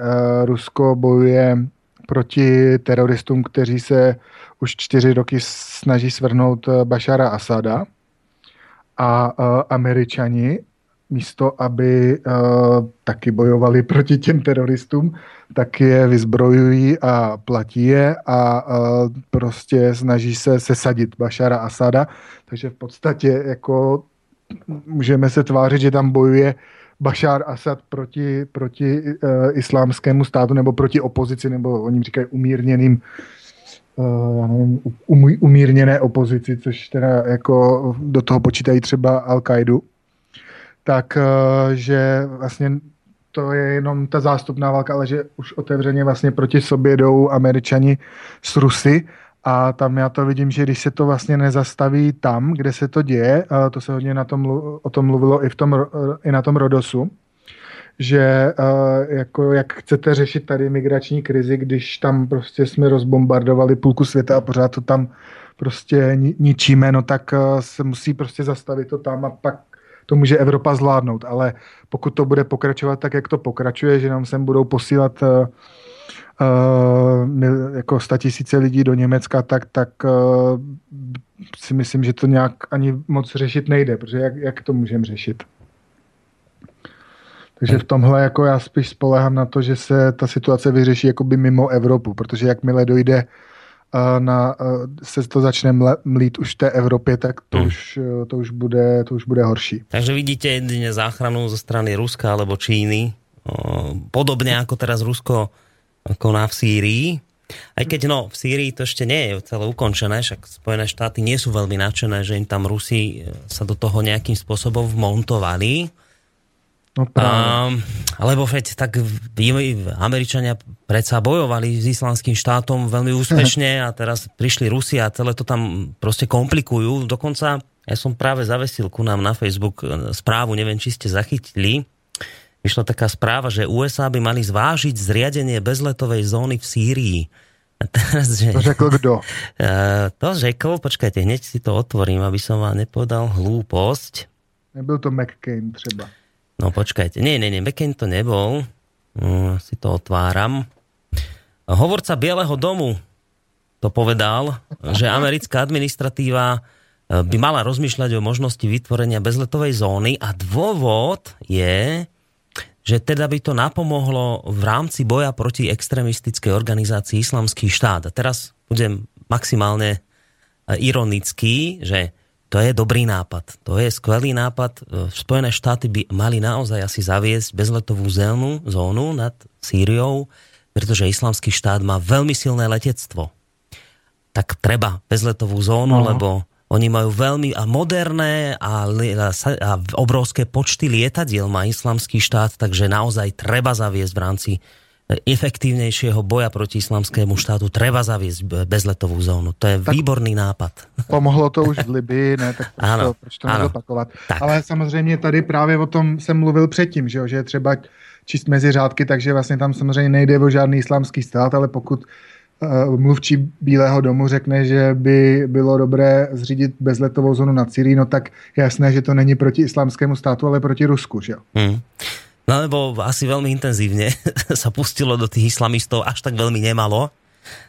Rusko bojuje proti teroristům, kteří se už čtyři roky snaží svrhnout eh, Bašara Asada. A eh, Američani místo, aby uh, taky bojovali proti těm teroristům, tak je vyzbrojují a platí je a uh, prostě snaží se sesadit Bašara Asada. Takže v podstatě jako můžeme se tvářit, že tam bojuje Bašár Asad proti, proti uh, islámskému státu nebo proti opozici, nebo oni říkají umírněným já nevím, um, umírněné opozici, což teda jako do toho počítají třeba Al-Qaidu tak eh, že vlastně to je jenom ta zástupná válka, ale že už otevřeně vlastně proti sobě jdou američani s Rusy. A tam já to vidím, že když se to vlastně nezastaví tam, kde se to děje, eh, to se hodně na tom, o tom mluvilo i, v tom, i na tom Rodosu, že uh, jako jak chcete řešit tady migrační krizi, když tam prostě jsme rozbombardovali půlku světa a pořád to tam prostě ni- ničíme, no tak se musí prostě zastavit to tam a pak to může Evropa zvládnout, ale pokud to bude pokračovat tak, jak to pokračuje, že nám sem budou posílat uh, uh, jako tisíce lidí do Německa, tak, tak uh, si myslím, že to nějak ani moc řešit nejde, protože jak, jak to můžeme řešit? Takže v tomhle jako já spíš spolehám na to, že se ta situace vyřeší jakoby mimo Evropu, protože jakmile dojde na, se to začne mlít už v té Evropě, tak to, hmm. už, to, už bude, to už bude horší. Takže vidíte jedine záchranu zo strany Ruska alebo Číny, podobne ako teraz Rusko koná v Sýrii. Aj keď no, v Sýrii to ešte nie je celé ukončené, však Spojené štáty nie sú veľmi nadšené, že im tam Rusi e, sa do toho nejakým spôsobom vmontovali. No a, lebo veď tak Američania predsa bojovali s islamským štátom veľmi úspešne a teraz prišli Rusi a celé to tam proste komplikujú. Dokonca ja som práve zavesil ku nám na Facebook e, správu, neviem, či ste zachytili. Vyšla taká správa, že USA by mali zvážiť zriadenie bezletovej zóny v Sýrii. A teraz, že... To řekl kto? E, to řekl, počkajte, hneď si to otvorím, aby som vám nepovedal hlúposť. Nebyl to McCain třeba. No počkajte, nie, nie, nie, McCain to nebol. No, si to otváram. Hovorca Bieleho domu to povedal, že americká administratíva e, by mala rozmýšľať o možnosti vytvorenia bezletovej zóny a dôvod je, že teda by to napomohlo v rámci boja proti extremistickej organizácii Islamský štát. A teraz budem maximálne e, ironický, že to je dobrý nápad. To je skvelý nápad. E, Spojené štáty by mali naozaj asi zaviesť bezletovú zónu, zónu nad Sýriou, pretože islamský štát má veľmi silné letectvo. Tak treba bezletovú zónu, no. lebo oni majú veľmi a moderné a, a, a obrovské počty lietadiel má islamský štát, takže naozaj treba zaviesť v rámci efektívnejšieho boja proti islamskému štátu treba zaviesť bezletovú zónu. To je tak výborný nápad. Pomohlo to už v Libii, ne? Tak proč ano, to, proč to nezopakovat? Ale samozřejmě tady právě o tom jsem mluvil předtím, že, jo? že je třeba číst mezi řádky, takže vlastně tam samozřejmě nejde o žádný islámský stát, ale pokud uh, mluvčí Bílého domu řekne, že by bylo dobré zřídit bezletovou zónu nad Syrií, no tak jasné, že to není proti islámskému státu, ale proti Rusku. Že? Hmm. No lebo asi veľmi intenzívne sa pustilo do tých islamistov, až tak veľmi nemalo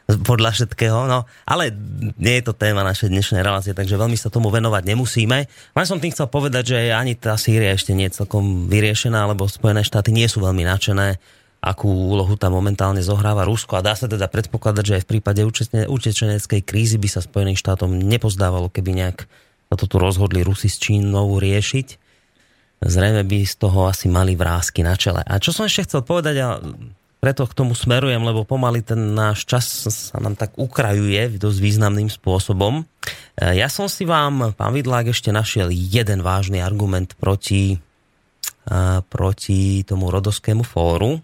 podľa všetkého, no, ale nie je to téma našej dnešnej relácie, takže veľmi sa tomu venovať nemusíme. Len som tým chcel povedať, že ani tá Sýria ešte nie je celkom vyriešená, lebo Spojené štáty nie sú veľmi nadšené, akú úlohu tam momentálne zohráva Rusko. A dá sa teda predpokladať, že aj v prípade utečeneckej krízy by sa Spojeným štátom nepozdávalo, keby nejak sa to tu rozhodli Rusi s Čínou riešiť zrejme by z toho asi mali vrázky na čele. A čo som ešte chcel povedať, a preto k tomu smerujem, lebo pomaly ten náš čas sa nám tak ukrajuje dosť významným spôsobom. E, ja som si vám, pán Vidlák, ešte našiel jeden vážny argument proti, a, proti tomu rodovskému fóru.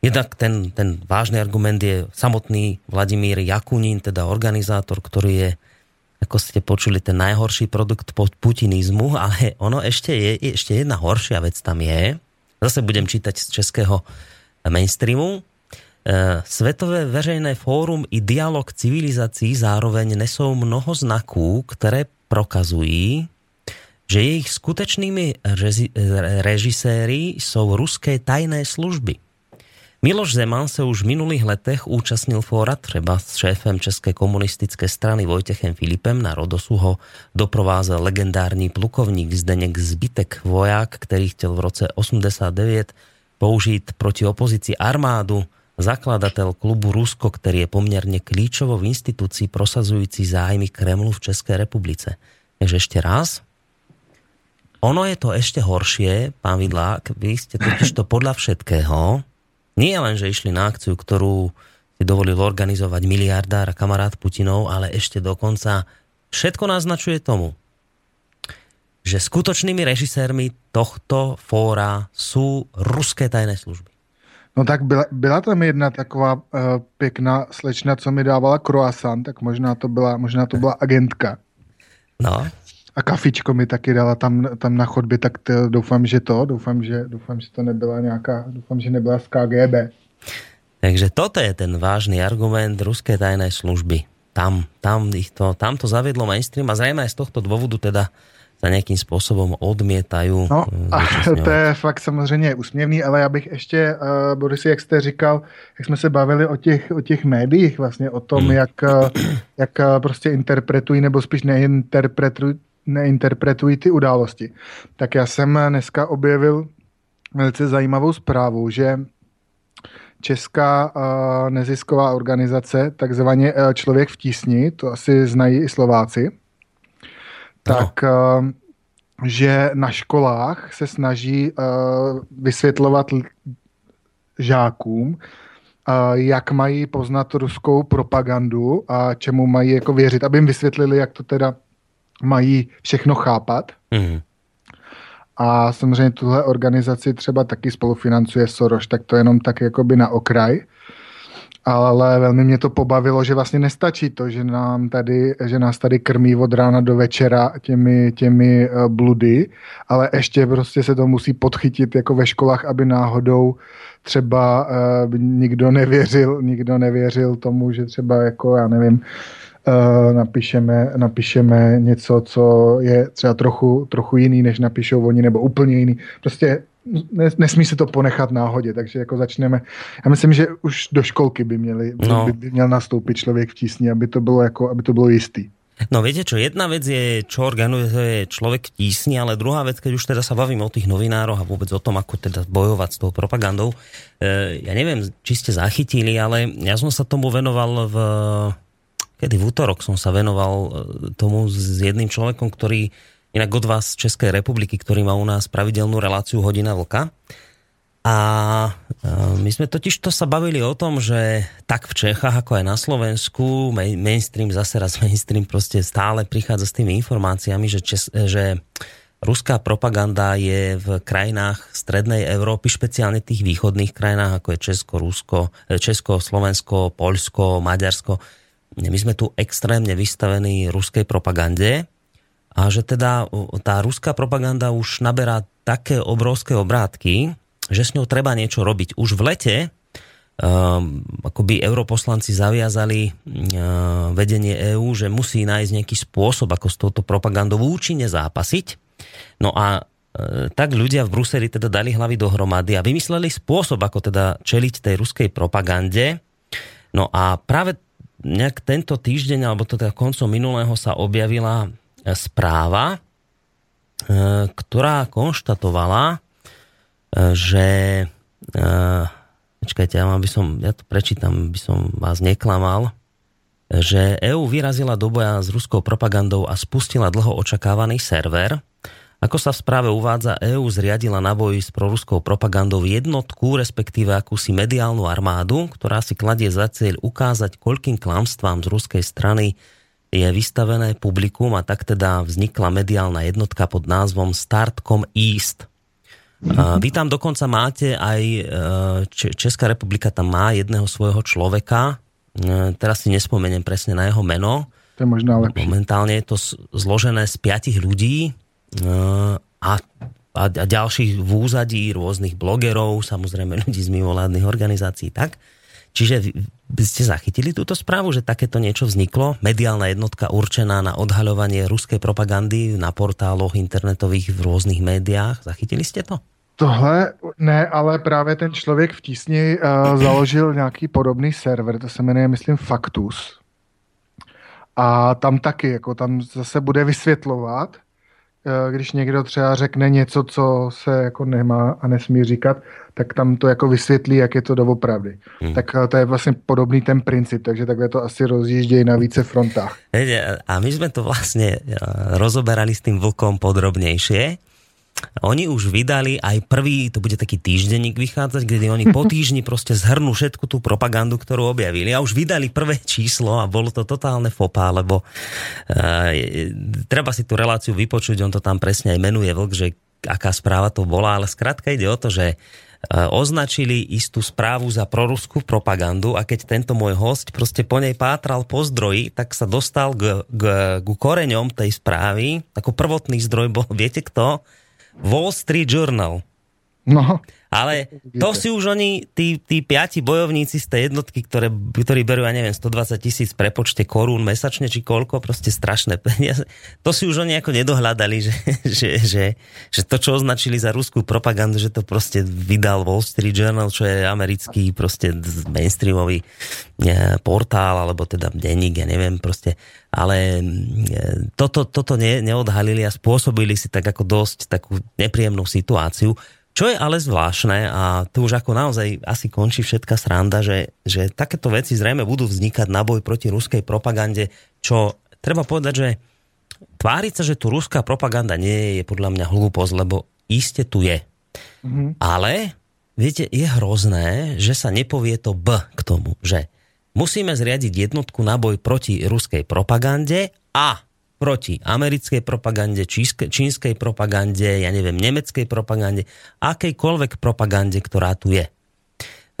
Jednak ten, ten vážny argument je samotný Vladimír Jakunín, teda organizátor, ktorý je ako ste počuli, ten najhorší produkt putinizmu, ale ono ešte je, ešte jedna horšia vec tam je. Zase budem čítať z českého mainstreamu. E, Svetové veřejné fórum i dialog civilizací zároveň nesou mnoho znaků, které prokazují, že jejich skutečnými režiséry jsou ruské tajné služby. Miloš Zeman sa už v minulých letech účastnil fóra treba s šéfem Českej komunistické strany Vojtechem Filipem. Na Rodosu ho doprovázel legendárny plukovník Zdenek Zbytek, vojak, ktorý chcel v roce 89 použiť proti opozícii armádu, zakladateľ klubu Rusko, ktorý je pomerne klíčovou institúcií prosazujúci zájmy Kremlu v Českej republice. Takže ešte raz, ono je to ešte horšie, pán Vidlák, vy ste totiž to podľa všetkého nie len, že išli na akciu, ktorú si dovolil organizovať miliardár a kamarát Putinov, ale ešte dokonca všetko naznačuje tomu, že skutočnými režisérmi tohto fóra sú ruské tajné služby. No tak byla, byla tam jedna taková uh, pěkná slečna, co mi dávala croissant, tak možná to byla, možná to byla agentka. No. A kafičko mi taky dala tam, tam na chodbě, tak to, doufám, že to, doufám, že, doufám, že to nebyla nějaká, doufám, že nebyla z KGB. Takže toto je ten vážny argument ruské tajnej služby. Tam, tam, ich to, tam to zaviedlo mainstream a zrejme aj z tohto dôvodu teda sa nejakým spôsobom odmietajú. No a to je fakt samozřejmě úsměvný, ale já bych ještě, uh, Boris, jak jste říkal, jak jsme se bavili o těch, o těch médiích, vlastně o tom, hmm. jak, jak prostě interpretují, nebo spíš neinterpretují neinterpretují ty události. Tak já jsem dneska objevil velice zajímavou zprávu, že česká uh, nezisková organizace, takzvaně uh, Člověk v tísni, to asi znají i Slováci, tak uh, že na školách se snaží uh, vysvětlovat žákům, uh, jak mají poznat ruskou propagandu a čemu mají jako věřit, aby jim vysvětlili, jak to teda mají všechno chápat. Mm. A samozřejmě tuhle organizaci třeba taky spolufinancuje Soros, tak to jenom tak jakoby na okraj. Ale velmi mě to pobavilo, že vlastně nestačí to, že, nám tady, že nás tady krmí od rána do večera těmi, těmi uh, bludy, ale ještě prostě se to musí podchytit jako ve školách, aby náhodou třeba uh, nikdo nevěřil, nikdo nevěřil tomu, že třeba jako, já nevím, uh, napíšeme, napíšeme něco, co je třeba trochu, trochu jiný, než napíšou oni, nebo úplně jiný. Prostě nesmí se to ponechat náhodě, takže jako začneme. Já myslím, že už do školky by, měli, no. by, by měl nastoupit člověk v tísni, aby to bylo, jako, aby to bylo jistý. No viete čo, jedna vec je, čo organizuje človek tísni, ale druhá vec, keď už teda sa bavím o tých novinároch a vôbec o tom, ako teda bojovať s tou propagandou, e, ja neviem, či ste zachytili, ale ja som sa tomu venoval v kedy v útorok som sa venoval e, tomu s jedným človekom, ktorý inak od vás z Českej republiky, ktorý má u nás pravidelnú reláciu Hodina Vlka. A e, my sme totiž to sa bavili o tom, že tak v Čechách, ako aj na Slovensku, mainstream, zase raz mainstream proste stále prichádza s tými informáciami, že, Čes, že ruská propaganda je v krajinách strednej Európy, špeciálne tých východných krajinách, ako je Česko, Rusko, e, Česko, Slovensko, Poľsko, Maďarsko, my sme tu extrémne vystavení ruskej propagande a že teda tá ruská propaganda už naberá také obrovské obrátky, že s ňou treba niečo robiť. Už v lete um, akoby europoslanci zaviazali uh, vedenie EÚ, že musí nájsť nejaký spôsob, ako s touto propagandou účinne zápasiť. No a uh, tak ľudia v Bruseli teda dali hlavy dohromady a vymysleli spôsob, ako teda čeliť tej ruskej propagande. No a práve nejak tento týždeň, alebo to teda koncom minulého sa objavila e, správa, e, ktorá konštatovala, e, že počkajte, ja, by som, ja to prečítam, by som vás neklamal, že EU vyrazila do boja s ruskou propagandou a spustila dlho očakávaný server, ako sa v správe uvádza, EÚ zriadila na boji s proruskou propagandou jednotku, respektíve akúsi mediálnu armádu, ktorá si kladie za cieľ ukázať, koľkým klamstvám z ruskej strany je vystavené publikum a tak teda vznikla mediálna jednotka pod názvom Startcom East. A vy tam dokonca máte aj, e, Česká republika tam má jedného svojho človeka, e, teraz si nespomeniem presne na jeho meno. To je možná lepšie. Momentálne je to zložené z piatich ľudí, a, a, a ďalších v úzadí rôznych blogerov, samozrejme ľudí z mimovládnych organizácií, tak? Čiže by ste zachytili túto správu, že takéto niečo vzniklo? Mediálna jednotka určená na odhaľovanie ruskej propagandy na portáloch internetových v rôznych médiách. Zachytili ste to? Tohle ne, ale právě ten člověk v tísni uh, založil nějaký podobný server, to se jmenuje, myslím, Faktus. A tam taky, jako tam zase bude vysvětlovat, když někdo třeba řekne něco, co se jako nemá a nesmí říkat, tak tam to jako vysvětlí, jak je to doopravdy. Hmm. Tak eh, to je vlastně podobný ten princip, takže takhle to asi rozjíždějí na více frontách. A my jsme to vlastně eh, rozoberali s tím vlkom podrobnějšie oni už vydali aj prvý, to bude taký týždenník vychádzať, kde oni po týždni proste zhrnú všetku tú propagandu, ktorú objavili a už vydali prvé číslo a bolo to totálne fopá, lebo uh, treba si tú reláciu vypočuť, on to tam presne aj menuje vlk, že aká správa to bola, ale skrátka ide o to, že uh, označili istú správu za proruskú propagandu a keď tento môj host proste po nej pátral po zdroji, tak sa dostal k, k, k koreňom tej správy. Ako prvotný zdroj bol, viete kto? Wall Street Journal. No. Ale to si už oni, tí, tí piati bojovníci z tej jednotky, ktoré, ktorí berú, ja neviem, 120 tisíc prepočte korún mesačne, či koľko, proste strašné peniaze. To si už oni ako nedohľadali, že, že, že, že to, čo označili za ruskú propagandu, že to proste vydal Wall Street Journal, čo je americký proste mainstreamový e, portál, alebo teda denník, ja neviem, proste. Ale e, toto, toto ne, neodhalili a spôsobili si tak ako dosť takú nepríjemnú situáciu Čo je ale zvláštne, a tu už ako naozaj asi končí všetka sranda, že, že takéto veci zrejme budú vznikať na boj proti ruskej propagande, čo treba povedať, že tváriť sa, že tu ruská propaganda nie je, je podľa mňa hlúposť, lebo iste tu je. Mm-hmm. Ale, viete, je hrozné, že sa nepovie to B k tomu, že musíme zriadiť jednotku na boj proti ruskej propagande a proti americkej propagande, čínskej propagande, ja neviem, nemeckej propagande, akejkoľvek propagande, ktorá tu je.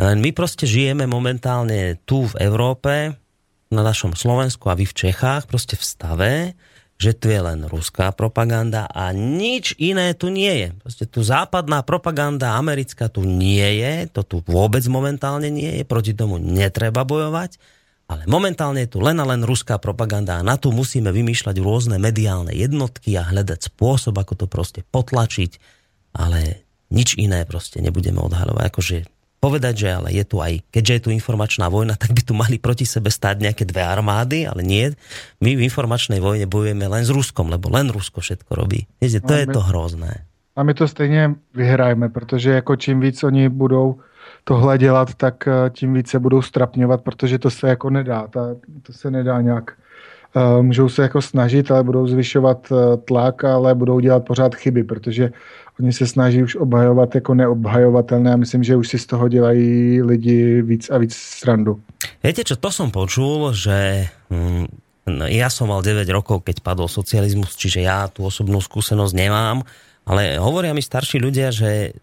My proste žijeme momentálne tu v Európe, na našom Slovensku a vy v Čechách, proste v stave, že tu je len ruská propaganda a nič iné tu nie je. Proste tu západná propaganda americká tu nie je, to tu vôbec momentálne nie je, proti tomu netreba bojovať ale momentálne je tu len a len ruská propaganda a na to musíme vymýšľať rôzne mediálne jednotky a hľadať spôsob, ako to proste potlačiť, ale nič iné proste nebudeme odhalovať. Akože povedať, že ale je tu aj, keďže je tu informačná vojna, tak by tu mali proti sebe stáť nejaké dve armády, ale nie. My v informačnej vojne bojujeme len s Ruskom, lebo len Rusko všetko robí. Viete, to a je my, to hrozné. A my to stejně vyhrajeme, protože jako čím víc oni budou tohle dělat, tak eh, tím více budou strapňovat, protože to se jako nedá. Ta, to se nedá nějak. Uh, můžou se jako snažit, ale budou zvyšovat uh, tlak, ale budou dělat pořád chyby, protože oni se snaží už obhajovat jako neobhajovatelné a myslím, že už si z toho dělají lidi víc a víc srandu. Viete čo, to som počul, že no, ja som mal 9 rokov, keď padol socializmus, čiže ja tú osobnú skúsenosť nemám, ale hovoria mi starší ľudia, že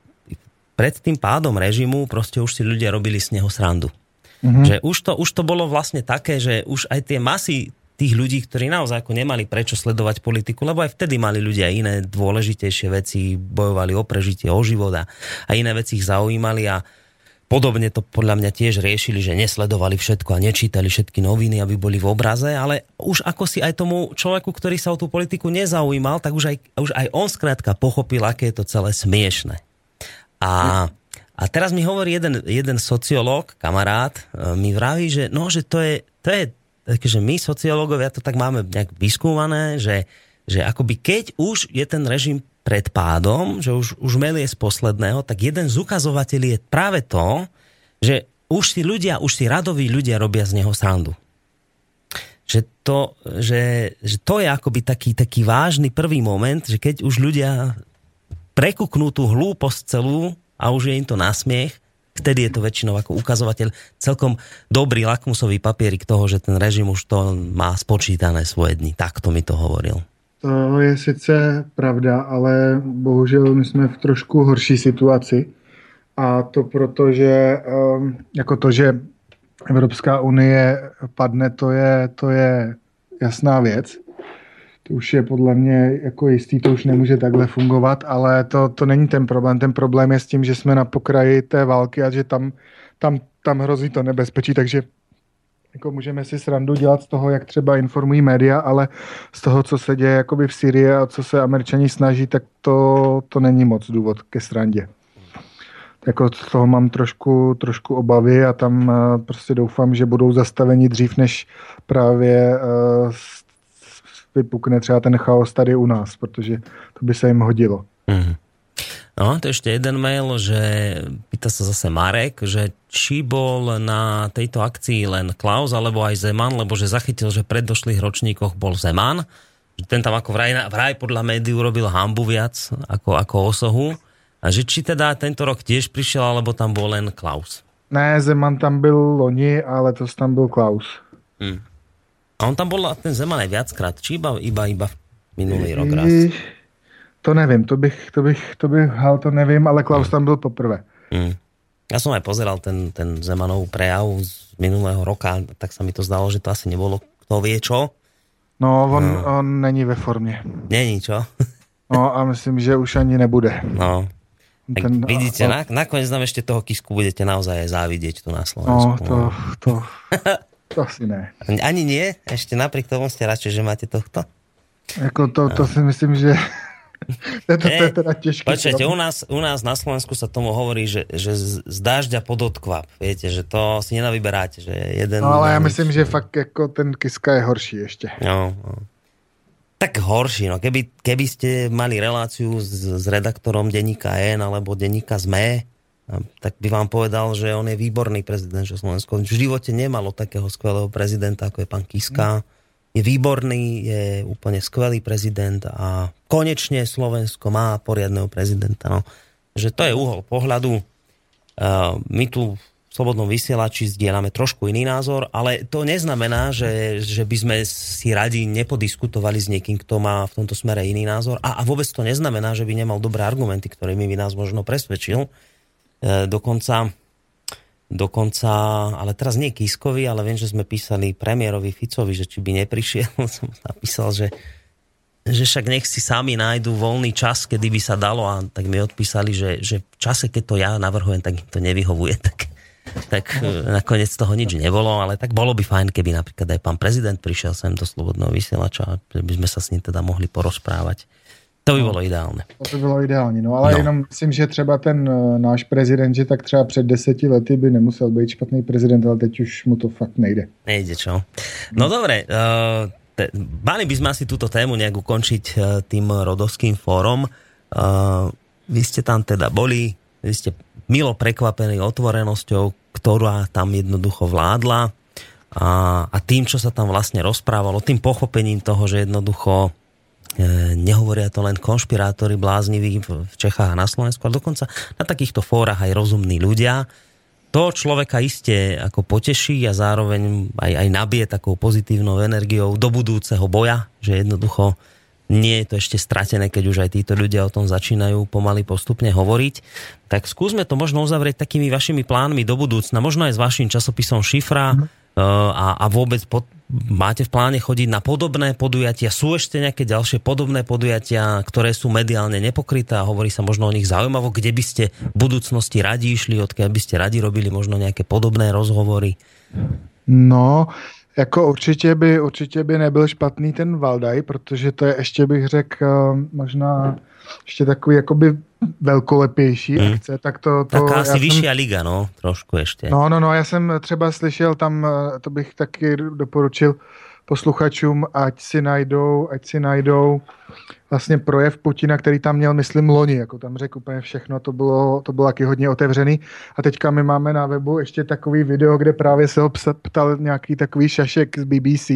pred tým pádom režimu proste už si ľudia robili z neho srandu. Mm-hmm. Že už to, už to bolo vlastne také, že už aj tie masy tých ľudí, ktorí naozaj ako nemali prečo sledovať politiku, lebo aj vtedy mali ľudia iné dôležitejšie veci, bojovali o prežitie, o život a, a iné veci ich zaujímali a podobne to podľa mňa tiež riešili, že nesledovali všetko a nečítali všetky noviny, aby boli v obraze, ale už ako si aj tomu človeku, ktorý sa o tú politiku nezaujímal, tak už aj, už aj on skrátka pochopil, aké je to celé smiešne. A, a teraz mi hovorí jeden, jeden sociológ, kamarát, e, mi vraví, že no, že to je, to je že my sociológovia to tak máme nejak vyskúvané, že, že akoby keď už je ten režim pred pádom, že už, už melie z posledného, tak jeden z ukazovateľí je práve to, že už si ľudia, už si radoví ľudia robia z neho srandu. Že to, že, že to je akoby taký, taký vážny prvý moment, že keď už ľudia prekuknú tú hlúposť celú a už je im to nasmiech, vtedy je to väčšinou ako ukazovateľ celkom dobrý lakmusový papierik toho, že ten režim už to má spočítané svoje dny. Takto mi to hovoril. To je sice pravda, ale bohužel my jsme v trošku horší situaci. A to proto, že um, jako to, že Evropská unie padne, to je, to je jasná věc to už je podle mě jako jistý, to už nemůže takhle fungovat, ale to, to není ten problém. Ten problém je s tím, že jsme na pokraji té války a že tam, tam, tam hrozí to nebezpečí, takže jako můžeme si srandu dělat z toho, jak třeba informují média, ale z toho, co se děje jakoby v Syrii a co se američani snaží, tak to, to není moc důvod ke srandě. Jako z toho mám trošku, trošku obavy a tam uh, prostě doufám, že budou zastaveni dřív, než právě uh, vypukne třeba ten chaos tady u nás, protože to by se jim hodilo. Mm. No, to ešte jeden mail, že pýta sa zase Marek, že či bol na tejto akcii len Klaus alebo aj Zeman, lebo že zachytil, že v preddošlých ročníkoch bol Zeman, že ten tam ako vraj, vraj podľa médií urobil hambu viac ako, ako osohu. A že či teda tento rok tiež prišiel, alebo tam bol len Klaus? Ne, Zeman tam byl loni, ale to tam byl Klaus. Hmm. A on tam bol ten Zeman aj viackrát, či iba, iba, iba minulý rok raz? To nevím, to bych, to bych, to bych, to nevím, ale Klaus tam byl poprvé. Mm. Ja som aj pozeral ten, ten Zemanov prejav z minulého roka, tak sa mi to zdalo, že to asi nebolo kto vie čo. No, on, no. on není ve formě. Není, čo? no a myslím, že už ani nebude. No. Tak ten, vidíte, na, nakoniec nám ešte toho kisku budete naozaj aj závidieť tu na Slovensku. No, to, to, To asi ne. Ani nie? Ešte napriek tomu ste radšej, že máte tohto? Jako to, to si myslím, že to, je teda ťažké. Počujete, u nás, u nás na Slovensku sa tomu hovorí, že, že z dážďa pod odkvap. Viete, že to si nenavyberáte. Že jeden no ale ja myslím, že fakt jako ten Kiska je horší ešte. No, no. Tak horší, no keby, keby ste mali reláciu s, s redaktorom denníka N alebo denníka ZME, tak by vám povedal, že on je výborný prezident, že Slovensko v živote nemalo takého skvelého prezidenta, ako je pán Kiska. Je výborný, je úplne skvelý prezident a konečne Slovensko má poriadného prezidenta. No. Že to je uhol pohľadu. My tu slobodnom vysielači zdieľame trošku iný názor, ale to neznamená, že, že by sme si radi nepodiskutovali s niekým, kto má v tomto smere iný názor a, a vôbec to neznamená, že by nemal dobré argumenty, ktorými by nás možno presvedčil. E, dokonca, dokonca, ale teraz nie Kiskovi, ale viem, že sme písali premiérovi Ficovi, že či by neprišiel, som napísal, že že však nech si sami nájdu voľný čas, kedy by sa dalo a tak mi odpísali, že, že v čase, keď to ja navrhujem, tak im to nevyhovuje. Tak tak e, nakoniec toho nič nebolo, ale tak bolo by fajn, keby napríklad aj pán prezident prišiel sem do Slobodného vysielača, že by sme sa s ním teda mohli porozprávať. To by no, bylo ideálne. To by bylo ideální, no ale no. jenom myslím, že třeba ten uh, náš prezident, že tak třeba před deseti lety by nemusel být špatný prezident, ale teď už mu to fakt nejde. Nejde, čo? No dobre, uh, te, mali by sme asi túto tému nejak ukončiť uh, tým rodovským fórom. Uh, vy ste tam teda boli, vy ste milo prekvapený otvorenosťou, ktorá tam jednoducho vládla a, a tým, čo sa tam vlastne rozprávalo, tým pochopením toho, že jednoducho nehovoria to len konšpirátori blázniví v, Čechách a na Slovensku, ale dokonca na takýchto fórach aj rozumní ľudia. To človeka iste ako poteší a zároveň aj, aj nabije takou pozitívnou energiou do budúceho boja, že jednoducho nie je to ešte stratené, keď už aj títo ľudia o tom začínajú pomaly postupne hovoriť. Tak skúsme to možno uzavrieť takými vašimi plánmi do budúcna, možno aj s vašim časopisom Šifra mm. a, a vôbec pod, máte v pláne chodiť na podobné podujatia. Sú ešte nejaké ďalšie podobné podujatia, ktoré sú mediálne nepokryté a hovorí sa možno o nich zaujímavo, kde by ste v budúcnosti radi išli, odkiaľ by ste radi robili možno nejaké podobné rozhovory? No, jako určitě by, určitě by nebyl špatný ten Valdaj, protože to je ještě bych řekl možná ještě takový jakoby velkolepější hmm. akce, tak to... to Taká asi vyšší liga, no, trošku ještě. No, no, no, já jsem třeba slyšel tam, eh, to bych taky doporučil posluchačům, ať si najdou, ať si najdou vlastně projev Putina, který tam měl, myslím, loni, jako tam řekl úplně všechno, to bylo, to bylo taky hodně otevřený. A teďka my máme na webu ještě takový video, kde právě se ho ptal nějaký takový šašek z BBC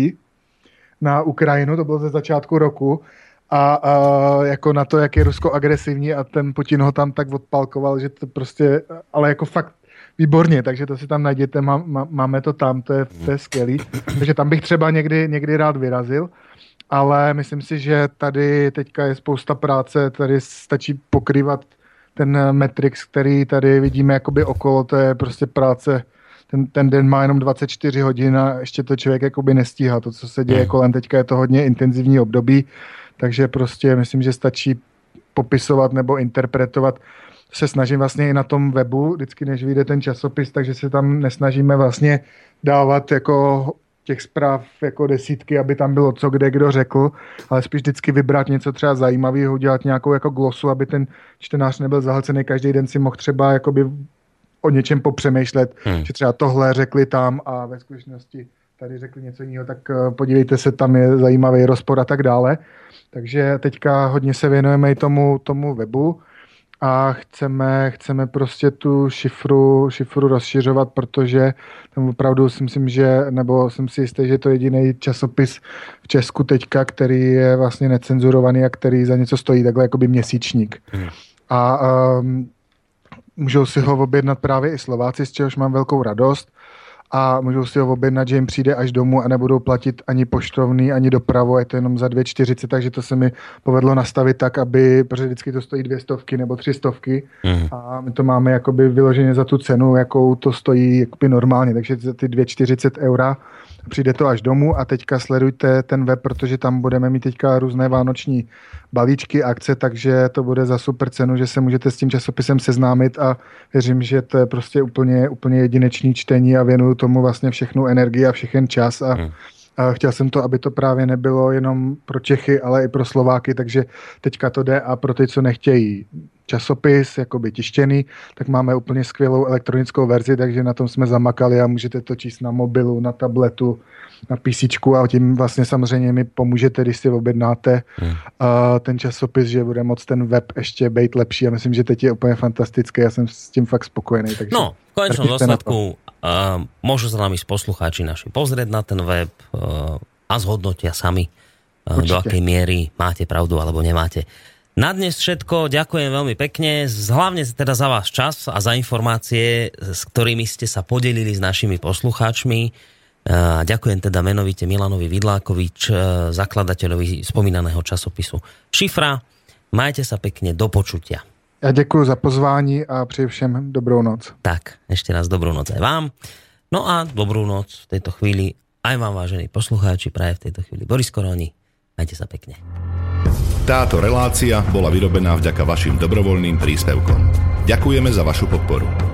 na Ukrajinu, to bylo ze začátku roku, a, a jako na to, jak je Rusko agresivní a ten Putin ho tam tak odpalkoval, že to prostě, ale jako fakt výborně, takže to si tam najděte, má, má, máme to tam, to je, to je skvělý. Takže tam bych třeba někdy, někdy rád vyrazil ale myslím si, že tady teďka je spousta práce, tady stačí pokrývat ten Matrix, který tady vidíme jakoby okolo, to je prostě práce, ten, ten den má jenom 24 hodin a ještě to člověk jakoby nestíhá. To, co se děje hmm. kolem teďka, je to hodně intenzivní období, takže prostě myslím, že stačí popisovat nebo interpretovat. Se snažím vlastně i na tom webu, vždycky než vyjde ten časopis, takže se tam nesnažíme vlastně dávat jako těch zpráv jako desítky, aby tam bylo co kde kdo řekl, ale spíš vždycky vybrat něco třeba zajímavého, udělat nějakou jako glosu, aby ten čtenář nebyl zahlcený, každý den si mohl třeba jakoby o něčem popřemýšlet, hmm. že třeba tohle řekli tam a ve skutečnosti tady řekli něco jiného, tak eh, podívejte se, tam je zajímavý rozpor a tak dále. Takže teďka hodně se věnujeme i tomu, tomu webu a chceme, chceme prostě tu šifru, šifru rozšiřovat, protože tam opravdu si myslím, že, nebo jsem si jistý, že to je jediný časopis v Česku teďka, který je vlastně necenzurovaný a který za něco stojí, takhle jakoby měsíčník. Hmm. A um, můžou si ho objednat právě i Slováci, z čehož mám velkou radost a můžou si ho objednat, že jim přijde až domů a nebudou platit ani poštovný, ani dopravu, je to jenom za 2,40, takže to se mi povedlo nastavit tak, aby, protože vždycky to stojí dvě stovky nebo tři stovky mm. a my to máme jakoby vyloženě za tu cenu, jakou to stojí jakoby normálně, takže za ty 2,40 eura přijde to až domů a teďka sledujte ten web, protože tam budeme mít teďka různé vánoční balíčky, akce, takže to bude za super cenu, že se můžete s tím časopisem seznámit a věřím, že to je prostě úplně, úplně jedinečný čtení a věnuju tomu vlastně všechnu energii a všechen čas a hmm. Chtěl jsem to, aby to právě nebylo jenom pro Čechy, ale i pro Slováky, takže teďka to jde a pro ty, co nechtějí časopis, jakoby tištěný, tak máme úplně skvělou elektronickou verzi, takže na tom jsme zamakali a můžete to číst na mobilu, na tabletu, na PC a tím vlastně samozřejmě mi pomůžete, když si objednáte hmm. uh, ten časopis, že bude moc ten web ještě být lepší a myslím, že teď je úplně fantastický, já jsem s tím fakt spokojený. Takže no, v konečnom dôsledku môžu sa nám ísť poslucháči naši pozrieť na ten web uh, a zhodnotia sami, uh, do akej miery máte pravdu alebo nemáte. Na dnes všetko, ďakujem veľmi pekne, hlavne teda za váš čas a za informácie, s ktorými ste sa podelili s našimi poslucháčmi. A ďakujem teda menovite Milanovi Vidlákovič, e, zakladateľovi spomínaného časopisu Šifra. Majte sa pekne, do počutia. Ja ďakujem za pozvání a přeji všem dobrou noc. Tak, ešte raz dobrú noc aj vám. No a dobrú noc v tejto chvíli aj vám, vážení poslucháči, praje v tejto chvíli Boris Koroni. Majte sa pekne. Táto relácia bola vyrobená vďaka vašim dobrovoľným príspevkom. Ďakujeme za vašu podporu.